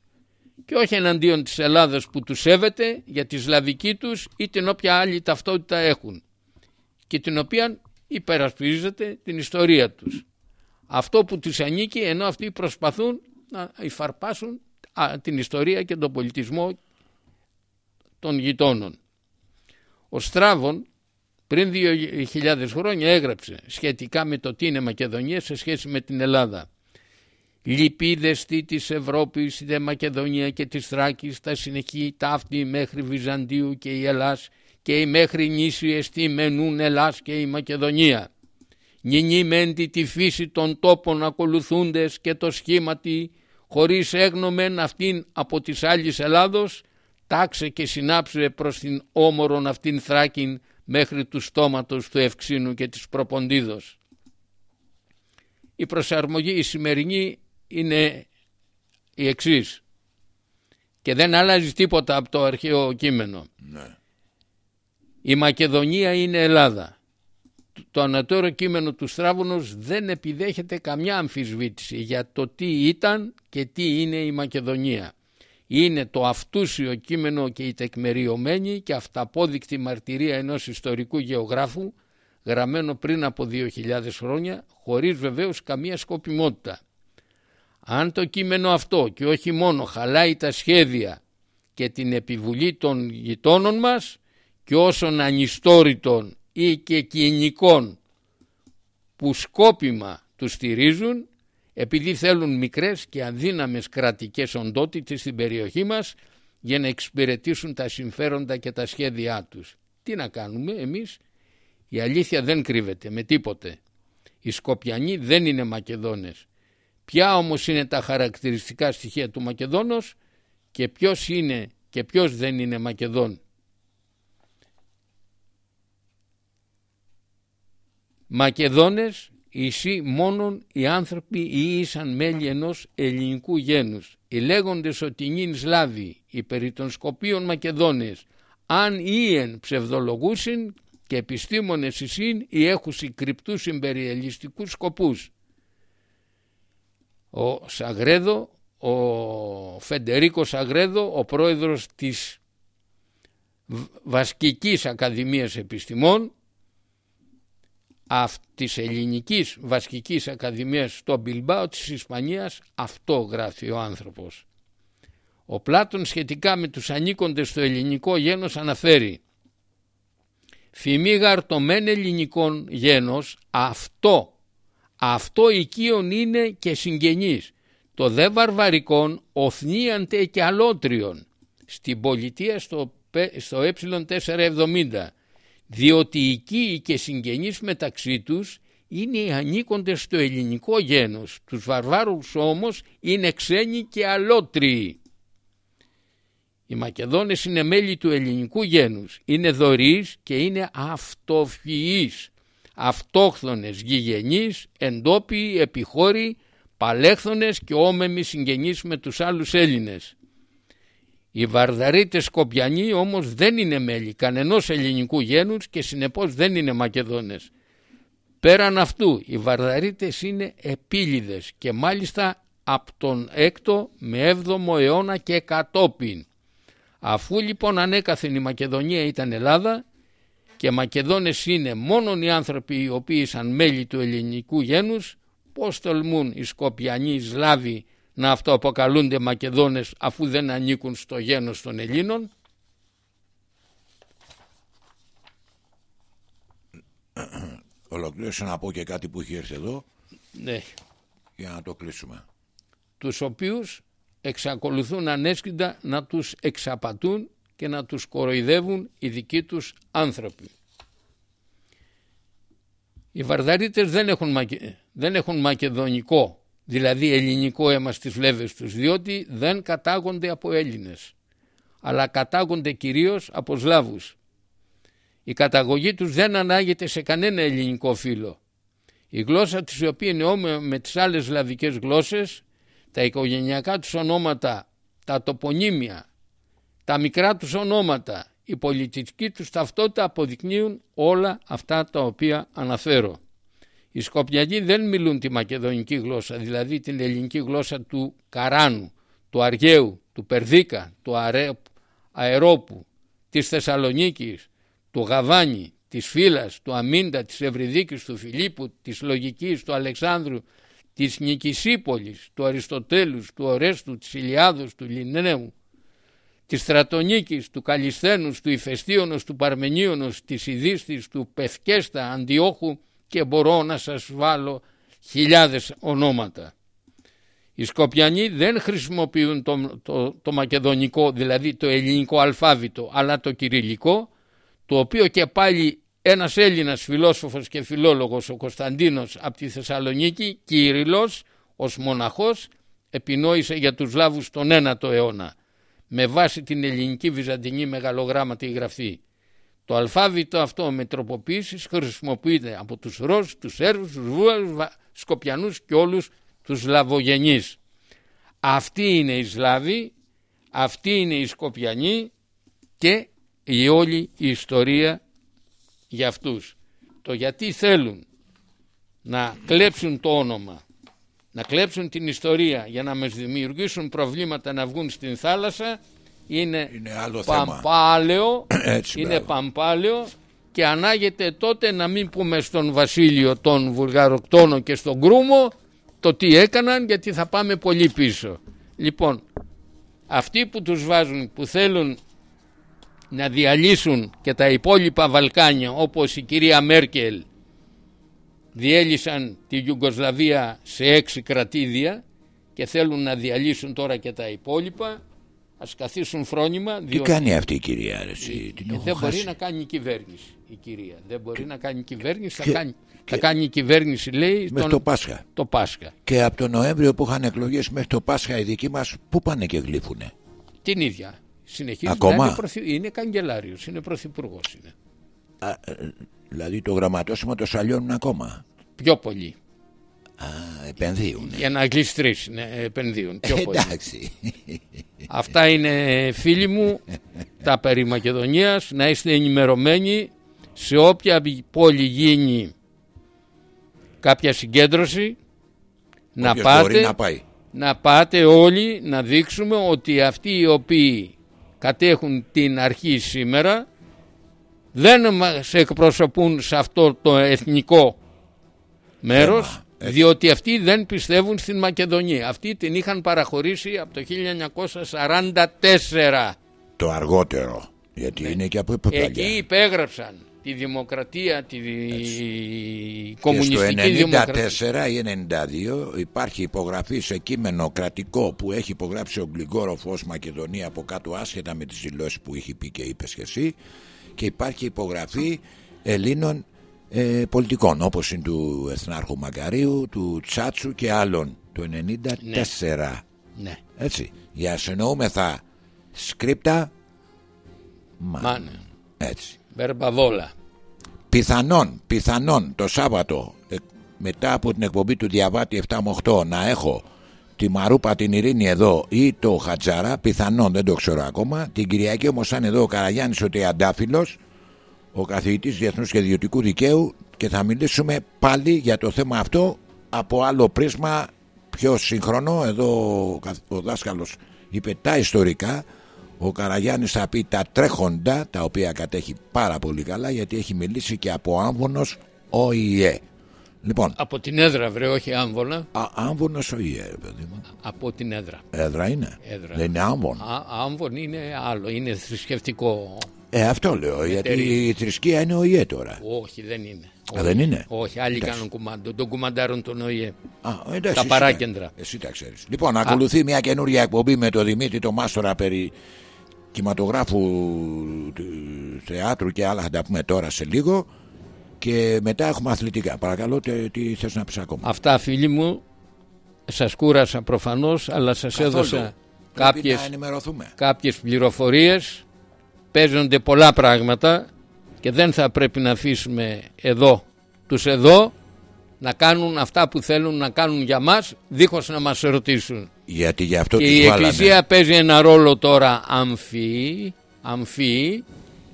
Και όχι εναντίον της Ελλάδας που τους σέβεται για τη σλαβική τους ή την όποια άλλη ταυτότητα έχουν και την οποία υπερασπίζεται την ιστορία τους. Αυτό που τους ανήκει ενώ αυτοί προσπαθούν να υφαρπάσουν την ιστορία και τον πολιτισμό των γειτόνων. Ο Στράβων πριν 2.000 χρόνια έγραψε σχετικά με το τι είναι Μακεδονία σε σχέση με την Ελλάδα. Λυπίδες της Ευρώπης, η Μακεδονία και της Θράκης θα συνεχεί ταύτη μέχρι Βυζαντίου και η Ελλάς και η μέχρι νήσι εστί μενούν Ελλάς και η Μακεδονία. Νινημέντη τη φύση των τόπων ακολουθούντες και το σχήματι χωρίς έγνομεν αυτήν από της άλλης Ελλάδος τάξε και συνάψε προς την όμορον αυτήν Θράκην μέχρι του στόματος του Ευξήνου και της Προποντίδος. η προσαρμογή η σημερινή είναι η εξής και δεν αλλάζει τίποτα από το αρχαίο κείμενο. Ναι. Η Μακεδονία είναι Ελλάδα. Το ανατόρο κείμενο του Στράβωνος δεν επιδέχεται καμιά αμφισβήτηση για το τι ήταν και τι είναι η Μακεδονία. Είναι το αυτούσιο κείμενο και η τεκμεριωμένη και αυταπόδεικτη μαρτυρία ενός ιστορικού γεωγράφου γραμμένο πριν από 2.000 χρόνια χωρίς βεβαίως καμία σκοπιμότητα. Αν το κείμενο αυτό και όχι μόνο χαλάει τα σχέδια και την επιβουλή των γειτόνων μας και όσων ανιστόρητων ή και κοινικών που σκόπιμα τους στηρίζουν επειδή θέλουν μικρές και αδύναμες κρατικές οντότητες στην περιοχή μας για να εξυπηρετήσουν τα συμφέροντα και τα σχέδιά τους. Τι να κάνουμε εμείς, η αλήθεια δεν κρύβεται με τίποτε. Οι Σκοπιανοί δεν είναι Μακεδόνες. Ποια όμως είναι τα χαρακτηριστικά στοιχεία του Μακεδόνος και ποιος είναι και ποιος δεν είναι Μακεδόν; Μακεδόνες Ισί μόνον οι άνθρωποι ή ήσαν μέλη ενός ελληνικού γένους. Οι λέγοντες ότι νυν Σλάβοι, οι περί των Σκοπίων Μακεδόνες, αν ήεν ψευδολογούσιν και επιστήμονες εισήν ή έχουσι κρυπτούς συμπεριελιστικούς σκοπούς. Ο Σαγρέδο, ο Φεντερίκο Σαγρέδο, ο πρόεδρος της Βασκικής Ακαδημίας Επιστημών, της Ελληνικής Βασκικής Ακαδημίας στο Μπιλμπάο της Ισπανίας αυτό γράφει ο άνθρωπος. Ο Πλάτων σχετικά με τους ανήκοντες στο ελληνικό γένος αναφέρει «Φημίγαρ το μεν ελληνικών γένος αυτό, αυτό οικείον είναι και συγγενής, το δε βαρβαρικόν οθνίαντε και αλότριον, στην πολιτεία στο, στο ε470 διότι οι οικοί και συγγενείς μεταξύ τους είναι οι ανήκοντες στο ελληνικό γένος, τους βαρβάρους όμως είναι ξένοι και αλότριοι. Οι Μακεδόνες είναι μέλη του ελληνικού γένους, είναι δωρείς και είναι αυτοφυείς, αυτόχθονες, γηγενείς, εντόπιοι, επιχώροι, παλέχθονες και όμεμοι συγγενείς με τους άλλους Έλληνες. Οι Βαρδαρίτες Σκοπιανοί όμως δεν είναι μέλη κανενός ελληνικού γένους και συνεπώς δεν είναι Μακεδόνες. Πέραν αυτού οι Βαρδαρίτες είναι επίλυδες και μάλιστα από τον 6ο με 7ο αιώνα και κατόπιν. Αφού λοιπόν ανέκαθεν η Μακεδονία ήταν Ελλάδα και Μακεδόνες είναι μόνον οι άνθρωποι οι οποίοι ήσαν μέλη του ελληνικού γένους, πώς τολμούν οι Σκοπιανοί Σλάβοι να αυτοαποκαλούνται Μακεδόνες αφού δεν ανήκουν στο γένος των Ελλήνων. Ολοκλήρωσα να πω και κάτι που έχει έρθει εδώ ναι. για να το κλείσουμε. Τους οποίους εξακολουθούν ανέσκυντα να τους εξαπατούν και να τους κοροϊδεύουν οι δικοί τους άνθρωποι. Οι Βαρδαρίτες δεν έχουν, δεν έχουν μακεδονικό δηλαδή ελληνικό αίμα στις φλέβες τους διότι δεν κατάγονται από Έλληνες αλλά κατάγονται κυρίως από Σλάβους. Η καταγωγή τους δεν ανάγεται σε κανένα ελληνικό φύλλο. Η γλώσσα της οποία είναι όμοια με τις άλλες σλαβικές γλώσσες, τα οικογενειακά τους ονόματα, τα τοπονύμια, τα μικρά τους ονόματα, η πολιτική τους ταυτότητα αποδεικνύουν όλα αυτά τα οποία αναφέρω. Οι Σκοπιανοί δεν μιλούν τη μακεδονική γλώσσα, δηλαδή την ελληνική γλώσσα του Καράνου, του Αργαίου, του Περδίκα, του Αερόπου, της Θεσσαλονίκης, του Γαβάνη, της Φύλας, του Αμίντα, της Ευρυδίκης, του Φιλίππου, της Λογικής, του Αλεξάνδρου, της Νικησίπολης, του Αριστοτέλους, του Ορέστου, της Ηλιάδος, του Λινέου, της Στρατονίκης, του Καλισθένους, του Ηφαιστίωνος, του Παρμενίωνος, της Ιδίστης, του Πευκέστα, Αντιόχου, και μπορώ να σας βάλω χιλιάδες ονόματα. Οι Σκοπιανοί δεν χρησιμοποιούν το, το, το μακεδονικό, δηλαδή το ελληνικό αλφάβητο, αλλά το κυριλικό, το οποίο και πάλι ένας Έλληνας φιλόσοφος και φιλόλογος, ο Κωνσταντίνος από τη Θεσσαλονίκη, Κύριλος, ως μοναχός, επινόησε για τους Λάβους τον 9ο αιώνα, με βάση την ελληνική βυζαντινή μεγαλογράμματη γραφή. Το αλφάβητο αυτό με τροποποίησεις χρησιμοποιείται από τους Ρώσους, τους Σέρβους, τους Βούαρους, Σκοπιανούς και όλους τους Λαβογενείς. Αυτοί είναι οι Σλάβοι, αυτοί είναι οι Σκοπιανοί και η όλη η ιστορία για αυτούς. Το γιατί θέλουν να κλέψουν το όνομα, να κλέψουν την ιστορία για να μας δημιουργήσουν προβλήματα να βγουν στην θάλασσα είναι, Είναι άλλο παμπάλαιο, [clears throat] Έτσι, είναι μπράβο. παμπάλαιο και ανάγεται τότε να μην πούμε στον Βασίλειο τον Βουλγαροκτόνο και στον Κρούμο το τι έκαναν γιατί θα πάμε πολύ πίσω. Λοιπόν, αυτοί που τους βάζουν που θέλουν να διαλύσουν και τα υπόλοιπα Βαλκάνια όπως η κυρία Μέρκελ διέλυσαν τη Ιουγκοσλαβία σε έξι κρατήδια και θέλουν να διαλύσουν τώρα και τα υπόλοιπα ας καθίσουν φρόνημα Τι διότι κάνει αυτή η κυρία ρε, εσύ, την ε, έχω δεν μπορεί χάσει. να κάνει κυβέρνηση η κυρία δεν μπορεί να κάνει κυβέρνηση και- θα, κάνει, και- θα κάνει κυβέρνηση λέει Μέχρι τον- το Πάσχα. το Πάσχα Και από τον Νοέμβριο που είχαν εκλογές μέχρι το Πάσχα οι δικοί μας πού πάνε και γλύφουνε; την ίδια συνεχίζει Ακόμα; να είναι, πρωθυ... είναι καγκελάριος είναι πρωθυπουργός είναι. Α, ε, δηλαδή το γραμματόσημα το σαλιώνουν ακόμα; πιο πολύ Α, επενδύουν. για να γλιστρήσει ναι, επενδύουν πιο πολύ Εντάξει. Αυτά είναι φίλοι μου τα περί Μακεδονίας να είστε ενημερωμένοι σε όποια πόλη γίνει κάποια συγκέντρωση να Όποιος μπορεί πάτε, να πάει. να πάτε όλοι να δείξουμε ότι αυτοί οι οποίοι κατέχουν την αρχή σήμερα δεν μας εκπροσωπούν σε αυτό το εθνικό μέρος Θέμα, διότι αυτοί δεν πιστεύουν στην Μακεδονία. Αυτοί την είχαν παραχωρήσει από το 1944. Το αργότερο. Γιατί είναι και από Ναι. Εκεί παλιά. υπέγραψαν τη δημοκρατία, τη Και στο κομμουνιστική δημοκρατία. 94 ή 92 υπάρχει υπογραφή σε κείμενο κρατικό που έχει υπογράψει ο Γκλιγκόροφ ως Μακεδονία από κάτω άσχετα με τις δηλώσεις που έχει πει και είπες και εσύ και υπάρχει υπογραφή Ελλήνων ε, πολιτικών όπως είναι του Εθνάρχου Μαγκαρίου, του Τσάτσου και άλλων το 94 Ναι, έτσι για συννοούμεθα σκρίπτα μα, μάνε. έτσι Βερμπαβόλα. Πιθανόν, πιθανόν το Σάββατο ε, μετά από την εκπομπή του Διαβάτη 7 με 8 να έχω τη Μαρούπα την Ειρήνη εδώ ή το Χατζάρα, πιθανόν δεν το ξέρω ακόμα. Την Κυριακή όμως θα είναι εδώ ο Καραγιάννης ο Τεαντάφυλλος, ο καθηγητής Διεθνούς και Ιδιωτικού Δικαίου και θα μιλήσουμε πάλι για το θέμα αυτό από άλλο πρίσμα πιο σύγχρονο. Εδώ ο καθ- ο δάσκαλος είπε τα ιστορικά, ο Καραγιάννης θα πει τα τρέχοντα, τα οποία κατέχει πάρα πολύ καλά γιατί έχει μιλήσει και από άμβονος ΟΗΕ. Λοιπόν, Από την έδρα βρε, όχι άμβολα. α, άμβονος ΟΗΕ, ρε παιδί μου. Από την έδρα. Έδρα είναι. Έδρα. Δεν είναι άμβον. Α, άμβον είναι άλλο, είναι θρησκευτικό. Ε, αυτό λέω, γιατί Εταιρεία. η θρησκεία είναι ΟΗΕ τώρα. Όχι, δεν είναι. Α, Όχι. δεν είναι; Όχι, άλλοι Εντάξει. κάνουν κουμάντο. Τον κουμαντάρουν τον ΟΗΕ. Α, εντάξει, Τα εσύ παράκεντρα. τα- Εσύ τα ξέρεις. Λοιπόν, ακολουθεί μια καινούρια εκπομπή με τον Δημήτρη το Μάστορα περί κινηματογράφου του θεάτρου και άλλα θα τα πούμε τώρα σε λίγο και μετά έχουμε αθλητικά. Παρακαλώ, τε- τι θες να πεις ακόμα; Αυτά φίλοι μου, σας κούρασα προφανώς, αλλά σας Καθόλου. έδωσα Πρέπει κάποιες, Παίζονται πολλά πράγματα και δεν θα πρέπει να αφήσουμε εδώ τους εδώ να κάνουν αυτά που θέλουν να κάνουν για μας δίχως να μας ρωτήσουν. Γιατί γι' αυτό Και τους η βάλανε. Εκκλησία παίζει ένα ρόλο τώρα αμφί, αμφί.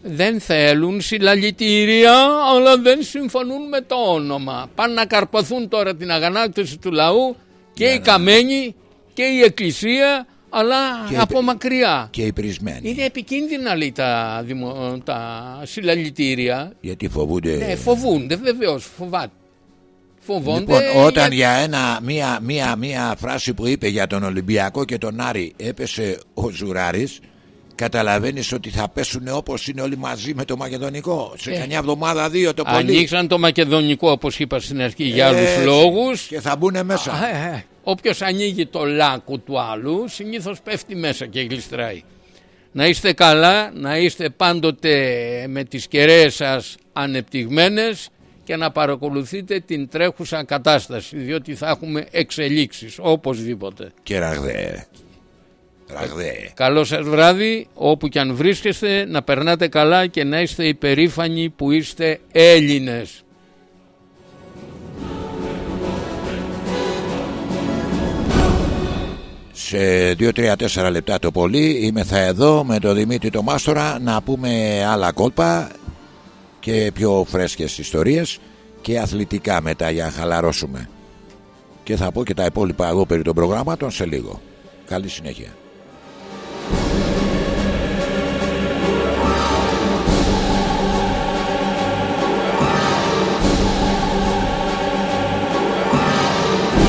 Δεν θέλουν συλλαλητήρια, αλλά δεν συμφωνούν με το όνομα. Πάνε να καρποθούν τώρα την αγανάκτηση του λαού και οι καμένοι και η Εκκλησία, αλλά Και από οι- μακριά. Και οι πρισμένοι. Είναι επικίνδυνα λέει τα, δημο... τα συλλαλητήρια. Γιατί φοβούνται. Ναι, φοβούνται βεβαίως, φοβάται. Φοβόνται Λοιπόν, όταν για- για ένα, μία, μία, μία φράση που είπε για τον Ολυμπιακό και τον Άρη έπεσε ο Ζουράρης καταλαβαίνεις ότι θα πέσουν όπως είναι όλοι μαζί με το Μακεδονικό σε Ε. καμιά εβδομάδα δύο το πολύ Ανοίξαν το μακεδονικό όπως είπα στην αρχή για άλλους Έτσι. λόγους και θα μπουν μέσα Α, ε, ε. Όποιος ανοίγει το λάκκο του άλλου συνήθως πέφτει μέσα και γλιστράει. Να είστε καλά, να είστε πάντοτε με τις κεραίες σας ανεπτυγμένες και να παρακολουθείτε την τρέχουσα κατάσταση διότι θα έχουμε εξελίξεις οπωσδήποτε. και ραγδαίε Ραγδαίε. Καλό σας βράδυ, όπου και αν βρίσκεστε, να περνάτε καλά και να είστε υπερήφανοι που είστε Έλληνες. Σε 2-3-4 λεπτά το πολύ είμαι θα εδώ με τον Δημήτρη το Μάστορα να πούμε άλλα κόλπα και πιο φρέσκες ιστορίες και αθλητικά μετά για να χαλαρώσουμε. Και θα πω και τα υπόλοιπα εγώ περί των προγράμματων σε λίγο. Καλή συνέχεια.